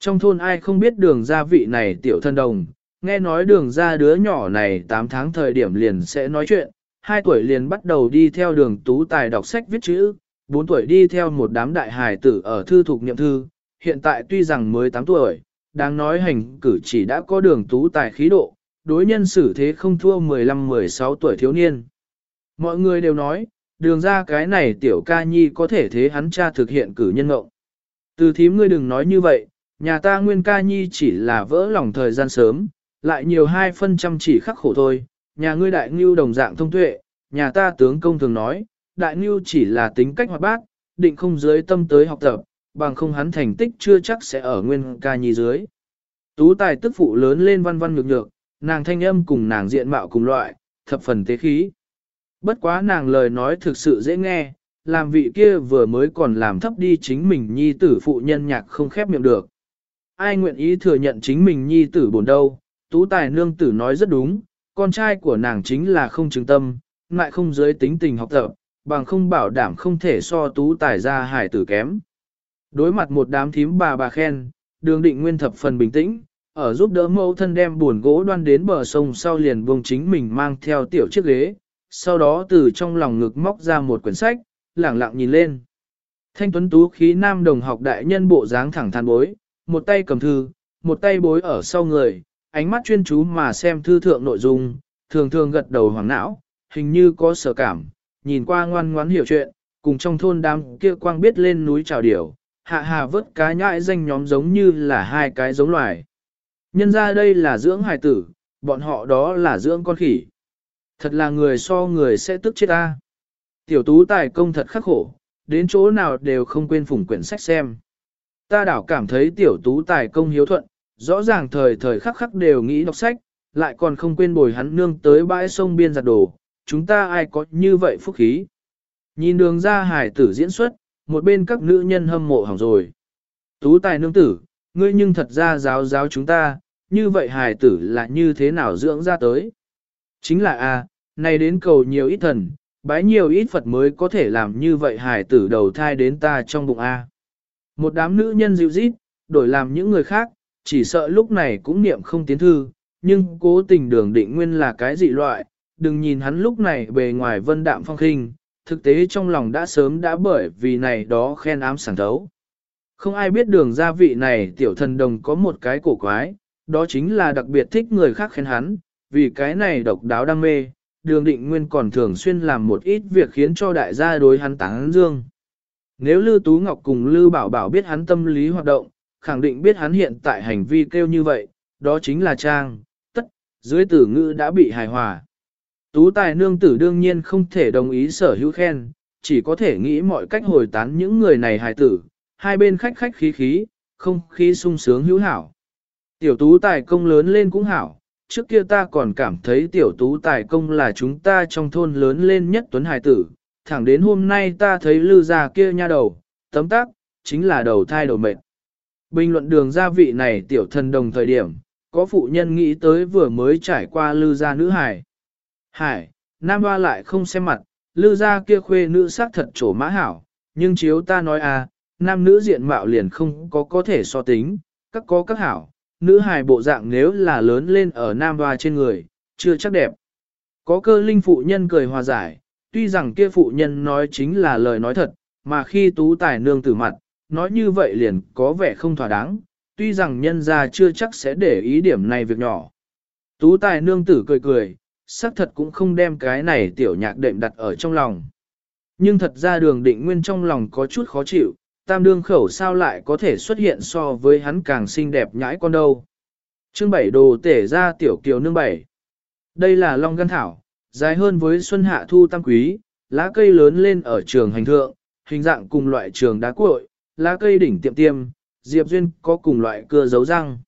Trong thôn ai không biết đường gia vị này tiểu thân đồng, nghe nói đường gia đứa nhỏ này 8 tháng thời điểm liền sẽ nói chuyện, 2 tuổi liền bắt đầu đi theo đường tú tài đọc sách viết chữ, 4 tuổi đi theo một đám đại hài tử ở thư thuộc niệm thư, hiện tại tuy rằng mới 8 tuổi, đáng nói hành cử chỉ đã có đường tú tài khí độ, đối nhân xử thế không thua 15-16 tuổi thiếu niên. Mọi người đều nói, đường ra cái này tiểu ca nhi có thể thế hắn cha thực hiện cử nhân ngộng. Từ thím ngươi đừng nói như vậy, nhà ta nguyên ca nhi chỉ là vỡ lòng thời gian sớm, lại nhiều hai phân trăm chỉ khắc khổ thôi, nhà ngươi đại ngưu đồng dạng thông tuệ, nhà ta tướng công thường nói, đại ngưu chỉ là tính cách hoạt bát, định không dưới tâm tới học tập, bằng không hắn thành tích chưa chắc sẽ ở nguyên ca nhi dưới. Tú tài tức phụ lớn lên văn văn nhược nhược, nàng thanh âm cùng nàng diện mạo cùng loại, thập phần tế khí. Bất quá nàng lời nói thực sự dễ nghe, làm vị kia vừa mới còn làm thấp đi chính mình nhi tử phụ nhân nhạc không khép miệng được. Ai nguyện ý thừa nhận chính mình nhi tử buồn đâu, tú tài nương tử nói rất đúng, con trai của nàng chính là không chứng tâm, lại không giới tính tình học tập, bằng không bảo đảm không thể so tú tài ra hải tử kém. Đối mặt một đám thím bà bà khen, đường định nguyên thập phần bình tĩnh, ở giúp đỡ mẫu thân đem buồn gỗ đoan đến bờ sông sau liền vùng chính mình mang theo tiểu chiếc ghế, sau đó từ trong lòng ngực móc ra một quyển sách, lẳng lặng nhìn lên. Thanh tuấn tú khí nam đồng học đại nhân bộ dáng thẳng thắn bối, một tay cầm thư, một tay bối ở sau người, ánh mắt chuyên chú mà xem thư thượng nội dung, thường thường gật đầu hoảng não, hình như có sở cảm, nhìn qua ngoan ngoãn hiểu chuyện, cùng trong thôn đám kia quang biết lên núi trào điểu, hạ hà vớt cá nhãi danh nhóm giống như là hai cái giống loài. Nhân ra đây là dưỡng hài tử, bọn họ đó là dưỡng con khỉ. Thật là người so người sẽ tức chết ta. Tiểu tú tài công thật khắc khổ, đến chỗ nào đều không quên phủng quyển sách xem. Ta đảo cảm thấy tiểu tú tài công hiếu thuận, rõ ràng thời thời khắc khắc đều nghĩ đọc sách, lại còn không quên bồi hắn nương tới bãi sông biên giặt đồ, chúng ta ai có như vậy phúc khí. Nhìn đường ra hải tử diễn xuất, một bên các nữ nhân hâm mộ hỏng rồi. Tú tài nương tử, ngươi nhưng thật ra giáo giáo chúng ta, như vậy hải tử là như thế nào dưỡng ra tới. Chính là a, này đến cầu nhiều ít thần, bái nhiều ít Phật mới có thể làm như vậy hải tử đầu thai đến ta trong bụng a. Một đám nữ nhân dịu rít, đổi làm những người khác, chỉ sợ lúc này cũng niệm không tiến thư, nhưng cố tình đường định nguyên là cái dị loại, đừng nhìn hắn lúc này bề ngoài vân đạm phong khinh, thực tế trong lòng đã sớm đã bởi vì này đó khen ám sảng thấu. Không ai biết đường gia vị này tiểu thần đồng có một cái cổ quái, đó chính là đặc biệt thích người khác khen hắn, vì cái này độc đáo đam mê, đường định nguyên còn thường xuyên làm một ít việc khiến cho đại gia đối hắn tán dương. Nếu Lư Tú Ngọc cùng Lư Bảo Bảo biết hắn tâm lý hoạt động, khẳng định biết hắn hiện tại hành vi kêu như vậy, đó chính là trang, tất, dưới tử ngữ đã bị hài hòa. Tú tài nương tử đương nhiên không thể đồng ý sở hữu khen, chỉ có thể nghĩ mọi cách hồi tán những người này hài tử, hai bên khách khách khí khí, không khí sung sướng hữu hảo. Tiểu tú tài công lớn lên cũng hảo, trước kia ta còn cảm thấy tiểu tú tài công là chúng ta trong thôn lớn lên nhất tuấn hải tử, thẳng đến hôm nay ta thấy lư già kia nha đầu, tấm tắc, chính là đầu thai đầu mệt. Bình luận đường gia vị này tiểu thần đồng thời điểm, có phụ nhân nghĩ tới vừa mới trải qua lư gia nữ hải. Hải, nam hoa lại không xem mặt, lư gia kia khuê nữ sắc thật trổ mã hảo, nhưng chiếu ta nói à, nam nữ diện mạo liền không có có thể so tính, các có các hảo, nữ hài bộ dạng nếu là lớn lên ở nam hoa trên người, chưa chắc đẹp. Có cơ linh phụ nhân cười hòa giải, tuy rằng kia phụ nhân nói chính là lời nói thật, mà khi tú tài nương tử mặt, nói như vậy liền có vẻ không thỏa đáng, tuy rằng nhân gia chưa chắc sẽ để ý điểm này việc nhỏ. Tú tài nương tử cười cười, xác thật cũng không đem cái này tiểu nhạc đệm đặt ở trong lòng. Nhưng thật ra đường định nguyên trong lòng có chút khó chịu, tam đương khẩu sao lại có thể xuất hiện so với hắn càng xinh đẹp nhãi con đâu. Chương bảy đồ tể ra tiểu kiều nương bảy. Đây là long gan thảo, dài hơn với xuân hạ thu tam quý, lá cây lớn lên ở trường hành thượng, hình dạng cùng loại trường đá cuội, lá cây đỉnh tiệm tiêm, diệp duyên có cùng loại cưa dấu răng.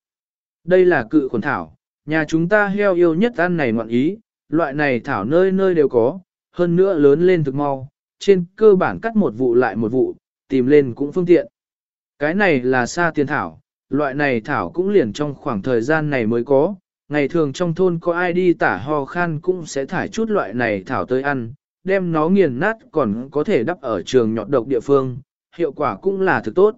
Đây là cự khuẩn thảo, nhà chúng ta heo yêu nhất ăn này ngoạn ý, loại này thảo nơi nơi đều có, hơn nữa lớn lên thực mau, trên cơ bản cắt một vụ lại một vụ, tìm lên cũng phương tiện. Cái này là sa tiên thảo, loại này thảo cũng liền trong khoảng thời gian này mới có, ngày thường trong thôn có ai đi tả ho khan cũng sẽ thải chút loại này thảo tới ăn, đem nó nghiền nát còn có thể đắp ở trường nhọt độc địa phương, hiệu quả cũng là thực tốt.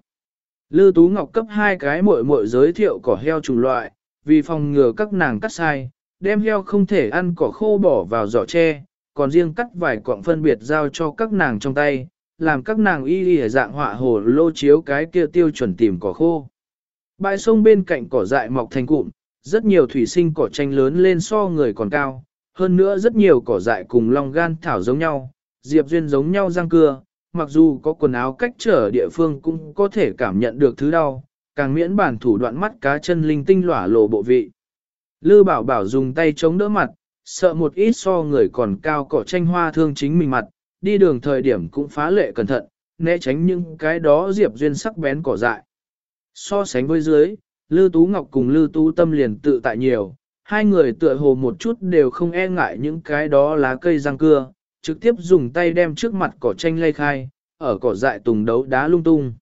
Lư Tú Ngọc cấp hai cái muội muội giới thiệu cỏ heo chủng loại, vì phòng ngừa các nàng cắt sai, đem heo không thể ăn cỏ khô bỏ vào giỏ tre, còn riêng cắt vài quặng phân biệt giao cho các nàng trong tay, làm các nàng y y dạng họa hồ lô chiếu cái kia tiêu chuẩn tìm cỏ khô. Bãi sông bên cạnh cỏ dại mọc thành cụm, rất nhiều thủy sinh cỏ tranh lớn lên so người còn cao, hơn nữa rất nhiều cỏ dại cùng long gan thảo giống nhau, diệp duyên giống nhau răng cưa, mặc dù có quần áo cách trở địa phương cũng có thể cảm nhận được thứ đau, càng miễn bản thủ đoạn mắt cá chân linh tinh lỏa lộ bộ vị. Lư bảo bảo dùng tay chống đỡ mặt, sợ một ít so người còn cao cỏ tranh hoa thương chính mình mặt, đi đường thời điểm cũng phá lệ cẩn thận, né tránh những cái đó diệp duyên sắc bén cỏ dại. So sánh với dưới, Lư Tú Ngọc cùng Lư Tú Tâm liền tự tại nhiều, hai người tựa hồ một chút đều không e ngại những cái đó lá cây răng cưa, trực tiếp dùng tay đem trước mặt cỏ tranh lây khai, ở cỏ dại tùng đấu đá lung tung.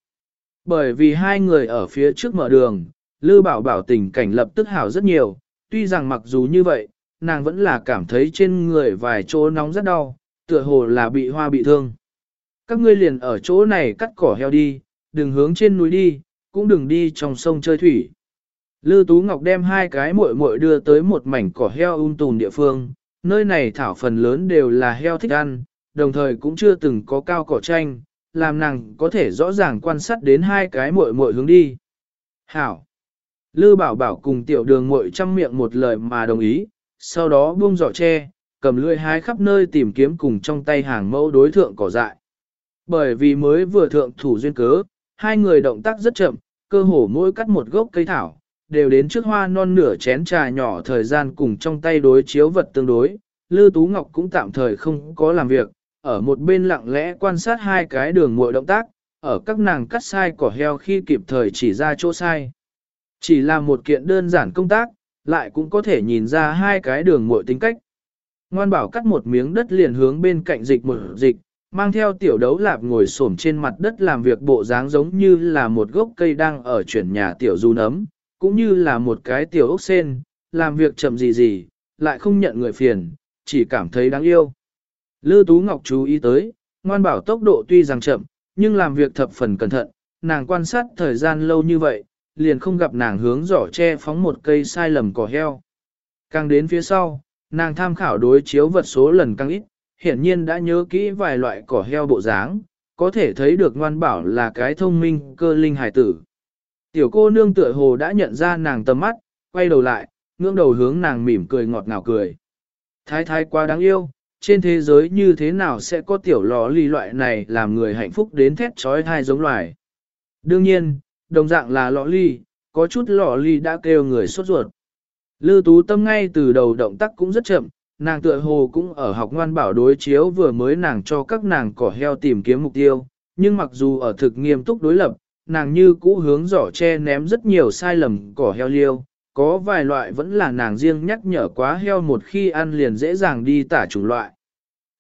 Bởi vì hai người ở phía trước mở đường, Lư Bảo Bảo tình cảnh lập tức hảo rất nhiều, tuy rằng mặc dù như vậy, nàng vẫn là cảm thấy trên người vài chỗ nóng rất đau, tựa hồ là bị hoa bị thương. Các ngươi liền ở chỗ này cắt cỏ heo đi, đừng hướng trên núi đi, cũng đừng đi trong sông chơi thủy. Lư Tú Ngọc đem hai cái muội muội đưa tới một mảnh cỏ heo um tùn địa phương, nơi này thảo phần lớn đều là heo thích ăn, đồng thời cũng chưa từng có cao cỏ tranh, làm nàng có thể rõ ràng quan sát đến hai cái muội muội hướng đi. Hảo! Lư Bảo Bảo cùng tiểu đường muội chăm miệng một lời mà đồng ý, sau đó buông giỏ tre, cầm lưỡi hái khắp nơi tìm kiếm cùng trong tay hàng mẫu đối thượng cỏ dại. Bởi vì mới vừa thượng thủ duyên cớ, hai người động tác rất chậm, cơ hồ mỗi cắt một gốc cây thảo, đều đến trước hoa non nửa chén trà nhỏ thời gian cùng trong tay đối chiếu vật tương đối. Lư Tú Ngọc cũng tạm thời không có làm việc, ở một bên lặng lẽ quan sát hai cái đường muội động tác, ở các nàng cắt sai cỏ heo khi kịp thời chỉ ra chỗ sai. Chỉ là một kiện đơn giản công tác, lại cũng có thể nhìn ra hai cái đường muội tính cách. Ngoan bảo cắt một miếng đất liền hướng bên cạnh dịch một dịch, mang theo tiểu đấu lạp ngồi xổm trên mặt đất làm việc bộ dáng giống như là một gốc cây đang ở chuyển nhà tiểu du nấm, cũng như là một cái tiểu ốc sen, làm việc chậm gì gì, lại không nhận người phiền, chỉ cảm thấy đáng yêu. Lư Tú Ngọc chú ý tới, ngoan bảo tốc độ tuy rằng chậm, nhưng làm việc thập phần cẩn thận, nàng quan sát thời gian lâu như vậy, liền không gặp nàng hướng giỏ che phóng một cây sai lầm cỏ heo. Càng đến phía sau, nàng tham khảo đối chiếu vật số lần càng ít, hiển nhiên đã nhớ kỹ vài loại cỏ heo bộ dáng, có thể thấy được ngoan bảo là cái thông minh cơ linh hải tử. Tiểu cô nương tựa hồ đã nhận ra nàng tầm mắt, quay đầu lại, ngưỡng đầu hướng nàng mỉm cười ngọt ngào cười. Thái thái quá đáng yêu, trên thế giới như thế nào sẽ có tiểu lò ly loại này làm người hạnh phúc đến thét trói thai giống loài. Đương nhiên, đồng dạng là lọ ly, có chút lọ ly đã kêu người sốt ruột. Lư tú tâm ngay từ đầu động tác cũng rất chậm, nàng tựa hồ cũng ở học ngoan bảo đối chiếu vừa mới nàng cho các nàng cỏ heo tìm kiếm mục tiêu, nhưng mặc dù ở thực nghiêm túc đối lập, nàng như cũ hướng giỏ che ném rất nhiều sai lầm cỏ heo liêu, có vài loại vẫn là nàng riêng nhắc nhở quá heo một khi ăn liền dễ dàng đi tả chủng loại.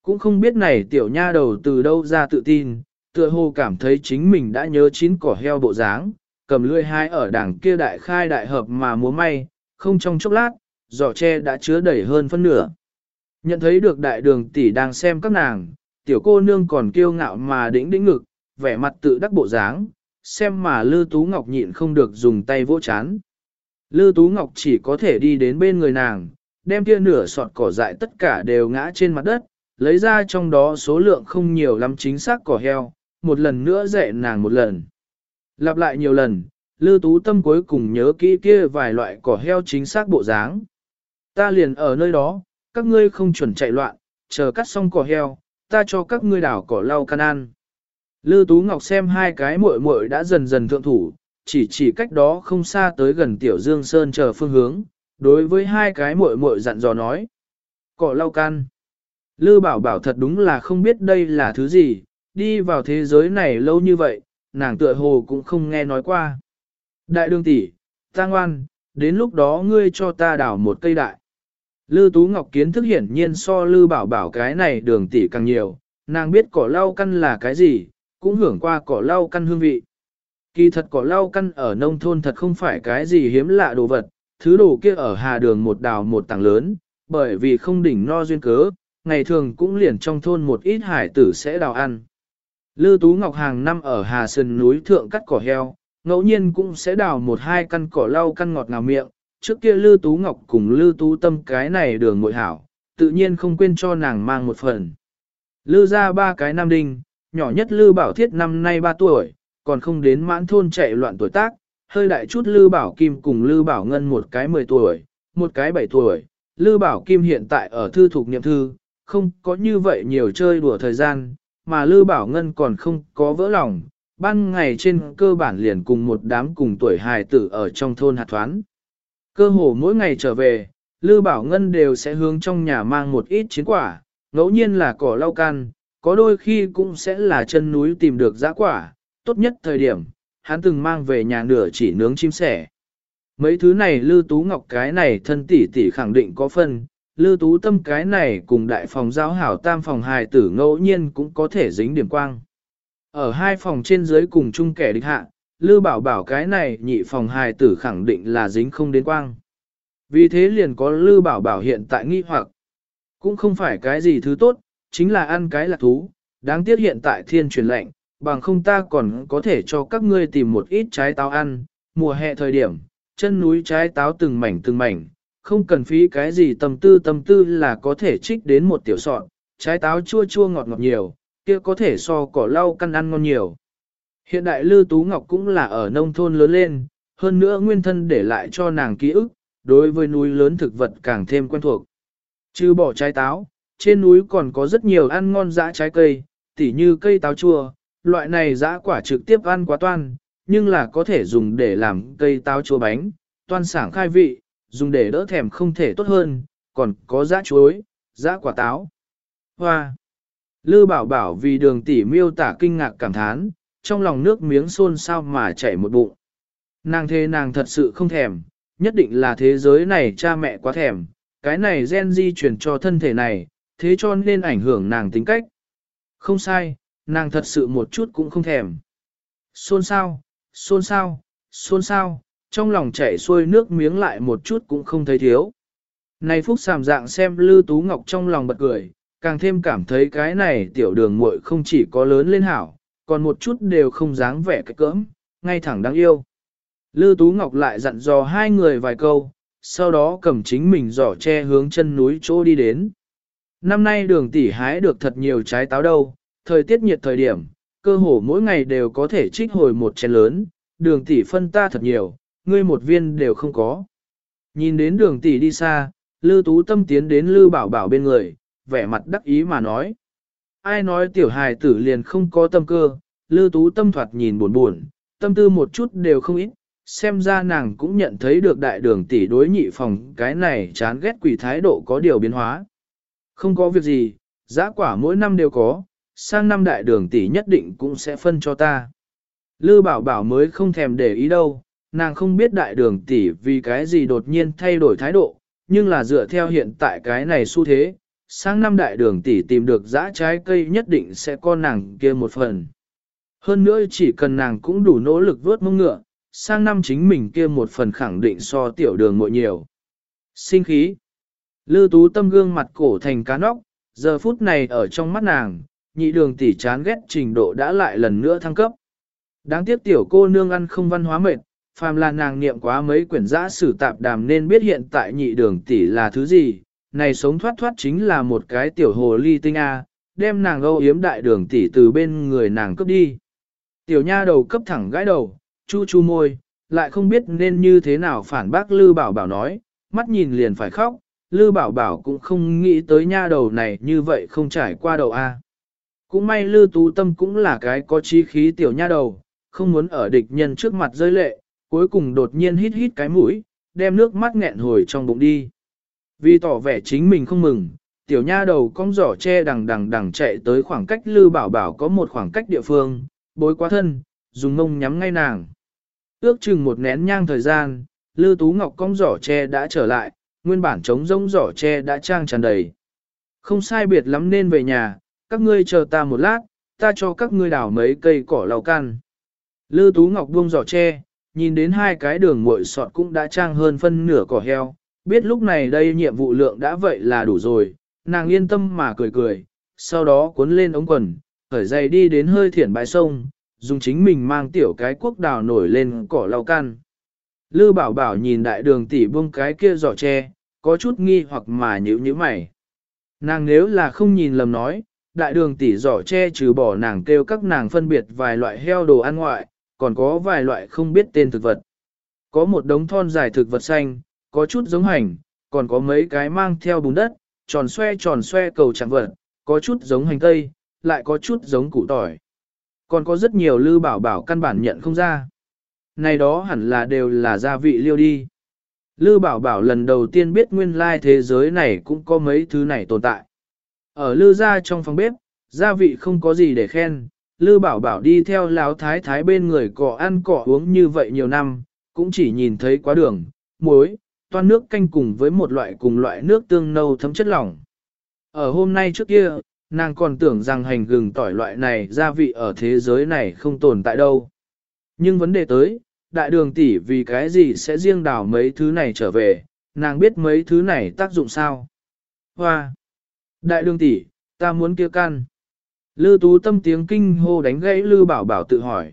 Cũng không biết này tiểu nha đầu từ đâu ra tự tin, tựa hồ cảm thấy chính mình đã nhớ chín cỏ heo bộ dáng, cầm lưỡi hai ở đằng kia đại khai đại hợp mà múa may, không trong chốc lát, giỏ tre đã chứa đầy hơn phân nửa. Nhận thấy được đại đường tỷ đang xem các nàng, tiểu cô nương còn kiêu ngạo mà đĩnh đĩnh ngực, vẻ mặt tự đắc bộ dáng, xem mà Lư Tú Ngọc nhịn không được dùng tay vỗ chán. Lư Tú Ngọc chỉ có thể đi đến bên người nàng, đem kia nửa sọt cỏ dại tất cả đều ngã trên mặt đất, lấy ra trong đó số lượng không nhiều lắm chính xác cỏ heo, một lần nữa dạy nàng một lần. Lặp lại nhiều lần, Lư Tú Tâm cuối cùng nhớ kỹ kia vài loại cỏ heo chính xác bộ dáng. Ta liền ở nơi đó, các ngươi không chuẩn chạy loạn, chờ cắt xong cỏ heo, ta cho các ngươi đảo cỏ lau can ăn. Lư Tú Ngọc xem hai cái muội muội đã dần dần thượng thủ, chỉ chỉ cách đó không xa tới gần Tiểu Dương Sơn chờ phương hướng, đối với hai cái muội muội dặn dò nói. Cỏ lau can. Lư bảo bảo thật đúng là không biết đây là thứ gì, đi vào thế giới này lâu như vậy, nàng tựa hồ cũng không nghe nói qua. Đại đường tỷ, ta ngoan, đến lúc đó ngươi cho ta đảo một cây đại. Lư Tú Ngọc kiến thức hiển nhiên so Lư Bảo Bảo cái này đường tỷ càng nhiều, nàng biết cỏ lau căn là cái gì, cũng hưởng qua cỏ lau căn hương vị. Kỳ thật cỏ lau căn ở nông thôn thật không phải cái gì hiếm lạ đồ vật, thứ đồ kia ở hà đường một đào một tảng lớn, bởi vì không đỉnh no duyên cớ, ngày thường cũng liền trong thôn một ít hải tử sẽ đào ăn. Lư Tú Ngọc hàng năm ở Hà Sơn núi thượng cắt cỏ heo, ngẫu nhiên cũng sẽ đào một hai căn cỏ lau căn ngọt ngào miệng, trước kia Lư Tú Ngọc cùng Lư Tú Tâm cái này đường ngội hảo, tự nhiên không quên cho nàng mang một phần. Lư ra ba cái nam đinh, nhỏ nhất Lư Bảo Thiết năm nay ba tuổi, còn không đến mãn thôn chạy loạn tuổi tác, hơi đại chút Lư Bảo Kim cùng Lư Bảo Ngân một cái 10 tuổi, một cái 7 tuổi. Lư Bảo Kim hiện tại ở thư thuộc niệm thư, không có như vậy nhiều chơi đùa thời gian, mà Lư Bảo Ngân còn không có vỡ lòng, ban ngày trên cơ bản liền cùng một đám cùng tuổi hài tử ở trong thôn hạt thoán. Cơ hồ mỗi ngày trở về, Lư Bảo Ngân đều sẽ hướng trong nhà mang một ít chiến quả, ngẫu nhiên là cỏ lau can, có đôi khi cũng sẽ là chân núi tìm được giã quả, tốt nhất thời điểm, hắn từng mang về nhà nửa chỉ nướng chim sẻ. Mấy thứ này Lư Tú Ngọc cái này thân tỷ tỷ khẳng định có phân, Lư Tú Tâm cái này cùng đại phòng giáo hảo tam phòng hài tử ngẫu nhiên cũng có thể dính điểm quang. Ở hai phòng trên dưới cùng chung kẻ địch hạ, Lư Bảo Bảo cái này nhị phòng hài tử khẳng định là dính không đến quang. Vì thế liền có Lư Bảo Bảo hiện tại nghi hoặc, cũng không phải cái gì thứ tốt, chính là ăn cái lạc thú, đáng tiếc hiện tại thiên truyền lệnh, bằng không ta còn có thể cho các ngươi tìm một ít trái táo ăn, mùa hè thời điểm, chân núi trái táo từng mảnh từng mảnh, không cần phí cái gì tâm tư tâm tư là có thể trích đến một tiểu sọn, trái táo chua chua ngọt ngọt nhiều, kia có thể so cỏ lau căn ăn ngon nhiều. Hiện đại Lư Tú Ngọc cũng là ở nông thôn lớn lên, hơn nữa nguyên thân để lại cho nàng ký ức, đối với núi lớn thực vật càng thêm quen thuộc. Chứ bỏ trái táo, trên núi còn có rất nhiều ăn ngon dã trái cây, tỉ như cây táo chua, loại này dã quả trực tiếp ăn quá toan, nhưng là có thể dùng để làm cây táo chua bánh, toan sảng khai vị, dùng để đỡ thèm không thể tốt hơn, còn có dã chuối, dã quả táo. Hoa! Lư bảo bảo vì đường tỷ miêu tả kinh ngạc cảm thán, trong lòng nước miếng xôn sao mà chảy một bụng. Nàng thê nàng thật sự không thèm, nhất định là thế giới này cha mẹ quá thèm, cái này gen di truyền cho thân thể này, thế cho nên ảnh hưởng nàng tính cách. Không sai, nàng thật sự một chút cũng không thèm. Xôn sao, xôn sao, xôn sao, trong lòng chảy xuôi nước miếng lại một chút cũng không thấy thiếu. Này Phúc sàm dạng xem Lư Tú Ngọc trong lòng bật cười, càng thêm cảm thấy cái này tiểu đường muội không chỉ có lớn lên hảo, còn một chút đều không dáng vẻ cái cỡm, ngay thẳng đáng yêu. Lư Tú Ngọc lại dặn dò hai người vài câu, sau đó cầm chính mình giỏ che hướng chân núi chỗ đi đến. Năm nay đường tỷ hái được thật nhiều trái táo đâu, thời tiết nhiệt thời điểm, cơ hồ mỗi ngày đều có thể trích hồi một chén lớn, đường tỷ phân ta thật nhiều, ngươi một viên đều không có. Nhìn đến đường tỷ đi xa, Lư Tú Tâm tiến đến Lư Bảo Bảo bên người, vẻ mặt đắc ý mà nói. Ai nói tiểu hài tử liền không có tâm cơ, Lư Tú Tâm thoạt nhìn buồn buồn, tâm tư một chút đều không ít, xem ra nàng cũng nhận thấy được đại đường tỷ đối nhị phòng cái này chán ghét quỷ thái độ có điều biến hóa. Không có việc gì, giá quả mỗi năm đều có, sang năm đại đường tỷ nhất định cũng sẽ phân cho ta. Lư bảo bảo mới không thèm để ý đâu, nàng không biết đại đường tỷ vì cái gì đột nhiên thay đổi thái độ, nhưng là dựa theo hiện tại cái này xu thế, sang năm đại đường tỷ tìm được dã trái cây nhất định sẽ có nàng kia một phần. Hơn nữa chỉ cần nàng cũng đủ nỗ lực vớt mông ngựa, sang năm chính mình kia một phần khẳng định so tiểu đường mội nhiều. Sinh khí. Lư tú tâm gương mặt cổ thành cá nóc, giờ phút này ở trong mắt nàng, nhị đường tỷ chán ghét trình độ đã lại lần nữa thăng cấp. Đáng tiếc tiểu cô nương ăn không văn hóa mệt, phàm là nàng niệm quá mấy quyển giã sử tạp đàm nên biết hiện tại nhị đường tỷ là thứ gì, này sống thoát thoát chính là một cái tiểu hồ ly tinh A, đem nàng âu yếm đại đường tỷ từ bên người nàng cướp đi. Tiểu nha đầu cấp thẳng gãi đầu, chu chu môi, lại không biết nên như thế nào phản bác Lư Bảo Bảo nói, mắt nhìn liền phải khóc, Lư Bảo Bảo cũng không nghĩ tới nha đầu này như vậy không trải qua đầu A. Cũng may Lư Tú Tâm cũng là cái có trí khí tiểu nha đầu, không muốn ở địch nhân trước mặt rơi lệ, cuối cùng đột nhiên hít hít cái mũi, đem nước mắt nghẹn hồi trong bụng đi. Vì tỏ vẻ chính mình không mừng, tiểu nha đầu cong giỏ che đằng đằng đằng chạy tới khoảng cách Lư Bảo Bảo có một khoảng cách địa phương, bối quá thân, dùng mông nhắm ngay nàng. Ước chừng một nén nhang thời gian, Lư Tú Ngọc cong giỏ tre đã trở lại, nguyên bản trống rỗng giỏ tre đã trang tràn đầy. Không sai biệt lắm nên về nhà, các ngươi chờ ta một lát, ta cho các ngươi đào mấy cây cỏ lau can. Lư Tú Ngọc buông giỏ tre, nhìn đến hai cái đường muội sọt cũng đã trang hơn phân nửa cỏ heo, biết lúc này đây nhiệm vụ lượng đã vậy là đủ rồi, nàng yên tâm mà cười cười, sau đó cuốn lên ống quần, khởi giày đi đến hơi thiển bãi sông, dùng chính mình mang tiểu cái quốc đào nổi lên cỏ lau can. Lư bảo bảo nhìn đại đường tỷ buông cái kia giỏ tre, có chút nghi hoặc mà nhíu nhíu mày. Nàng nếu là không nhìn lầm nói, đại đường tỷ giỏ tre trừ bỏ nàng kêu các nàng phân biệt vài loại heo đồ ăn ngoại, còn có vài loại không biết tên thực vật. Có một đống thon dài thực vật xanh, có chút giống hành, còn có mấy cái mang theo bùn đất, tròn xoe tròn xoe cầu chẳng vật, có chút giống hành tây, lại có chút giống củ tỏi. Còn có rất nhiều lư bảo bảo căn bản nhận không ra. Này đó hẳn là đều là gia vị liêu đi. Lư bảo bảo lần đầu tiên biết nguyên lai thế giới này cũng có mấy thứ này tồn tại. Ở lư gia trong phòng bếp, gia vị không có gì để khen. Lư bảo bảo đi theo láo thái thái bên người cọ ăn cọ uống như vậy nhiều năm, cũng chỉ nhìn thấy quá đường, muối, toan nước canh cùng với một loại cùng loại nước tương nâu thấm chất lỏng. Ở hôm nay trước kia, nàng còn tưởng rằng hành gừng tỏi loại này gia vị ở thế giới này không tồn tại đâu. Nhưng vấn đề tới, đại đường tỷ vì cái gì sẽ riêng đào mấy thứ này trở về, nàng biết mấy thứ này tác dụng sao? Hoa! Đại đường tỷ, ta muốn kia can. Lư Tú tâm tiếng kinh hô đánh gãy Lư Bảo Bảo tự hỏi.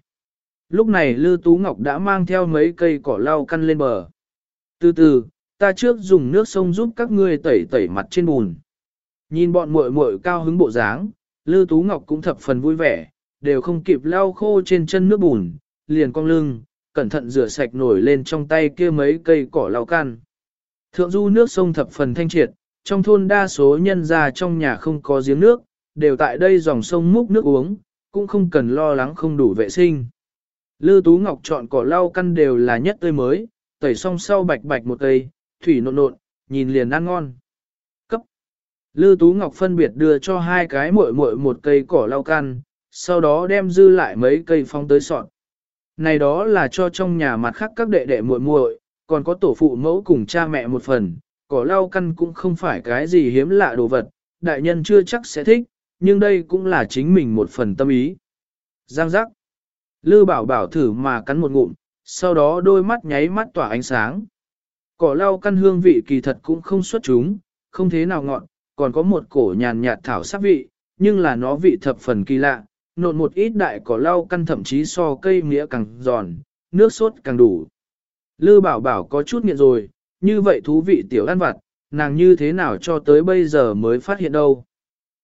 Lúc này Lư Tú Ngọc đã mang theo mấy cây cỏ lau căn lên bờ. Từ từ, ta trước dùng nước sông giúp các ngươi tẩy tẩy mặt trên bùn. Nhìn bọn muội muội cao hứng bộ dáng, Lư Tú Ngọc cũng thập phần vui vẻ, đều không kịp lau khô trên chân nước bùn, liền cong lưng, cẩn thận rửa sạch nổi lên trong tay kia mấy cây cỏ lau can. Thượng du nước sông thập phần thanh triệt, trong thôn đa số nhân gia trong nhà không có giếng nước, đều tại đây dòng sông múc nước uống, cũng không cần lo lắng không đủ vệ sinh. Lư Tú Ngọc chọn cỏ lau căn đều là nhất tươi mới, tẩy xong sau bạch bạch một cây, thủy nộn nộn, nhìn liền ăn ngon. Cấp. Lư Tú Ngọc phân biệt đưa cho hai cái muội muội một cây cỏ lau căn, sau đó đem dư lại mấy cây phong tới sọt. Này đó là cho trong nhà mặt khác các đệ đệ muội muội, còn có tổ phụ mẫu cùng cha mẹ một phần, cỏ lau căn cũng không phải cái gì hiếm lạ đồ vật, đại nhân chưa chắc sẽ thích, nhưng đây cũng là chính mình một phần tâm ý. Giang giác. Lư bảo bảo thử mà cắn một ngụm, sau đó đôi mắt nháy mắt tỏa ánh sáng. Cỏ lau căn hương vị kỳ thật cũng không xuất chúng, không thế nào ngọn, còn có một cổ nhàn nhạt thảo sắc vị, nhưng là nó vị thập phần kỳ lạ, nộn một ít đại cỏ lau căn thậm chí so cây nghĩa càng giòn, nước sốt càng đủ. Lư bảo bảo có chút nghiện rồi, như vậy thú vị tiểu ăn vặt, nàng như thế nào cho tới bây giờ mới phát hiện đâu.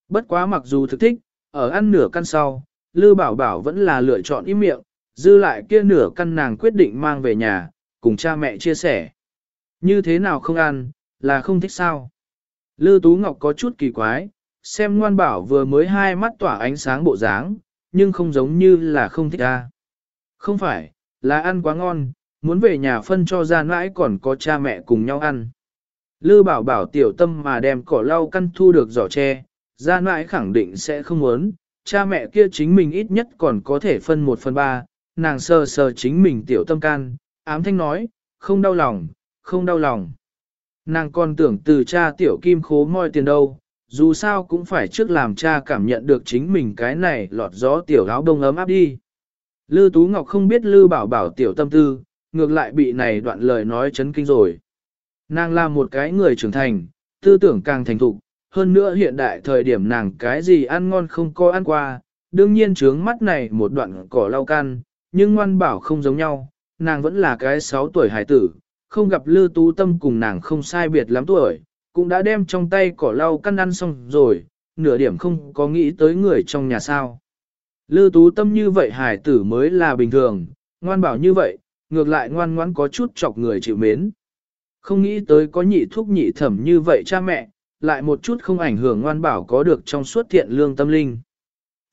Bất quá mặc dù thực thích, ở ăn nửa căn sau, Lư bảo bảo vẫn là lựa chọn im miệng, dư lại kia nửa căn nàng quyết định mang về nhà, cùng cha mẹ chia sẻ. Như thế nào không ăn, là không thích sao. Lư Tú Ngọc có chút kỳ quái, xem ngoan bảo vừa mới hai mắt tỏa ánh sáng bộ dáng, nhưng không giống như là không thích ra. Không phải, là ăn quá ngon, muốn về nhà phân cho ra nãi còn có cha mẹ cùng nhau ăn. Lư bảo bảo tiểu tâm mà đem cỏ lau căn thu được giỏ tre, ra nãi khẳng định sẽ không muốn, cha mẹ kia chính mình ít nhất còn có thể phân một phần ba, nàng sờ sờ chính mình tiểu tâm can, ám thanh nói, không đau lòng, không đau lòng. Nàng còn tưởng từ cha tiểu kim khố moi tiền đâu, dù sao cũng phải trước làm cha cảm nhận được chính mình cái này lọt gió tiểu áo đông ấm áp đi. Lư Tú Ngọc không biết Lư Bảo Bảo tiểu tâm tư, ngược lại bị này đoạn lời nói chấn kinh rồi. Nàng là một cái người trưởng thành, tư tưởng càng thành thục, hơn nữa hiện đại thời điểm nàng cái gì ăn ngon không có ăn qua, đương nhiên trướng mắt này một đoạn cỏ lau căn, nhưng ngoan bảo không giống nhau, nàng vẫn là cái 6 tuổi hải tử, không gặp Lư Tú Tâm cùng nàng không sai biệt lắm tuổi, cũng đã đem trong tay cỏ lau căn ăn xong rồi, nửa điểm không có nghĩ tới người trong nhà sao. Lư Tú Tâm như vậy hải tử mới là bình thường, ngoan bảo như vậy, ngược lại ngoan ngoãn có chút chọc người chịu mến. Không nghĩ tới có nhị thúc nhị thẩm như vậy cha mẹ, lại một chút không ảnh hưởng ngoan bảo có được trong suốt thiện lương tâm linh.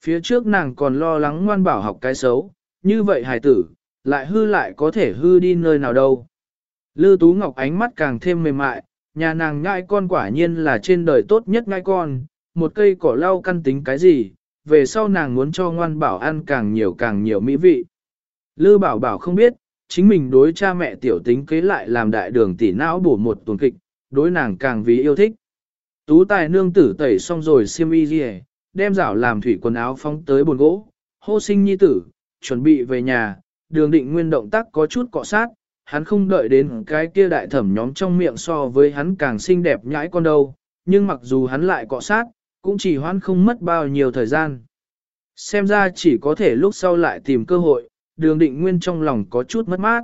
Phía trước nàng còn lo lắng ngoan bảo học cái xấu, như vậy hài tử, lại hư lại có thể hư đi nơi nào đâu. Lư Tú Ngọc ánh mắt càng thêm mềm mại, nhà nàng nhai con quả nhiên là trên đời tốt nhất ngai con, một cây cỏ lau căn tính cái gì, về sau nàng muốn cho ngoan bảo ăn càng nhiều càng nhiều mỹ vị. Lư bảo bảo không biết, chính mình đối cha mẹ tiểu tính kế lại làm đại đường tỷ não bổ một tuần kịch, đối nàng càng vì yêu thích. Tú tài nương tử tẩy xong rồi xiêm y gì đem rảo làm thủy quần áo phóng tới bồn gỗ, hô sinh nhi tử, chuẩn bị về nhà, đường định nguyên động tác có chút cọ sát, hắn không đợi đến cái kia đại thẩm nhóm trong miệng so với hắn càng xinh đẹp nhãi con đâu, nhưng mặc dù hắn lại cọ sát, cũng chỉ hoãn không mất bao nhiêu thời gian. Xem ra chỉ có thể lúc sau lại tìm cơ hội, đường định nguyên trong lòng có chút mất mát.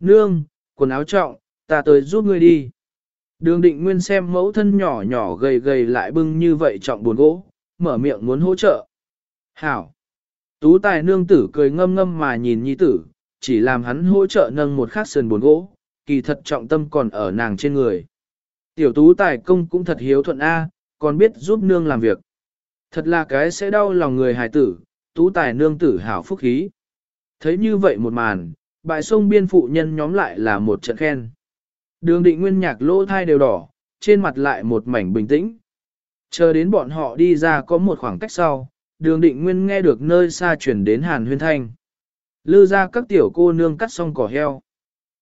Nương, quần áo trọng, ta tới giúp ngươi đi. Đường định nguyên xem mẫu thân nhỏ nhỏ gầy gầy lại bưng như vậy trọng buồn gỗ, mở miệng muốn hỗ trợ. Hảo! Tú tài nương tử cười ngâm ngâm mà nhìn nhi tử, chỉ làm hắn hỗ trợ nâng một khát sườn buồn gỗ, kỳ thật trọng tâm còn ở nàng trên người. Tiểu tú tài công cũng thật hiếu thuận A, còn biết giúp nương làm việc. Thật là cái sẽ đau lòng người hài tử, tú tài nương tử hảo phúc khí. Thấy như vậy một màn, bại sông biên phụ nhân nhóm lại là một trận khen. Đường định nguyên nhạc lỗ thai đều đỏ, trên mặt lại một mảnh bình tĩnh. Chờ đến bọn họ đi ra có một khoảng cách sau, đường định nguyên nghe được nơi xa chuyển đến hàn huyên thanh. Lư ra các tiểu cô nương cắt xong cỏ heo.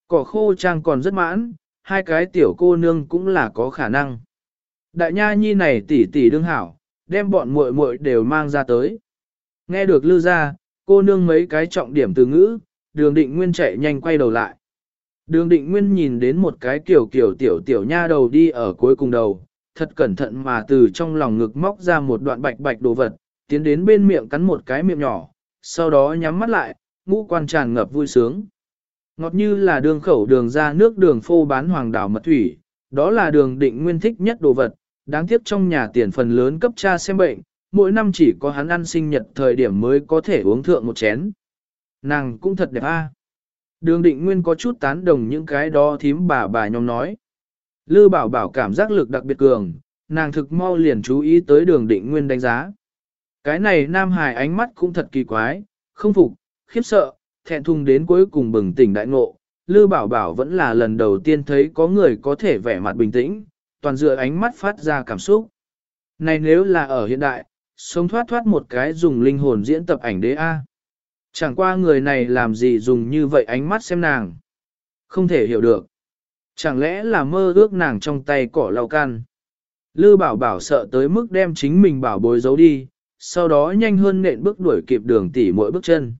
Cỏ khô trang còn rất mãn, hai cái tiểu cô nương cũng là có khả năng. Đại nha nhi này tỷ tỷ đương hảo, đem bọn muội muội đều mang ra tới. Nghe được lư ra, cô nương mấy cái trọng điểm từ ngữ, đường định nguyên chạy nhanh quay đầu lại. Đường định nguyên nhìn đến một cái kiểu kiểu tiểu tiểu nha đầu đi ở cuối cùng đầu, thật cẩn thận mà từ trong lòng ngực móc ra một đoạn bạch bạch đồ vật, tiến đến bên miệng cắn một cái miệng nhỏ, sau đó nhắm mắt lại, ngũ quan tràn ngập vui sướng. Ngọt như là đường khẩu đường ra nước đường phô bán hoàng đảo mật thủy, đó là đường định nguyên thích nhất đồ vật, đáng tiếc trong nhà tiền phần lớn cấp cha xem bệnh, mỗi năm chỉ có hắn ăn sinh nhật thời điểm mới có thể uống thượng một chén. Nàng cũng thật đẹp a. Đường định nguyên có chút tán đồng những cái đó thím bà bà nhóm nói. Lư bảo bảo cảm giác lực đặc biệt cường, nàng thực mau liền chú ý tới đường định nguyên đánh giá. Cái này nam hài ánh mắt cũng thật kỳ quái, không phục, khiếp sợ, thẹn thùng đến cuối cùng bừng tỉnh đại ngộ. Lư bảo bảo vẫn là lần đầu tiên thấy có người có thể vẻ mặt bình tĩnh, toàn dựa ánh mắt phát ra cảm xúc. Này nếu là ở hiện đại, sống thoát thoát một cái dùng linh hồn diễn tập ảnh đế A. Chẳng qua người này làm gì dùng như vậy ánh mắt xem nàng. Không thể hiểu được. Chẳng lẽ là mơ ước nàng trong tay cỏ lau can. Lư bảo bảo sợ tới mức đem chính mình bảo bối giấu đi, sau đó nhanh hơn nện bước đuổi kịp đường tỷ mỗi bước chân.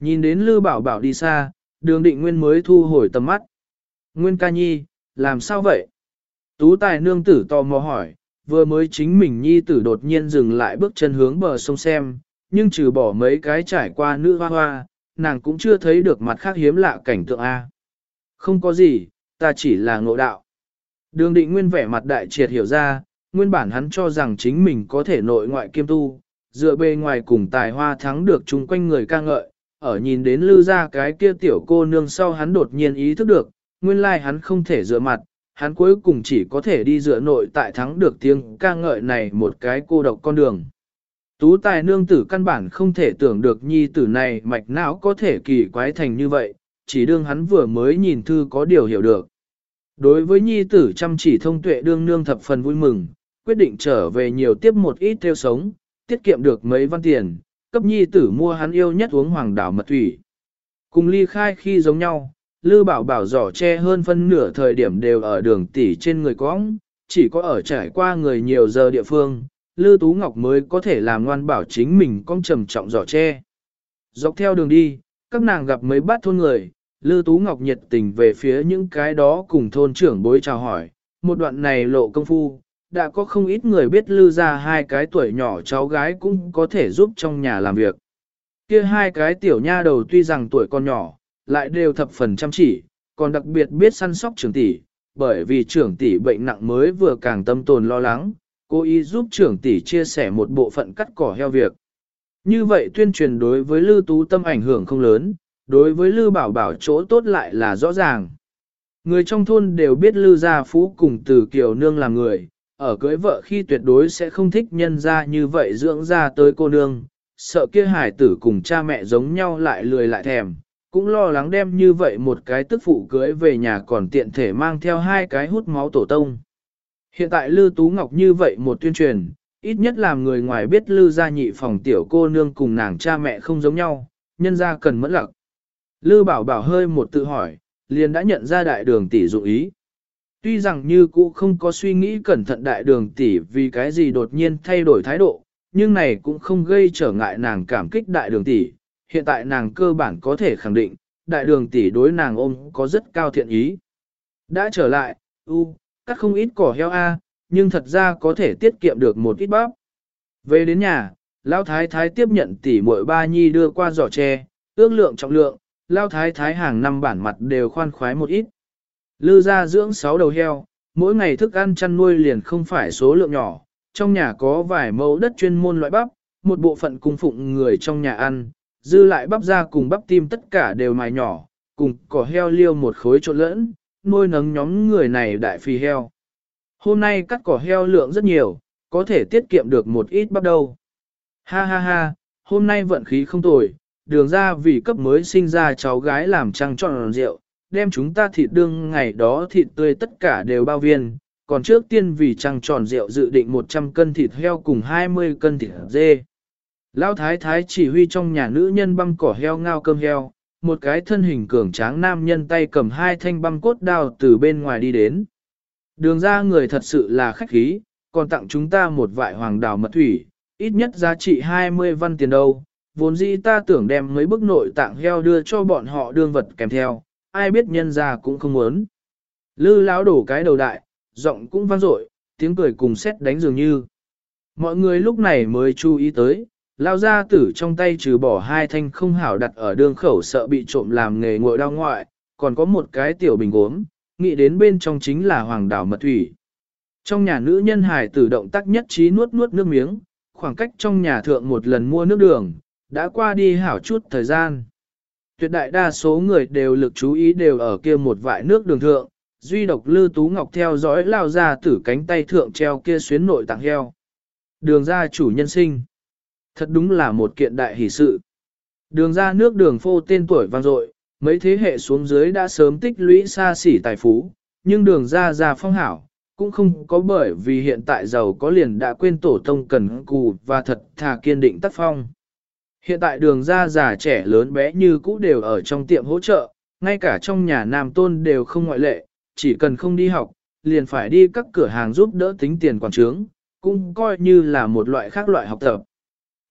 Nhìn đến Lư bảo bảo đi xa, đường định nguyên mới thu hồi tầm mắt. Nguyên ca nhi, làm sao vậy? Tú tài nương tử tò mò hỏi, vừa mới chính mình nhi tử đột nhiên dừng lại bước chân hướng bờ sông xem, nhưng trừ bỏ mấy cái trải qua nữ hoa hoa, nàng cũng chưa thấy được mặt khác hiếm lạ cảnh tượng A. Không có gì, ta chỉ là ngộ đạo. Đường định nguyên vẻ mặt đại triệt hiểu ra, nguyên bản hắn cho rằng chính mình có thể nội ngoại kiêm tu, dựa bề ngoài cùng tài hoa thắng được chung quanh người ca ngợi, ở nhìn đến lư ra cái kia tiểu cô nương sau hắn đột nhiên ý thức được, nguyên lai hắn không thể dựa mặt, hắn cuối cùng chỉ có thể đi dựa nội tại thắng được tiếng ca ngợi này một cái cô độc con đường. Tú tài nương tử căn bản không thể tưởng được nhi tử này mạch não có thể kỳ quái thành như vậy, chỉ đương hắn vừa mới nhìn thư có điều hiểu được. Đối với nhi tử chăm chỉ thông tuệ đương nương thập phần vui mừng, quyết định trở về nhiều tiếp một ít theo sống, tiết kiệm được mấy văn tiền, cấp nhi tử mua hắn yêu nhất uống hoàng đảo mật thủy. Cùng ly khai khi giống nhau, Lư bảo bảo giỏ che hơn phân nửa thời điểm đều ở đường tỉ trên người cõng, chỉ có ở trải qua người nhiều giờ địa phương, Lư Tú Ngọc mới có thể làm ngoan bảo chính mình cong trầm trọng giỏ che. Dọc theo đường đi, các nàng gặp mấy bát thôn người, Lư Tú Ngọc nhiệt tình về phía những cái đó cùng thôn trưởng bối chào hỏi, một đoạn này lộ công phu, đã có không ít người biết Lư ra hai cái tuổi nhỏ cháu gái cũng có thể giúp trong nhà làm việc. Kia hai cái tiểu nha đầu tuy rằng tuổi còn nhỏ, lại đều thập phần chăm chỉ, còn đặc biệt biết săn sóc trưởng tỷ, bởi vì trưởng tỷ bệnh nặng mới vừa càng tâm tồn lo lắng, cô ý giúp trưởng tỷ chia sẻ một bộ phận cắt cỏ heo việc. Như vậy tuyên truyền đối với Lư Tú Tâm ảnh hưởng không lớn, đối với Lư Bảo Bảo chỗ tốt lại là rõ ràng. Người trong thôn đều biết Lư Gia Phú cùng từ Kiều Nương là người, ở cưới vợ khi tuyệt đối sẽ không thích nhân ra như vậy dưỡng ra tới cô nương, sợ kia hải tử cùng cha mẹ giống nhau lại lười lại thèm, cũng lo lắng đem như vậy một cái tức phụ cưới về nhà còn tiện thể mang theo hai cái hút máu tổ tông. Hiện tại Lư Tú Ngọc như vậy một tuyên truyền, ít nhất làm người ngoài biết Lư gia nhị phòng tiểu cô nương cùng nàng cha mẹ không giống nhau, nhân ra cần mẫn lặc. Lư bảo bảo hơi một tự hỏi, liền đã nhận ra đại đường tỷ dụng ý. Tuy rằng như cũ không có suy nghĩ cẩn thận đại đường tỷ vì cái gì đột nhiên thay đổi thái độ, nhưng này cũng không gây trở ngại nàng cảm kích đại đường tỷ. Hiện tại nàng cơ bản có thể khẳng định, đại đường tỷ đối nàng ôm có rất cao thiện ý. Đã trở lại, u, cắt không ít cỏ heo a, nhưng thật ra có thể tiết kiệm được một ít bắp. Về đến nhà, Lão Thái Thái tiếp nhận tỷ muội ba nhi đưa qua giỏ tre, ước lượng trọng lượng, Lão Thái Thái hàng năm bản mặt đều khoan khoái một ít. Lư ra dưỡng 6 đầu heo, mỗi ngày thức ăn chăn nuôi liền không phải số lượng nhỏ, trong nhà có vài mẫu đất chuyên môn loại bắp, một bộ phận cung phụng người trong nhà ăn, dư lại bắp ra cùng bắp tim tất cả đều mài nhỏ, cùng cỏ heo liêu một khối trộn lẫn, nuôi nấng nhóm người này đại phi heo. Hôm nay cắt cỏ heo lượng rất nhiều, có thể tiết kiệm được một ít bắp đâu. Ha ha ha, hôm nay vận khí không tồi, đường ra vì cấp mới sinh ra cháu gái làm trăng trọn rượu, đem chúng ta thịt đương ngày đó thịt tươi tất cả đều bao viên, còn trước tiên vì trăng tròn rượu dự định 100 cân thịt heo cùng 20 cân thịt dê. Lão thái thái chỉ huy trong nhà nữ nhân băm cỏ heo ngao cơm heo, một cái thân hình cường tráng nam nhân tay cầm hai thanh băm cốt đao từ bên ngoài đi đến. Đường ra người thật sự là khách khí, còn tặng chúng ta một vại hoàng đào mật thủy, ít nhất giá trị 20 văn tiền đâu. Vốn dĩ ta tưởng đem mấy bức nội tạng heo đưa cho bọn họ đương vật kèm theo, ai biết nhân ra cũng không muốn. Lư lão đổ cái đầu đại, giọng cũng vang dội, tiếng cười cùng xét đánh dường như. Mọi người lúc này mới chú ý tới, lao ra tử trong tay trừ bỏ hai thanh không hảo đặt ở đường khẩu sợ bị trộm làm nghề ngội đau ngoại, còn có một cái tiểu bình gốm, nghĩ đến bên trong chính là hoàng đảo mật thủy. Trong nhà nữ nhân hài tử động tác nhất trí nuốt nuốt nước miếng, khoảng cách trong nhà thượng một lần mua nước đường, đã qua đi hảo chút thời gian. Tuyệt đại đa số người đều lực chú ý đều ở kia một vại nước đường thượng, duy độc Lư Tú Ngọc theo dõi lao ra tử cánh tay thượng treo kia xuyến nội tặng heo. Đường ra chủ nhân sinh. Thật đúng là một kiện đại hỷ sự. Đường ra nước đường phô tên tuổi vang dội, mấy thế hệ xuống dưới đã sớm tích lũy xa xỉ tài phú, nhưng đường ra ra phong hảo, cũng không có bởi vì hiện tại giàu có liền đã quên tổ tông cần cù và thật thà kiên định tác phong. Hiện tại đường ra già trẻ lớn bé như cũ đều ở trong tiệm hỗ trợ, ngay cả trong nhà nam tôn đều không ngoại lệ, chỉ cần không đi học, liền phải đi các cửa hàng giúp đỡ tính tiền quản trướng, cũng coi như là một loại khác loại học tập.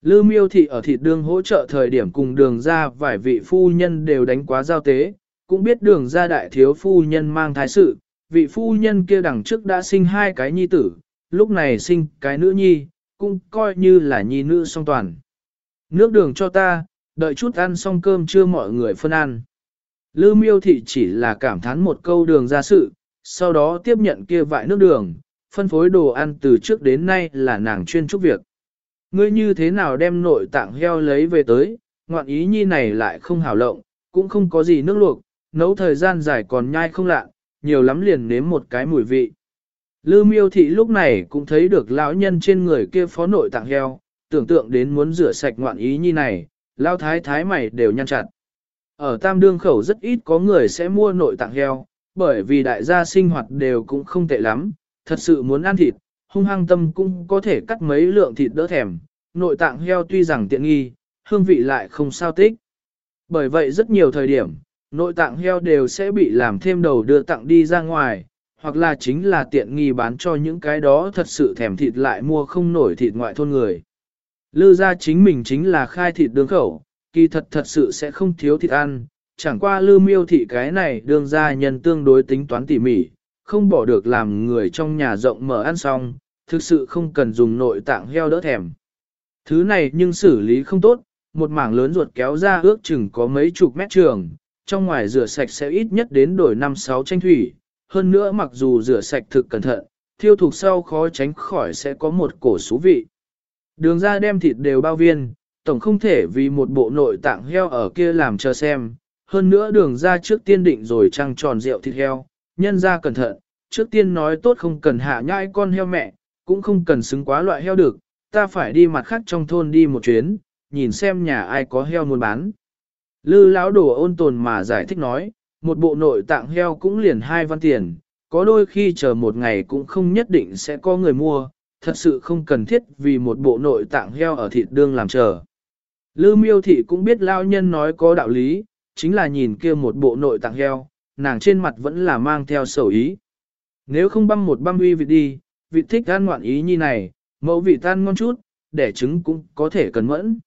Lư miêu thị ở thịt đường hỗ trợ thời điểm cùng đường ra vài vị phu nhân đều đánh quá giao tế, cũng biết đường ra đại thiếu phu nhân mang thái sự, vị phu nhân kia đằng trước đã sinh hai cái nhi tử, lúc này sinh cái nữ nhi, cũng coi như là nhi nữ song toàn. Nước đường cho ta, đợi chút ăn xong cơm chưa mọi người phân ăn. Lư miêu thị chỉ là cảm thán một câu đường ra sự, sau đó tiếp nhận kia vại nước đường, phân phối đồ ăn từ trước đến nay là nàng chuyên trúc việc. Ngươi như thế nào đem nội tạng heo lấy về tới, ngoạn ý nhi này lại không hảo lộng, cũng không có gì nước luộc, nấu thời gian dài còn nhai không lạ, nhiều lắm liền nếm một cái mùi vị. Lư miêu thị lúc này cũng thấy được lão nhân trên người kia phó nội tạng heo, tưởng tượng đến muốn rửa sạch ngoạn ý nhi này, lao thái thái mày đều nhăn chặt. Ở tam đương khẩu rất ít có người sẽ mua nội tạng heo, bởi vì đại gia sinh hoạt đều cũng không tệ lắm, thật sự muốn ăn thịt, hung hăng tâm cũng có thể cắt mấy lượng thịt đỡ thèm, nội tạng heo tuy rằng tiện nghi, hương vị lại không sao tích. Bởi vậy rất nhiều thời điểm, Nội tạng heo đều sẽ bị làm thêm đầu đưa tặng đi ra ngoài, hoặc là chính là tiện nghi bán cho những cái đó thật sự thèm thịt lại mua không nổi thịt ngoại thôn người. Lư ra chính mình chính là khai thịt đường khẩu, kỳ thật thật sự sẽ không thiếu thịt ăn, chẳng qua lư miêu thị cái này đường ra nhân tương đối tính toán tỉ mỉ, không bỏ được làm người trong nhà rộng mở ăn xong, thực sự không cần dùng nội tạng heo đỡ thèm. Thứ này nhưng xử lý không tốt, một mảng lớn ruột kéo ra ước chừng có mấy chục mét trường, trong ngoài rửa sạch sẽ ít nhất đến đổi 5-6 tranh thủy, hơn nữa mặc dù rửa sạch thực cẩn thận, thiêu thuộc sau khó tránh khỏi sẽ có một cổ xú vị. Đường ra đem thịt đều bao viên, tổng không thể vì một bộ nội tạng heo ở kia làm chờ xem, hơn nữa đường ra trước tiên định rồi trăng tròn rượu thịt heo, nhân ra cẩn thận, trước tiên nói tốt không cần hạ nhai con heo mẹ, cũng không cần xứng quá loại heo được, ta phải đi mặt khác trong thôn đi một chuyến, nhìn xem nhà ai có heo muốn bán. Lư lão đồ ôn tồn mà giải thích nói, một bộ nội tạng heo cũng liền hai văn tiền, có đôi khi chờ một ngày cũng không nhất định sẽ có người mua, thật sự không cần thiết vì một bộ nội tạng heo ở thịt đương làm chờ. Lư miêu thị cũng biết lao nhân nói có đạo lý, chính là nhìn kia một bộ nội tạng heo, nàng trên mặt vẫn là mang theo sầu ý. Nếu không băm một băm uy vịt đi, vịt thích ăn ngoạn ý như này, mẫu vị tan ngon chút, để trứng cũng có thể cần mẫn.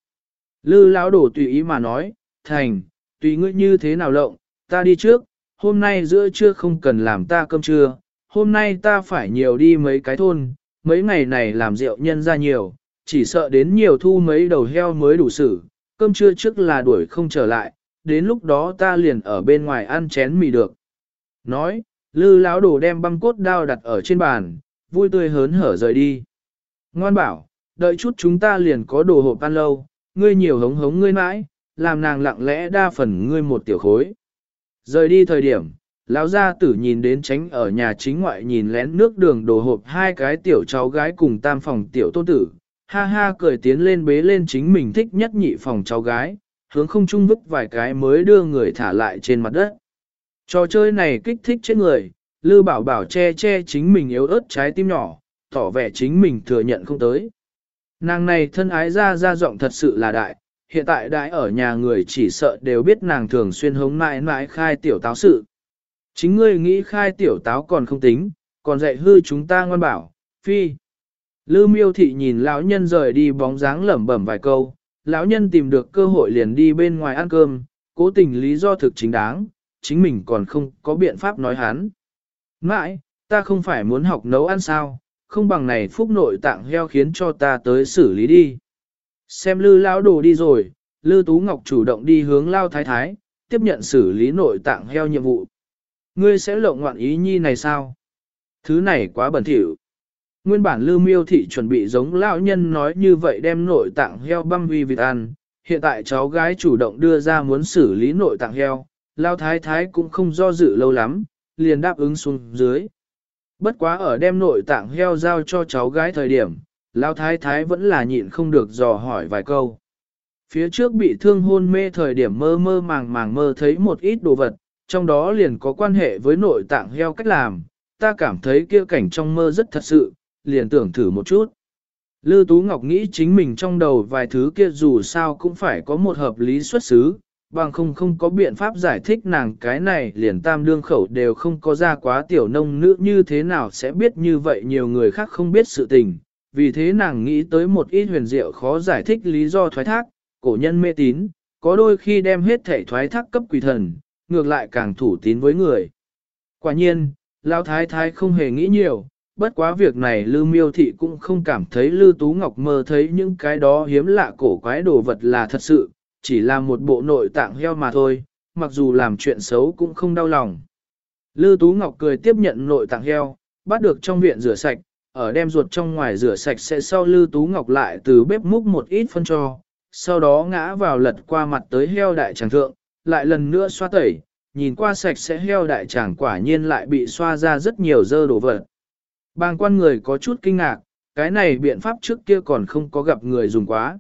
Lư lão đổ tùy ý mà nói, thành, tùy ngươi như thế nào lộng, ta đi trước, hôm nay giữa trưa không cần làm ta cơm trưa, hôm nay ta phải nhiều đi mấy cái thôn, mấy ngày này làm rượu nhân ra nhiều, chỉ sợ đến nhiều thu mấy đầu heo mới đủ xử, cơm trưa trước là đuổi không trở lại, đến lúc đó ta liền ở bên ngoài ăn chén mì được. Nói, lư lão đồ đem băng cốt đao đặt ở trên bàn, vui tươi hớn hở rời đi. Ngoan bảo, đợi chút chúng ta liền có đồ hộp ăn lâu, ngươi nhiều hống hống ngươi mãi, làm nàng lặng lẽ đa phần ngươi một tiểu khối. Rời đi thời điểm, lão gia tử nhìn đến tránh ở nhà chính ngoại nhìn lén nước đường đồ hộp hai cái tiểu cháu gái cùng tam phòng tiểu tôn tử, ha ha cười tiến lên bế lên chính mình thích nhất nhị phòng cháu gái, hướng không trung vứt vài cái mới đưa người thả lại trên mặt đất. Trò chơi này kích thích chết người, Lư Bảo Bảo che che chính mình yếu ớt trái tim nhỏ, tỏ vẻ chính mình thừa nhận không tới. Nàng này thân ái ra ra giọng thật sự là đại, hiện tại đại ở nhà người chỉ sợ đều biết nàng thường xuyên hống mãi mãi khai tiểu táo sự. Chính ngươi nghĩ khai tiểu táo còn không tính, còn dạy hư chúng ta ngoan bảo, phi. Lư miêu thị nhìn lão nhân rời đi bóng dáng lẩm bẩm vài câu, lão nhân tìm được cơ hội liền đi bên ngoài ăn cơm, cố tình lý do thực chính đáng, chính mình còn không có biện pháp nói hắn. Mãi, ta không phải muốn học nấu ăn sao, không bằng này phúc nội tạng heo khiến cho ta tới xử lý đi. Xem lư lão đồ đi rồi, lư tú ngọc chủ động đi hướng lao thái thái, tiếp nhận xử lý nội tạng heo nhiệm vụ. Ngươi sẽ lộng ngoạn ý nhi này sao? Thứ này quá bẩn thỉu. Nguyên bản Lưu miêu thị chuẩn bị giống lão nhân nói như vậy đem nội tạng heo băm vi vịt ăn, hiện tại cháu gái chủ động đưa ra muốn xử lý nội tạng heo, lao thái thái cũng không do dự lâu lắm, liền đáp ứng xuống dưới. Bất quá ở đem nội tạng heo giao cho cháu gái thời điểm, lao thái thái vẫn là nhịn không được dò hỏi vài câu. Phía trước bị thương hôn mê thời điểm mơ mơ màng màng mơ thấy một ít đồ vật, trong đó liền có quan hệ với nội tạng heo cách làm, ta cảm thấy kia cảnh trong mơ rất thật sự, liền tưởng thử một chút. Lư Tú Ngọc nghĩ chính mình trong đầu vài thứ kia dù sao cũng phải có một hợp lý xuất xứ, bằng không không có biện pháp giải thích nàng cái này liền tam đương khẩu đều không có ra quá tiểu nông nữ như thế nào sẽ biết như vậy nhiều người khác không biết sự tình. Vì thế nàng nghĩ tới một ít huyền diệu khó giải thích lý do thoái thác, cổ nhân mê tín, có đôi khi đem hết thể thoái thác cấp quỷ thần, ngược lại càng thủ tín với người. Quả nhiên, Lão Thái Thái không hề nghĩ nhiều, bất quá việc này Lư Miêu Thị cũng không cảm thấy Lư Tú Ngọc mơ thấy những cái đó hiếm lạ cổ quái đồ vật là thật sự, chỉ là một bộ nội tạng heo mà thôi, mặc dù làm chuyện xấu cũng không đau lòng. Lư Tú Ngọc cười tiếp nhận nội tạng heo, bắt được trong viện rửa sạch, ở đem ruột trong ngoài rửa sạch sẽ sau Lư Tú Ngọc lại từ bếp múc một ít phân cho, sau đó ngã vào lật qua mặt tới heo đại tràng thượng, lại lần nữa xoa tẩy, nhìn qua sạch sẽ heo đại tràng quả nhiên lại bị xoa ra rất nhiều dơ đổ vật. Bàng quan người có chút kinh ngạc, cái này biện pháp trước kia còn không có gặp người dùng quá.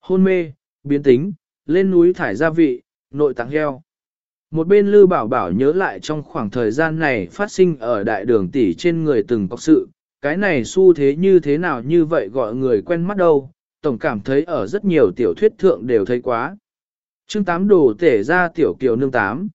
Hôn mê, biến tính, lên núi thải gia vị, nội tạng heo. Một bên Lư Bảo Bảo nhớ lại trong khoảng thời gian này phát sinh ở đại đường tỷ trên người từng có sự, cái này xu thế như thế nào như vậy gọi người quen mắt đâu, tổng cảm thấy ở rất nhiều tiểu thuyết thượng đều thấy quá. Chương 8 đồ tể ra tiểu kiều nương 8,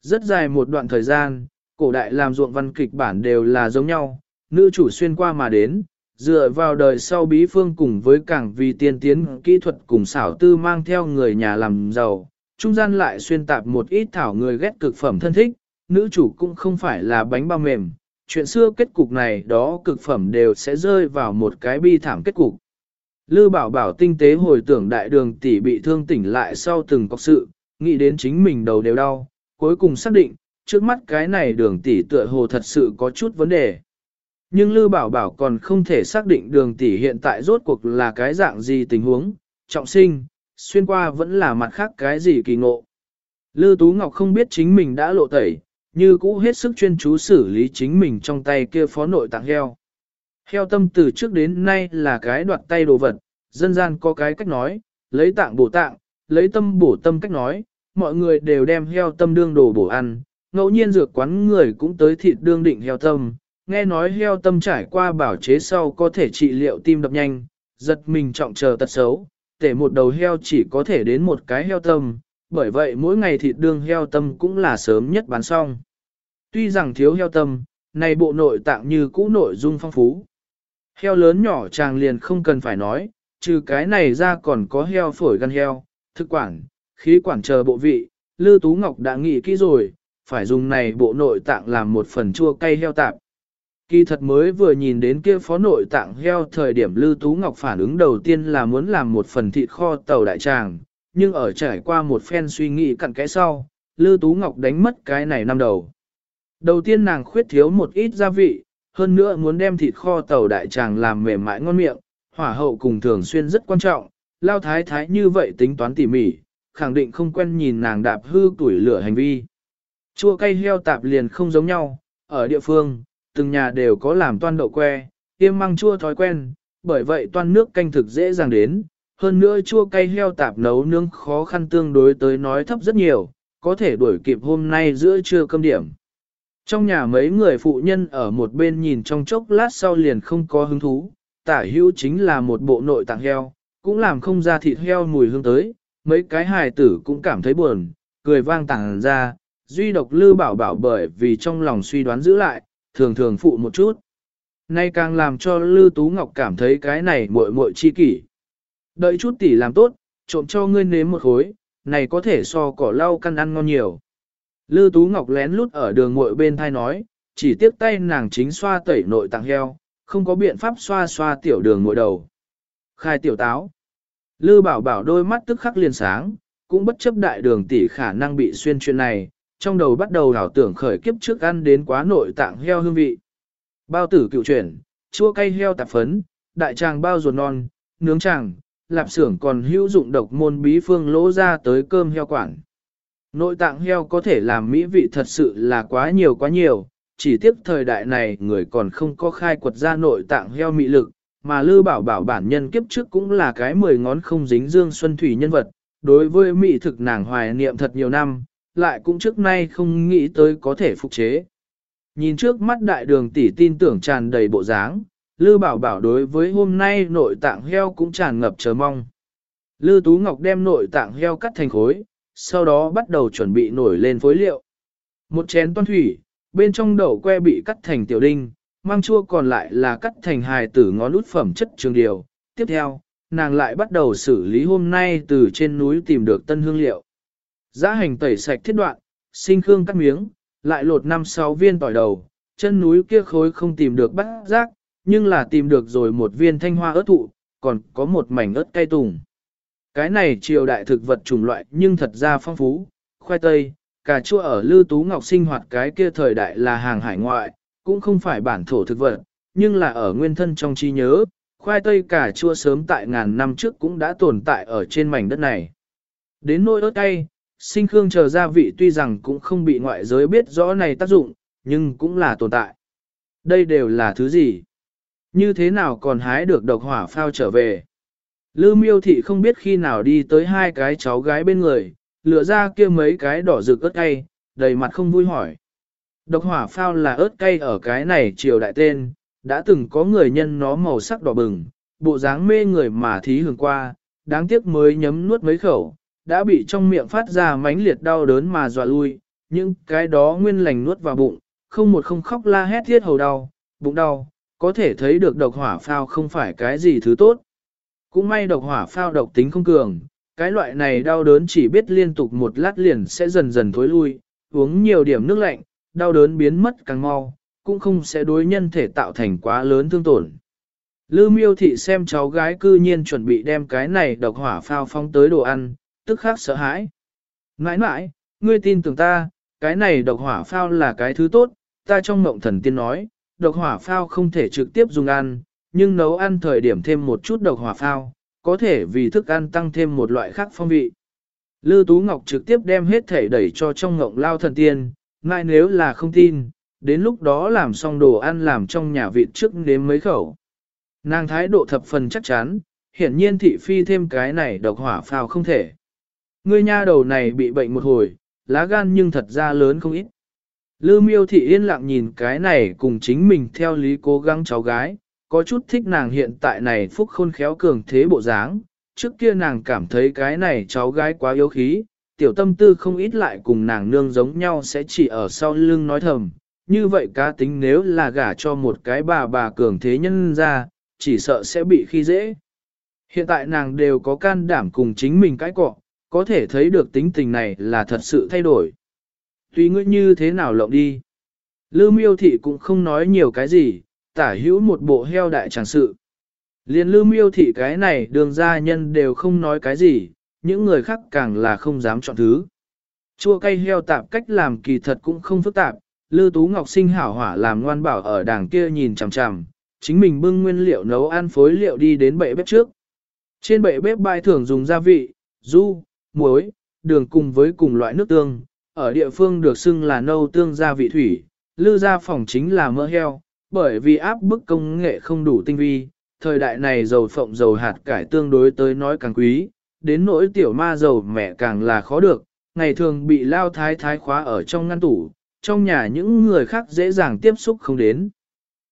Rất dài một đoạn thời gian, cổ đại làm ruộng văn kịch bản đều là giống nhau, nữ chủ xuyên qua mà đến, dựa vào đời sau bí phương cùng với càng vì tiên tiến kỹ thuật cùng xảo tư mang theo người nhà làm giàu, trung gian lại xuyên tạp một ít thảo người ghét cực phẩm thân thích, nữ chủ cũng không phải là bánh bao mềm, chuyện xưa kết cục này đó cực phẩm đều sẽ rơi vào một cái bi thảm kết cục. Lư bảo bảo tinh tế hồi tưởng đại đường tỷ bị thương tỉnh lại sau từng có sự, nghĩ đến chính mình đầu đều đau, cuối cùng xác định, trước mắt cái này đường tỷ tựa hồ thật sự có chút vấn đề. Nhưng Lư Bảo Bảo còn không thể xác định đường tỷ hiện tại rốt cuộc là cái dạng gì tình huống, trọng sinh, xuyên qua vẫn là mặt khác cái gì kỳ ngộ. Lư Tú Ngọc không biết chính mình đã lộ tẩy, như cũ hết sức chuyên chú xử lý chính mình trong tay kia phó nội tạng heo. Heo tâm từ trước đến nay là cái đoạt tay đồ vật, dân gian có cái cách nói, lấy tạng bổ tạng, lấy tâm bổ tâm cách nói, mọi người đều đem heo tâm đương đồ bổ ăn, ngẫu nhiên dược quán người cũng tới thịt đương định heo tâm, nghe nói heo tâm trải qua bảo chế sau có thể trị liệu tim đập nhanh, giật mình trọng chờ tật xấu, tể một đầu heo chỉ có thể đến một cái heo tâm, bởi vậy mỗi ngày thịt đương heo tâm cũng là sớm nhất bán xong. Tuy rằng thiếu heo tâm, này bộ nội tạng như cũ nội dung phong phú. Heo lớn nhỏ chàng liền không cần phải nói, trừ cái này ra còn có heo phổi gan heo, thực quản, khí quản chờ bộ vị, Lư Tú Ngọc đã nghĩ kỹ rồi, phải dùng này bộ nội tạng làm một phần chua cay heo tạp. Kỳ thật mới vừa nhìn đến kia phó nội tạng heo thời điểm Lư Tú Ngọc phản ứng đầu tiên là muốn làm một phần thịt kho tàu đại tràng, nhưng ở trải qua một phen suy nghĩ cặn kẽ sau, Lư Tú Ngọc đánh mất cái này năm đầu. Đầu tiên nàng khuyết thiếu một ít gia vị, hơn nữa muốn đem thịt kho tàu đại tràng làm mềm mại ngon miệng, hỏa hậu cùng thường xuyên rất quan trọng, lao thái thái như vậy tính toán tỉ mỉ, khẳng định không quen nhìn nàng đạp hư tuổi lửa hành vi. Chua cay heo tạp liền không giống nhau, ở địa phương, từng nhà đều có làm toan đậu que, tiêm măng chua thói quen, bởi vậy toan nước canh thực dễ dàng đến. Hơn nữa chua cay heo tạp nấu nướng khó khăn tương đối tới nói thấp rất nhiều, có thể đuổi kịp hôm nay giữa trưa cơm điểm. Trong nhà mấy người phụ nhân ở một bên nhìn trong chốc lát sau liền không có hứng thú, tả hữu chính là một bộ nội tạng heo, cũng làm không ra thịt heo mùi hương tới, mấy cái hài tử cũng cảm thấy buồn, cười vang tàng ra, duy độc lư bảo bảo bởi vì trong lòng suy đoán giữ lại, thường thường phụ một chút. Nay càng làm cho Lư Tú Ngọc cảm thấy cái này muội muội chi kỷ. Đợi chút tỷ làm tốt, trộm cho ngươi nếm một khối, này có thể so cỏ lau căn ăn ngon nhiều. Lư Tú Ngọc lén lút ở đường muội bên thai nói, chỉ tiếc tay nàng chính xoa tẩy nội tạng heo, không có biện pháp xoa xoa tiểu đường muội đầu. Khai tiểu táo. Lư bảo bảo đôi mắt tức khắc liền sáng, cũng bất chấp đại đường tỷ khả năng bị xuyên chuyện này, trong đầu bắt đầu đảo tưởng khởi kiếp trước ăn đến quá nội tạng heo hương vị. Bao tử cựu chuyển, chua cay heo tạp phấn, đại tràng bao ruột non, nướng tràng, lạp xưởng còn hữu dụng độc môn bí phương lỗ ra tới cơm heo quảng. Nội tạng heo có thể làm mỹ vị thật sự là quá nhiều quá nhiều, chỉ tiếc thời đại này người còn không có khai quật ra nội tạng heo mỹ lực, mà Lư Bảo Bảo bản nhân kiếp trước cũng là cái mười ngón không dính dương xuân thủy nhân vật, đối với mỹ thực nàng hoài niệm thật nhiều năm, lại cũng trước nay không nghĩ tới có thể phục chế. Nhìn trước mắt đại đường tỷ tin tưởng tràn đầy bộ dáng, Lư Bảo Bảo đối với hôm nay nội tạng heo cũng tràn ngập chờ mong. Lư Tú Ngọc đem nội tạng heo cắt thành khối, sau đó bắt đầu chuẩn bị nổi lên phối liệu. Một chén toan thủy, bên trong đậu que bị cắt thành tiểu đinh, mang chua còn lại là cắt thành hài tử ngón út phẩm chất trường điều. Tiếp theo, nàng lại bắt đầu xử lý hôm nay từ trên núi tìm được tân hương liệu. Giá hành tẩy sạch thiết đoạn, sinh khương cắt miếng, lại lột năm sáu viên tỏi đầu, chân núi kia khối không tìm được bắt rác, nhưng là tìm được rồi một viên thanh hoa ớt thụ, còn có một mảnh ớt cay tùng. Cái này triều đại thực vật chủng loại nhưng thật ra phong phú, khoai tây, cà chua ở Lư Tú Ngọc sinh hoạt cái kia thời đại là hàng hải ngoại, cũng không phải bản thổ thực vật, nhưng là ở nguyên thân trong trí nhớ, khoai tây cà chua sớm tại ngàn năm trước cũng đã tồn tại ở trên mảnh đất này. Đến nỗi ớt cay, sinh khương chờ gia vị tuy rằng cũng không bị ngoại giới biết rõ này tác dụng, nhưng cũng là tồn tại. Đây đều là thứ gì? Như thế nào còn hái được độc hỏa phao trở về? Lư miêu thị không biết khi nào đi tới hai cái cháu gái bên người, lựa ra kia mấy cái đỏ rực ớt cay, đầy mặt không vui hỏi. Độc hỏa phao là ớt cay ở cái này triều đại tên, đã từng có người nhân nó màu sắc đỏ bừng, bộ dáng mê người mà thí hưởng qua, đáng tiếc mới nhấm nuốt mấy khẩu, đã bị trong miệng phát ra mãnh liệt đau đớn mà dọa lui, những cái đó nguyên lành nuốt vào bụng, không một không khóc la hét thiết hầu đau, bụng đau, có thể thấy được độc hỏa phao không phải cái gì thứ tốt. Cũng may độc hỏa phao độc tính không cường, cái loại này đau đớn chỉ biết liên tục một lát liền sẽ dần dần thối lui, uống nhiều điểm nước lạnh, đau đớn biến mất càng mau, cũng không sẽ đối nhân thể tạo thành quá lớn thương tổn. Lư miêu thị xem cháu gái cư nhiên chuẩn bị đem cái này độc hỏa phao phong tới đồ ăn, tức khắc sợ hãi. Nãi nãi, ngươi tin tưởng ta, cái này độc hỏa phao là cái thứ tốt, ta trong mộng thần tiên nói, độc hỏa phao không thể trực tiếp dùng ăn, nhưng nấu ăn thời điểm thêm một chút độc hỏa phao, có thể vì thức ăn tăng thêm một loại khác phong vị. Lư Tú Ngọc trực tiếp đem hết thể đẩy cho trong ngộng lao thần tiên, ngay nếu là không tin, đến lúc đó làm xong đồ ăn làm trong nhà vịt trước nếm mấy khẩu. Nàng thái độ thập phần chắc chắn, hiển nhiên thị phi thêm cái này độc hỏa phao không thể. Ngươi nha đầu này bị bệnh một hồi, lá gan nhưng thật ra lớn không ít. Lư miêu thị yên lặng nhìn cái này cùng chính mình theo lý cố gắng cháu gái, có chút thích nàng hiện tại này phúc khôn khéo cường thế bộ dáng. Trước kia nàng cảm thấy cái này cháu gái quá yếu khí, tiểu tâm tư không ít lại cùng nàng nương giống nhau sẽ chỉ ở sau lưng nói thầm. Như vậy cá tính nếu là gả cho một cái bà bà cường thế nhân ra, chỉ sợ sẽ bị khi dễ. Hiện tại nàng đều có can đảm cùng chính mình cái cọ, có thể thấy được tính tình này là thật sự thay đổi. Tùy ngươi như thế nào lộng đi. Lư miêu thị cũng không nói nhiều cái gì, tả hữu một bộ heo đại tràng sự. Liên lư miêu thị cái này đường gia nhân đều không nói cái gì, những người khác càng là không dám chọn thứ. Chua cây heo tạp cách làm kỳ thật cũng không phức tạp, lư tú ngọc sinh hảo hỏa làm ngoan bảo ở đàng kia nhìn chằm chằm, chính mình bưng nguyên liệu nấu ăn phối liệu đi đến bệ bếp trước. Trên bệ bếp bài thường dùng gia vị, du, muối, đường cùng với cùng loại nước tương, ở địa phương được xưng là nâu tương gia vị thủy, lư gia phòng chính là mỡ heo, bởi vì áp bức công nghệ không đủ tinh vi, thời đại này dầu phộng dầu hạt cải tương đối tới nói càng quý, đến nỗi tiểu ma dầu mẹ càng là khó được, ngày thường bị lao thái thái khóa ở trong ngăn tủ, trong nhà những người khác dễ dàng tiếp xúc không đến.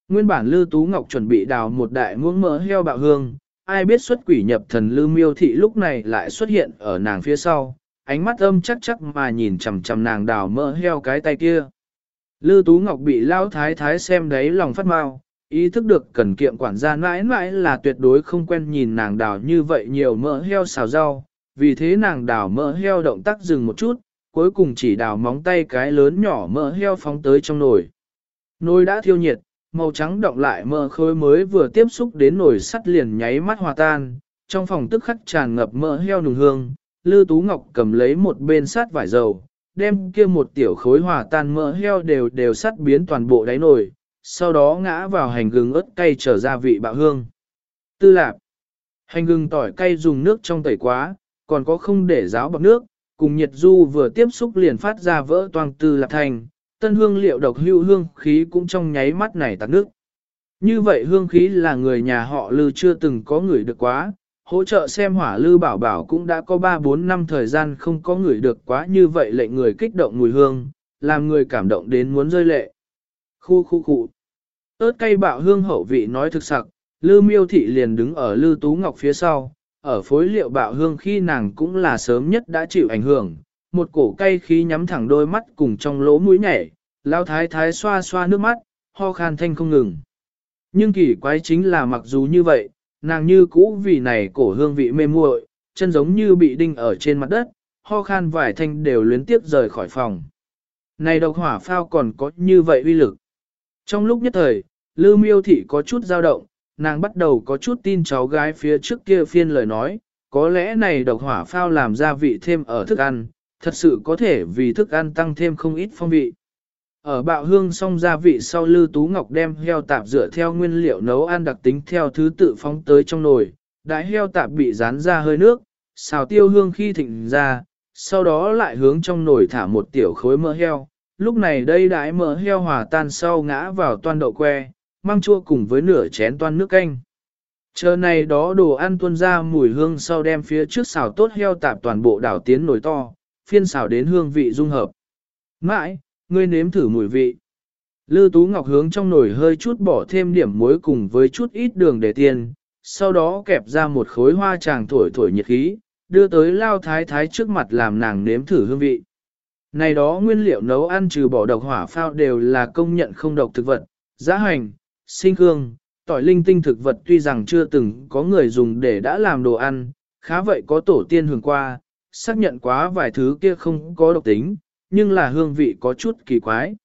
Nguyên bản Lư Tú Ngọc chuẩn bị đào một đại muỗng mỡ heo bạo hương, ai biết xuất quỷ nhập thần Lư Miêu Thị lúc này lại xuất hiện ở nàng phía sau, ánh mắt âm chắc chắc mà nhìn chằm chằm nàng đào mỡ heo cái tay kia. Lư Tú Ngọc bị Lão thái thái xem đấy lòng phát mau, ý thức được cần kiệm quản gia mãi mãi là tuyệt đối không quen nhìn nàng đào như vậy nhiều mỡ heo xào rau, vì thế nàng đào mỡ heo động tác dừng một chút, cuối cùng chỉ đào móng tay cái lớn nhỏ mỡ heo phóng tới trong nồi. Nồi đã thiêu nhiệt, màu trắng động lại mỡ khối mới vừa tiếp xúc đến nồi sắt liền nháy mắt hòa tan, trong phòng tức khắc tràn ngập mỡ heo nùng hương, Lư Tú Ngọc cầm lấy một bên sát vải dầu, đem kia một tiểu khối hòa tan mỡ heo đều đều sắt biến toàn bộ đáy nồi, sau đó ngã vào hành gừng ớt cay trở ra vị bạo hương. Tư lạp, hành gừng tỏi cay dùng nước trong tẩy quá, còn có không để ráo bọc nước, cùng nhiệt du vừa tiếp xúc liền phát ra vỡ toàn tư lạp thành, tân hương liệu độc hưu hương khí cũng trong nháy mắt này tạt nước. Như vậy hương khí là người nhà họ lư chưa từng có người được quá, hỗ trợ xem hỏa lư bảo bảo cũng đã có 3-4 năm thời gian không có người được quá như vậy lệnh người kích động mùi hương, làm người cảm động đến muốn rơi lệ. Khu khu khu. ớt cây bạo hương hậu vị nói thực sặc, lư miêu thị liền đứng ở lư tú ngọc phía sau, ở phối liệu bạo hương khi nàng cũng là sớm nhất đã chịu ảnh hưởng, một cổ cây khí nhắm thẳng đôi mắt cùng trong lỗ mũi nhảy, lao thái thái xoa xoa nước mắt, ho khan thanh không ngừng. Nhưng kỳ quái chính là mặc dù như vậy, nàng như cũ vì này cổ hương vị mê muội, chân giống như bị đinh ở trên mặt đất, ho khan vài thanh đều luyến tiếp rời khỏi phòng. Này độc hỏa phao còn có như vậy uy lực. Trong lúc nhất thời, Lư Miêu Thị có chút dao động, nàng bắt đầu có chút tin cháu gái phía trước kia phiên lời nói, có lẽ này độc hỏa phao làm gia vị thêm ở thức ăn, thật sự có thể vì thức ăn tăng thêm không ít phong vị. Ở bạo hương xong gia vị sau Lư Tú Ngọc đem heo tạp dựa theo nguyên liệu nấu ăn đặc tính theo thứ tự phóng tới trong nồi, đại heo tạp bị rán ra hơi nước, xào tiêu hương khi thịnh ra, sau đó lại hướng trong nồi thả một tiểu khối mỡ heo. Lúc này đây đãi mỡ heo hòa tan sau ngã vào toan đậu que, mang chua cùng với nửa chén toan nước canh. Chờ này đó đồ ăn tuôn ra mùi hương sau đem phía trước xào tốt heo tạp toàn bộ đảo tiến nồi to, phiên xào đến hương vị dung hợp. Mãi, ngươi nếm thử mùi vị. Lư Tú Ngọc hướng trong nồi hơi chút bỏ thêm điểm muối cùng với chút ít đường để tiền, sau đó kẹp ra một khối hoa tràng thổi thổi nhiệt khí, đưa tới lao thái thái trước mặt làm nàng nếm thử hương vị. Này đó nguyên liệu nấu ăn trừ bỏ độc hỏa phao đều là công nhận không độc thực vật, giá hành, sinh hương, tỏi linh tinh thực vật tuy rằng chưa từng có người dùng để đã làm đồ ăn, khá vậy có tổ tiên hưởng qua, xác nhận quá vài thứ kia không có độc tính, nhưng là hương vị có chút kỳ quái.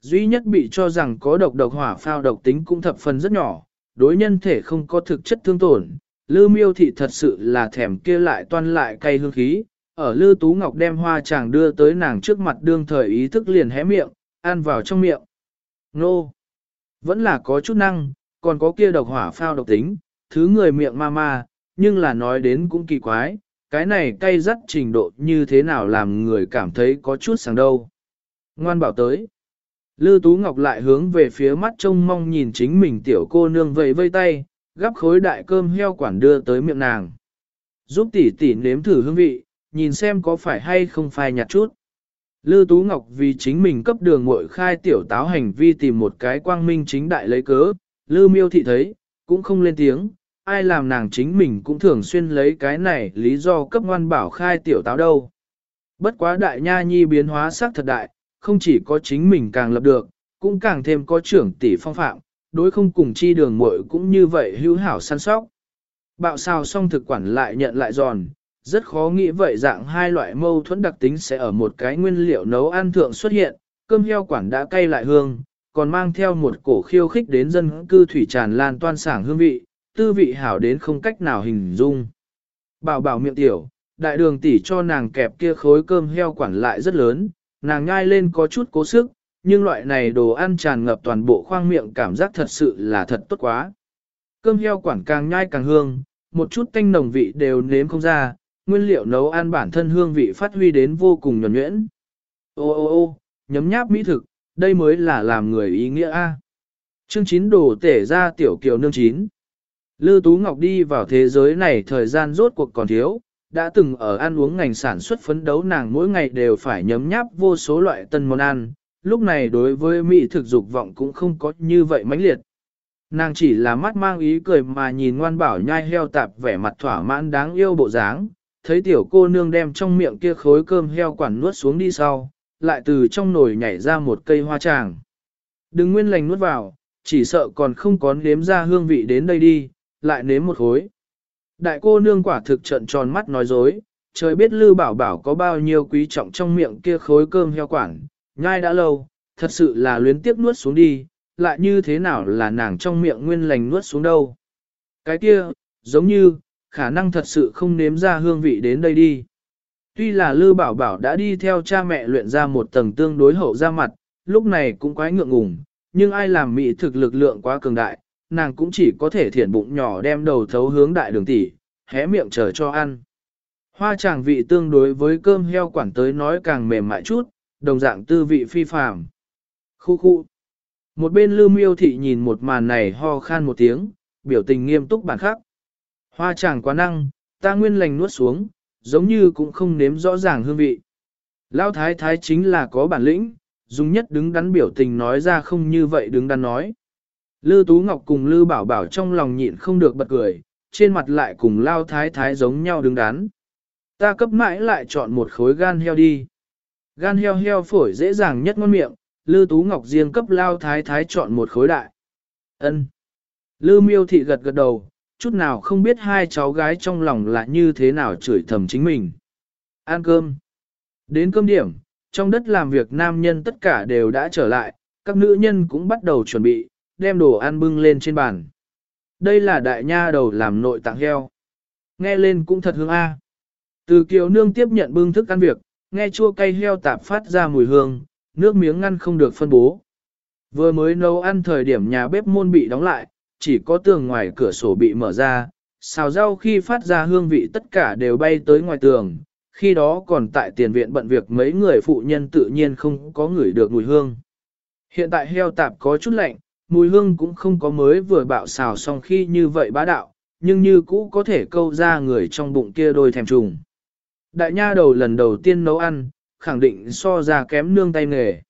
Duy nhất bị cho rằng có độc độc hỏa phao độc tính cũng thập phần rất nhỏ, đối nhân thể không có thực chất thương tổn. Lư miêu thị thật sự là thèm kia lại toan lại cay hương khí, ở Lư Tú Ngọc đem hoa chàng đưa tới nàng trước mặt đương thời ý thức liền hé miệng, ăn vào trong miệng. Nô! Vẫn là có chút năng, còn có kia độc hỏa phao độc tính, thứ người miệng ma ma, nhưng là nói đến cũng kỳ quái, cái này cay rắt trình độ như thế nào làm người cảm thấy có chút sáng đâu. Ngoan bảo tới. Lư Tú Ngọc lại hướng về phía mắt trông mong nhìn chính mình tiểu cô nương vẫy vây tay, gắp khối đại cơm heo quản đưa tới miệng nàng. Giúp tỷ tỷ nếm thử hương vị, nhìn xem có phải hay không phai nhạt chút. Lư Tú Ngọc vì chính mình cấp đường muội khai tiểu táo hành vi tìm một cái quang minh chính đại lấy cớ, Lư Miêu thị thấy, cũng không lên tiếng, ai làm nàng chính mình cũng thường xuyên lấy cái này lý do cấp ngoan bảo khai tiểu táo đâu. Bất quá đại nha nhi biến hóa sắc thật đại, không chỉ có chính mình càng lập được, cũng càng thêm có trưởng tỷ phong phạm, đối không cùng chi đường muội cũng như vậy hữu hảo săn sóc. Bạo sao xong thực quản lại nhận lại giòn, rất khó nghĩ vậy dạng hai loại mâu thuẫn đặc tính sẽ ở một cái nguyên liệu nấu ăn thượng xuất hiện, cơm heo quản đã cay lại hương, còn mang theo một cổ khiêu khích đến dân cư thủy tràn lan toan sảng hương vị, tư vị hảo đến không cách nào hình dung. Bảo bảo miệng tiểu, đại đường tỷ cho nàng kẹp kia khối cơm heo quản lại rất lớn, nàng nhai lên có chút cố sức, nhưng loại này đồ ăn tràn ngập toàn bộ khoang miệng cảm giác thật sự là thật tốt quá. Cơm heo quản càng nhai càng hương, một chút tanh nồng vị đều nếm không ra, nguyên liệu nấu ăn bản thân hương vị phát huy đến vô cùng nhuẩn nhuyễn. Ô ô ô, nhấm nháp mỹ thực, đây mới là làm người ý nghĩa a. Chương chín đồ tể ra tiểu kiều nương chín. Lư Tú Ngọc đi vào thế giới này thời gian rốt cuộc còn thiếu, đã từng ở ăn uống ngành sản xuất phấn đấu nàng mỗi ngày đều phải nhấm nháp vô số loại tân món ăn, lúc này đối với mỹ thực dục vọng cũng không có như vậy mãnh liệt. Nàng chỉ là mắt mang ý cười mà nhìn ngoan bảo nhai heo tạp vẻ mặt thỏa mãn đáng yêu bộ dáng, thấy tiểu cô nương đem trong miệng kia khối cơm heo quản nuốt xuống đi sau, lại từ trong nồi nhảy ra một cây hoa tràng. Đừng nguyên lành nuốt vào, chỉ sợ còn không có nếm ra hương vị đến đây đi, lại nếm một khối. Đại cô nương quả thực trận tròn mắt nói dối, trời biết lư bảo bảo có bao nhiêu quý trọng trong miệng kia khối cơm heo quản, nhai đã lâu, thật sự là luyến tiếc nuốt xuống đi, lại như thế nào là nàng trong miệng nguyên lành nuốt xuống đâu. Cái kia, giống như, khả năng thật sự không nếm ra hương vị đến đây đi. Tuy là Lư Bảo Bảo đã đi theo cha mẹ luyện ra một tầng tương đối hậu ra mặt, lúc này cũng quái ngượng ngùng, nhưng ai làm mỹ thực lực lượng quá cường đại, nàng cũng chỉ có thể thiển bụng nhỏ đem đầu thấu hướng đại đường tỷ, hé miệng chờ cho ăn. Hoa chàng vị tương đối với cơm heo quản tới nói càng mềm mại chút, đồng dạng tư vị phi phàm. Khu khu. Một bên lư miêu thị nhìn một màn này ho khan một tiếng, biểu tình nghiêm túc bản khắc. Hoa chàng quá năng, ta nguyên lành nuốt xuống, giống như cũng không nếm rõ ràng hương vị. Lão thái thái chính là có bản lĩnh, dùng nhất đứng đắn biểu tình nói ra không như vậy đứng đắn nói. Lư Tú Ngọc cùng Lư Bảo Bảo trong lòng nhịn không được bật cười, trên mặt lại cùng Lao Thái Thái giống nhau đứng đắn. Ta cấp mãi lại chọn một khối gan heo đi. Gan heo heo phổi dễ dàng nhất ngon miệng, Lư Tú Ngọc riêng cấp Lao Thái Thái chọn một khối đại. Ân. Lư Miêu Thị gật gật đầu, chút nào không biết hai cháu gái trong lòng là như thế nào chửi thầm chính mình. Ăn cơm. Đến cơm điểm, trong đất làm việc nam nhân tất cả đều đã trở lại, các nữ nhân cũng bắt đầu chuẩn bị, đem đồ ăn bưng lên trên bàn. Đây là đại nha đầu làm nội tạng heo. Nghe lên cũng thật hương a. Từ kiều nương tiếp nhận bưng thức ăn việc, nghe chua cay heo tạp phát ra mùi hương, nước miếng ngăn không được phân bố. Vừa mới nấu ăn thời điểm nhà bếp môn bị đóng lại, chỉ có tường ngoài cửa sổ bị mở ra, xào rau khi phát ra hương vị tất cả đều bay tới ngoài tường, khi đó còn tại tiền viện bận việc mấy người phụ nhân tự nhiên không có ngửi được mùi hương. Hiện tại heo tạp có chút lạnh, mùi hương cũng không có mới vừa bạo xào xong khi như vậy bá đạo, nhưng như cũ có thể câu ra người trong bụng kia đôi thèm trùng. Đại nha đầu lần đầu tiên nấu ăn, khẳng định so ra kém nương tay nghề.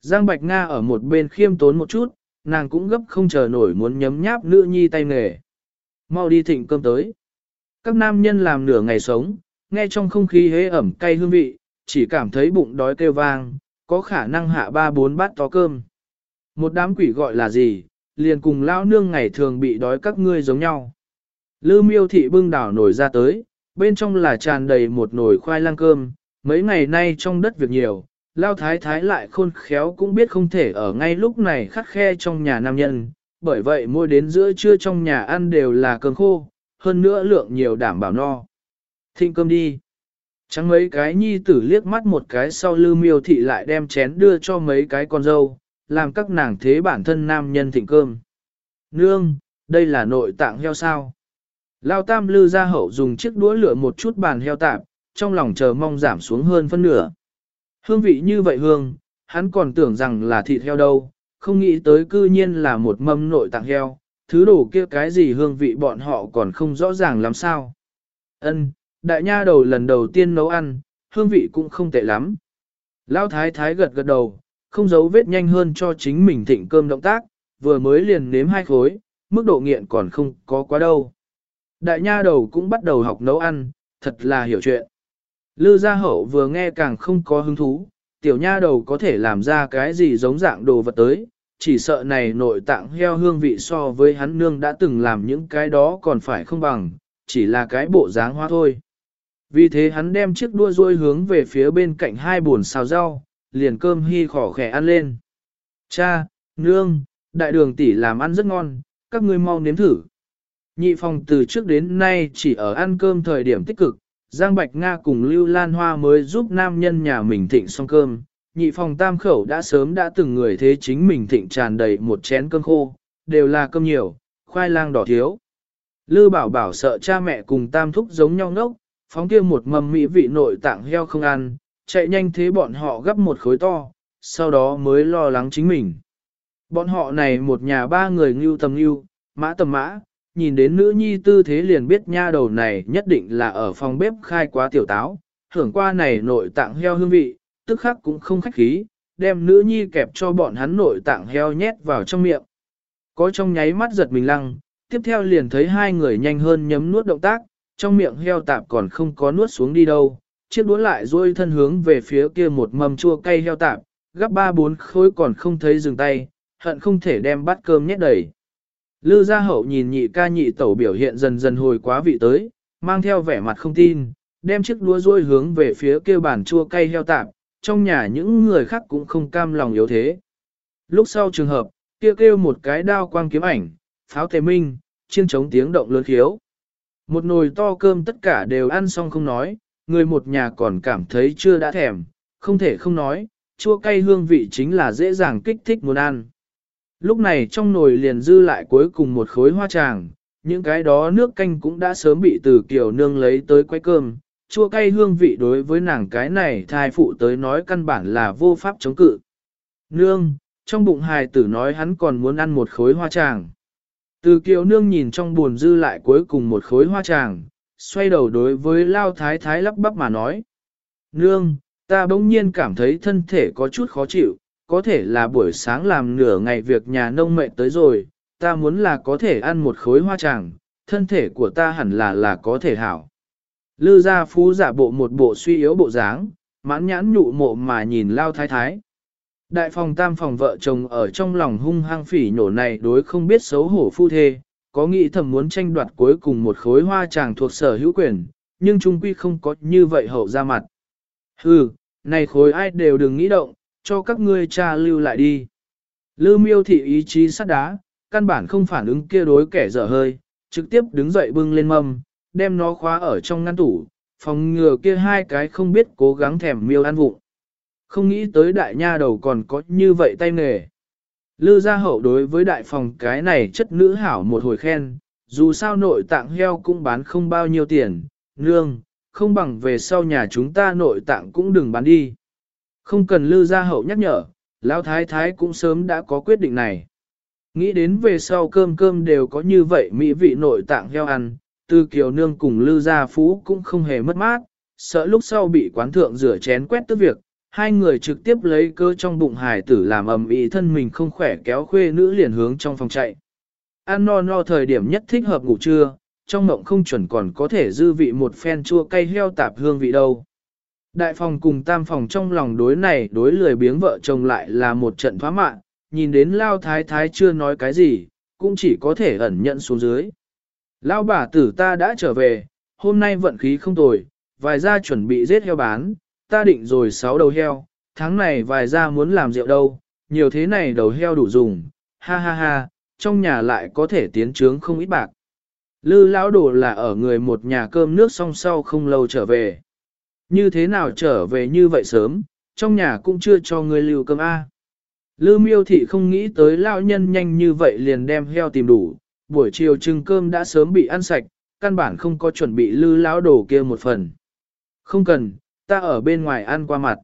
Giang Bạch Nga ở một bên khiêm tốn một chút, nàng cũng gấp không chờ nổi muốn nhấm nháp nữ nhi tay nghề. Mau đi thịnh cơm tới. Các nam nhân làm nửa ngày sống, nghe trong không khí hế ẩm cay hương vị, chỉ cảm thấy bụng đói kêu vang, có khả năng hạ ba bốn bát to cơm. Một đám quỷ gọi là gì, liền cùng lao nương ngày thường bị đói các ngươi giống nhau. Lư miêu thị bưng đảo nổi ra tới, bên trong là tràn đầy một nồi khoai lang cơm, mấy ngày nay trong đất việc nhiều, lao thái thái lại khôn khéo cũng biết không thể ở ngay lúc này khắc khe trong nhà nam nhân, bởi vậy mua đến giữa trưa trong nhà ăn đều là cơm khô, hơn nữa lượng nhiều đảm bảo no. Thịnh cơm đi. Chẳng mấy cái nhi tử liếc mắt một cái sau lư miêu thị lại đem chén đưa cho mấy cái con dâu, làm các nàng thế bản thân nam nhân thịnh cơm. Nương, đây là nội tạng heo sao. Lao tam lư ra hậu dùng chiếc đũa lửa một chút bàn heo tạp, trong lòng chờ mong giảm xuống hơn phân nửa. Hương vị như vậy hương, hắn còn tưởng rằng là thịt heo đâu, không nghĩ tới cư nhiên là một mâm nội tạng heo, thứ đồ kia cái gì hương vị bọn họ còn không rõ ràng làm sao. Ân, đại nha đầu lần đầu tiên nấu ăn, hương vị cũng không tệ lắm. Lão thái thái gật gật đầu, không giấu vết nhanh hơn cho chính mình thịnh cơm động tác, vừa mới liền nếm hai khối, mức độ nghiện còn không có quá đâu. Đại nha đầu cũng bắt đầu học nấu ăn, thật là hiểu chuyện. Lư gia hậu vừa nghe càng không có hứng thú, tiểu nha đầu có thể làm ra cái gì giống dạng đồ vật tới, chỉ sợ này nội tạng heo hương vị so với hắn nương đã từng làm những cái đó còn phải không bằng, chỉ là cái bộ dáng hoa thôi. Vì thế hắn đem chiếc đua ruôi hướng về phía bên cạnh hai buồn xào rau, liền cơm hy khỏ khẻ ăn lên. Cha, nương, đại đường tỷ làm ăn rất ngon, các ngươi mau nếm thử. Nhị phòng từ trước đến nay chỉ ở ăn cơm thời điểm tích cực, Giang Bạch Nga cùng Lưu Lan Hoa mới giúp nam nhân nhà mình thịnh xong cơm. Nhị phòng tam khẩu đã sớm đã từng người thế chính mình thịnh tràn đầy một chén cơm khô, đều là cơm nhiều, khoai lang đỏ thiếu. Lư bảo bảo sợ cha mẹ cùng tam thúc giống nhau ngốc, phóng kia một mầm mỹ vị nội tạng heo không ăn, chạy nhanh thế bọn họ gấp một khối to, sau đó mới lo lắng chính mình. Bọn họ này một nhà ba người ngưu tầm ngưu, mã tầm mã, nhìn đến nữ nhi tư thế liền biết nha đầu này nhất định là ở phòng bếp khai quá tiểu táo, hưởng qua này nội tạng heo hương vị, tức khắc cũng không khách khí, đem nữ nhi kẹp cho bọn hắn nội tạng heo nhét vào trong miệng. Có trong nháy mắt giật mình lăng, tiếp theo liền thấy hai người nhanh hơn nhấm nuốt động tác, trong miệng heo tạp còn không có nuốt xuống đi đâu, chiếc đũa lại duỗi thân hướng về phía kia một mâm chua cay heo tạp, gấp ba bốn khối còn không thấy dừng tay, hận không thể đem bát cơm nhét đầy. Lư gia hậu nhìn nhị ca nhị tẩu biểu hiện dần dần hồi quá vị tới, mang theo vẻ mặt không tin, đem chiếc đũa duỗi hướng về phía kia bàn chua cay heo tạp, trong nhà những người khác cũng không cam lòng yếu thế. Lúc sau trường hợp, kia kêu, kêu một cái đao quang kiếm ảnh, pháo tề minh, chiên chống tiếng động lớn khiếu. Một nồi to cơm tất cả đều ăn xong không nói, người một nhà còn cảm thấy chưa đã thèm, không thể không nói, chua cay hương vị chính là dễ dàng kích thích muốn ăn. Lúc này trong nồi liền dư lại cuối cùng một khối hoa tràng, những cái đó nước canh cũng đã sớm bị từ kiểu nương lấy tới quay cơm, chua cay hương vị đối với nàng cái này thai phụ tới nói căn bản là vô pháp chống cự. Nương, trong bụng hài tử nói hắn còn muốn ăn một khối hoa tràng. Từ kiều nương nhìn trong buồn dư lại cuối cùng một khối hoa tràng, xoay đầu đối với lao thái thái lắp bắp mà nói. Nương, ta bỗng nhiên cảm thấy thân thể có chút khó chịu, có thể là buổi sáng làm nửa ngày việc nhà nông mệt tới rồi, ta muốn là có thể ăn một khối hoa tràng, thân thể của ta hẳn là là có thể hảo. Lư gia phú giả bộ một bộ suy yếu bộ dáng, mãn nhãn nhụ mộ mà nhìn lao thái thái. Đại phòng tam phòng vợ chồng ở trong lòng hung hăng phỉ nhổ này đối không biết xấu hổ phu thê, có nghĩ thầm muốn tranh đoạt cuối cùng một khối hoa chàng thuộc sở hữu quyền, nhưng trung quy không có như vậy hậu ra mặt. Hừ, này khối ai đều đừng nghĩ động, cho các ngươi cha lưu lại đi. Lư miêu thị ý chí sắt đá, căn bản không phản ứng kia đối kẻ dở hơi, trực tiếp đứng dậy bưng lên mâm, đem nó khóa ở trong ngăn tủ, phòng ngừa kia hai cái không biết cố gắng thèm miêu ăn vụng. Không nghĩ tới đại nha đầu còn có như vậy tay nghề. Lư gia hậu đối với đại phòng cái này chất nữ hảo một hồi khen, dù sao nội tạng heo cũng bán không bao nhiêu tiền, nương, không bằng về sau nhà chúng ta nội tạng cũng đừng bán đi. Không cần lư gia hậu nhắc nhở, lão thái thái cũng sớm đã có quyết định này. Nghĩ đến về sau cơm cơm đều có như vậy mỹ vị nội tạng heo ăn, Tư kiều nương cùng lư gia phú cũng không hề mất mát, sợ lúc sau bị quán thượng rửa chén quét tức việc, hai người trực tiếp lấy cơ trong bụng hải tử làm ầm ĩ thân mình không khỏe kéo khuê nữ liền hướng trong phòng chạy. Ăn no no thời điểm nhất thích hợp ngủ trưa, trong mộng không chuẩn còn có thể dư vị một phen chua cay heo tạp hương vị đâu. Đại phòng cùng tam phòng trong lòng đối này đối lười biếng vợ chồng lại là một trận phá mạng, nhìn đến lao thái thái chưa nói cái gì, cũng chỉ có thể ẩn nhận xuống dưới. Lao bà tử ta đã trở về, hôm nay vận khí không tồi, vài gia chuẩn bị giết heo bán, ta định rồi sáu đầu heo, tháng này vài gia muốn làm rượu đâu, nhiều thế này đầu heo đủ dùng, ha ha ha, trong nhà lại có thể tiến trướng không ít bạc. Lư lão đồ là ở người một nhà cơm nước xong sau không lâu trở về. Như thế nào trở về như vậy sớm, trong nhà cũng chưa cho người lưu cơm A. Lư miêu thị không nghĩ tới lão nhân nhanh như vậy liền đem heo tìm đủ, buổi chiều trưng cơm đã sớm bị ăn sạch, căn bản không có chuẩn bị lư lão đồ kia một phần. Không cần, ta ở bên ngoài ăn qua mặt.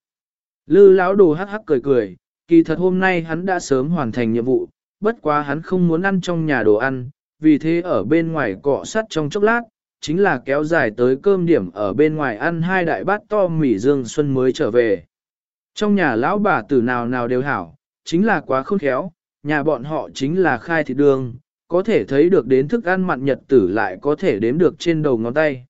Lư lão đồ hắc hắc cười cười, kỳ thật hôm nay hắn đã sớm hoàn thành nhiệm vụ, bất quá hắn không muốn ăn trong nhà đồ ăn, vì thế ở bên ngoài cọ sắt trong chốc lát, chính là kéo dài tới cơm điểm ở bên ngoài ăn hai đại bát to mỉ dương xuân mới trở về. Trong nhà lão bà tử nào nào đều hảo, chính là quá khôn khéo, nhà bọn họ chính là khai thịt đường, có thể thấy được đến thức ăn mặn nhật tử lại có thể đếm được trên đầu ngón tay.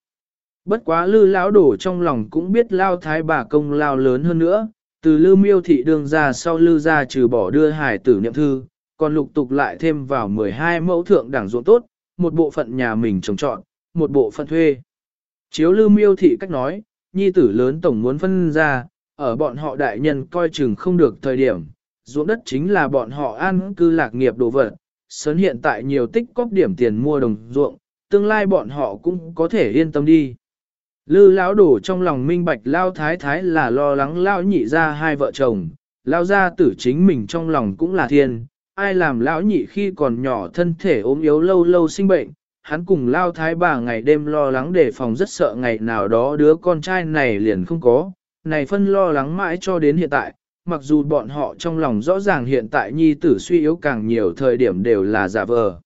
Bất quá lư lão đổ trong lòng cũng biết lao thái bà công lao lớn hơn nữa, từ lư miêu thị đường ra sau lư ra trừ bỏ đưa hải tử niệm thư, còn lục tục lại thêm vào 12 mẫu thượng đảng ruộng tốt, một bộ phận nhà mình trồng trọn, một bộ phận thuê. Chiếu lư miêu thị cách nói, nhi tử lớn tổng muốn phân ra, ở bọn họ đại nhân coi chừng không được thời điểm, ruộng đất chính là bọn họ an cư lạc nghiệp đồ vật, sớn hiện tại nhiều tích cóp điểm tiền mua đồng ruộng, tương lai bọn họ cũng có thể yên tâm đi. Lư lão đổ trong lòng minh bạch lao thái thái là lo lắng lao nhị ra hai vợ chồng, lao ra tử chính mình trong lòng cũng là thiên, ai làm lão nhị khi còn nhỏ thân thể ốm yếu lâu lâu sinh bệnh, hắn cùng lao thái bà ngày đêm lo lắng đề phòng rất sợ ngày nào đó đứa con trai này liền không có, này phân lo lắng mãi cho đến hiện tại, mặc dù bọn họ trong lòng rõ ràng hiện tại nhi tử suy yếu càng nhiều thời điểm đều là giả vờ.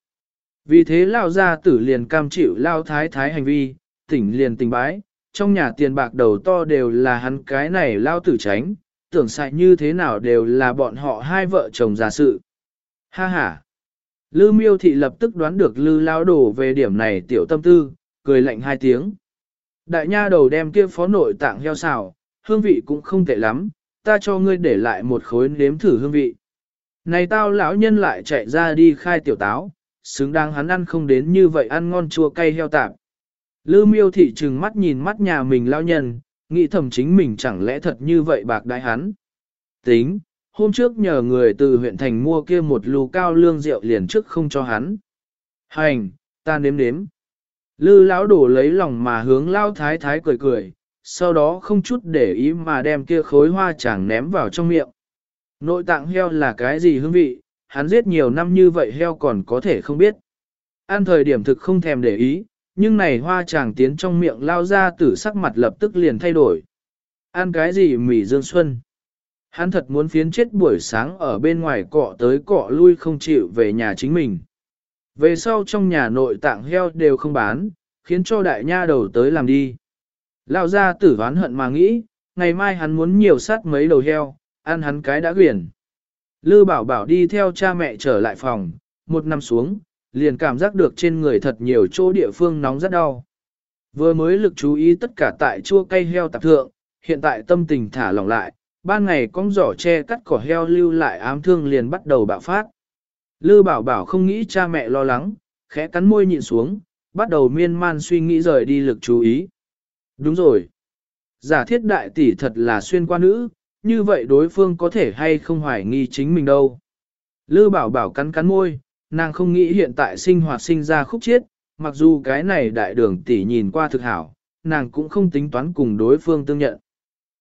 Vì thế lao gia tử liền cam chịu lao thái thái hành vi, tỉnh liền tình bái, trong nhà tiền bạc đầu to đều là hắn cái này lao tử tránh, tưởng xài như thế nào đều là bọn họ hai vợ chồng giả sự. Ha ha! Lư miêu thị lập tức đoán được lư lao đổ về điểm này tiểu tâm tư, cười lạnh hai tiếng. Đại nha đầu đem kia phó nội tạng heo xào, hương vị cũng không tệ lắm, ta cho ngươi để lại một khối nếm thử hương vị. Này tao lão nhân lại chạy ra đi khai tiểu táo, xứng đáng hắn ăn không đến như vậy ăn ngon chua cay heo tạp. Lư miêu thị trừng mắt nhìn mắt nhà mình lao nhân, nghĩ thầm chính mình chẳng lẽ thật như vậy bạc đại hắn. Tính, hôm trước nhờ người từ huyện thành mua kia một lù cao lương rượu liền trước không cho hắn. Hành, ta nếm nếm. Lư lão đổ lấy lòng mà hướng lao thái thái cười cười, sau đó không chút để ý mà đem kia khối hoa chẳng ném vào trong miệng. Nội tạng heo là cái gì hương vị, hắn giết nhiều năm như vậy heo còn có thể không biết. Ăn thời điểm thực không thèm để ý, nhưng này hoa chàng tiến trong miệng lao ra tử sắc mặt lập tức liền thay đổi. Ăn cái gì mỉ dương xuân? Hắn thật muốn phiến chết buổi sáng ở bên ngoài cọ tới cọ lui không chịu về nhà chính mình. Về sau trong nhà nội tạng heo đều không bán, khiến cho đại nha đầu tới làm đi. lao ra tử ván hận mà nghĩ, ngày mai hắn muốn nhiều sát mấy đầu heo, ăn hắn cái đã quyển. Lư bảo bảo đi theo cha mẹ trở lại phòng, một năm xuống, liền cảm giác được trên người thật nhiều chỗ địa phương nóng rất đau. Vừa mới lực chú ý tất cả tại chua cây heo tạp thượng, hiện tại tâm tình thả lỏng lại, ban ngày con giỏ che cắt cỏ heo lưu lại ám thương liền bắt đầu bạo phát. Lư bảo bảo không nghĩ cha mẹ lo lắng, khẽ cắn môi nhịn xuống, bắt đầu miên man suy nghĩ rời đi lực chú ý. Đúng rồi. Giả thiết đại tỷ thật là xuyên qua nữ, như vậy đối phương có thể hay không hoài nghi chính mình đâu. Lư bảo bảo cắn cắn môi, nàng không nghĩ hiện tại sinh hoạt sinh ra khúc chiết, mặc dù cái này đại đường tỷ nhìn qua thực hảo, nàng cũng không tính toán cùng đối phương tương nhận.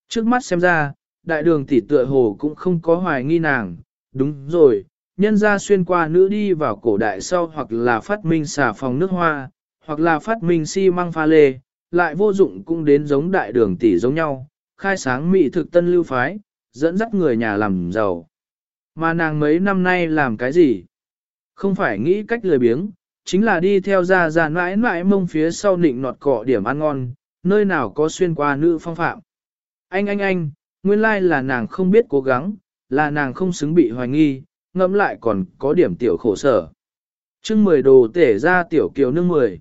Trước mắt xem ra, đại đường tỷ tựa hồ cũng không có hoài nghi nàng, đúng rồi, nhân ra xuyên qua nữ đi vào cổ đại sau hoặc là phát minh xà phòng nước hoa, hoặc là phát minh xi măng pha lê, lại vô dụng cũng đến giống đại đường tỷ giống nhau, khai sáng mỹ thực tân lưu phái, dẫn dắt người nhà làm giàu. Mà nàng mấy năm nay làm cái gì? Không phải nghĩ cách lười biếng, chính là đi theo ra ra mãi mãi mông phía sau nịnh nọt cọ điểm ăn ngon, nơi nào có xuyên qua nữ phong phạm. Anh anh anh, nguyên lai là nàng không biết cố gắng, là nàng không xứng bị hoài nghi, ngẫm lại còn có điểm tiểu khổ sở. chương 10 đồ tể ra tiểu kiều nương 10.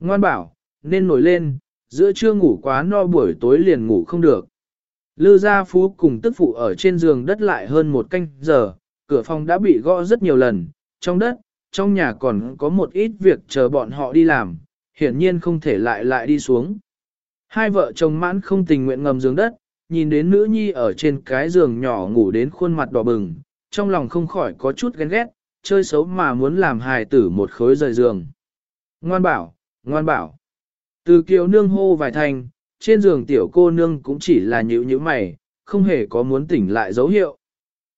Ngoan bảo, nên nổi lên, giữa trưa ngủ quá no buổi tối liền ngủ không được. Lư gia phú cùng tức phụ ở trên giường đất lại hơn một canh giờ, cửa phòng đã bị gõ rất nhiều lần, trong đất, trong nhà còn có một ít việc chờ bọn họ đi làm, hiển nhiên không thể lại lại đi xuống. Hai vợ chồng mãn không tình nguyện ngầm giường đất, nhìn đến nữ nhi ở trên cái giường nhỏ ngủ đến khuôn mặt đỏ bừng, trong lòng không khỏi có chút ghen ghét, chơi xấu mà muốn làm hài tử một khối rời giường. Ngoan bảo, ngoan bảo. Từ kiều nương hô vài thành, trên giường tiểu cô nương cũng chỉ là nhữ nhữ mày, không hề có muốn tỉnh lại dấu hiệu.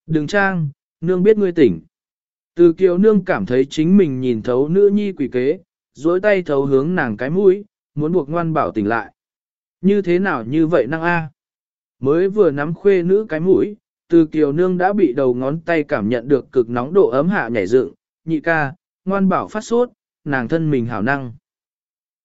Đừng trang, nương biết ngươi tỉnh. Từ kiều nương cảm thấy chính mình nhìn thấu nữ nhi quỷ kế, duỗi tay thấu hướng nàng cái mũi, muốn buộc ngoan bảo tỉnh lại. Như thế nào như vậy năng a? Mới vừa nắm khuê nữ cái mũi, từ kiều nương đã bị đầu ngón tay cảm nhận được cực nóng độ ấm hạ nhảy dựng, nhị ca, ngoan bảo phát sốt, nàng thân mình hảo năng.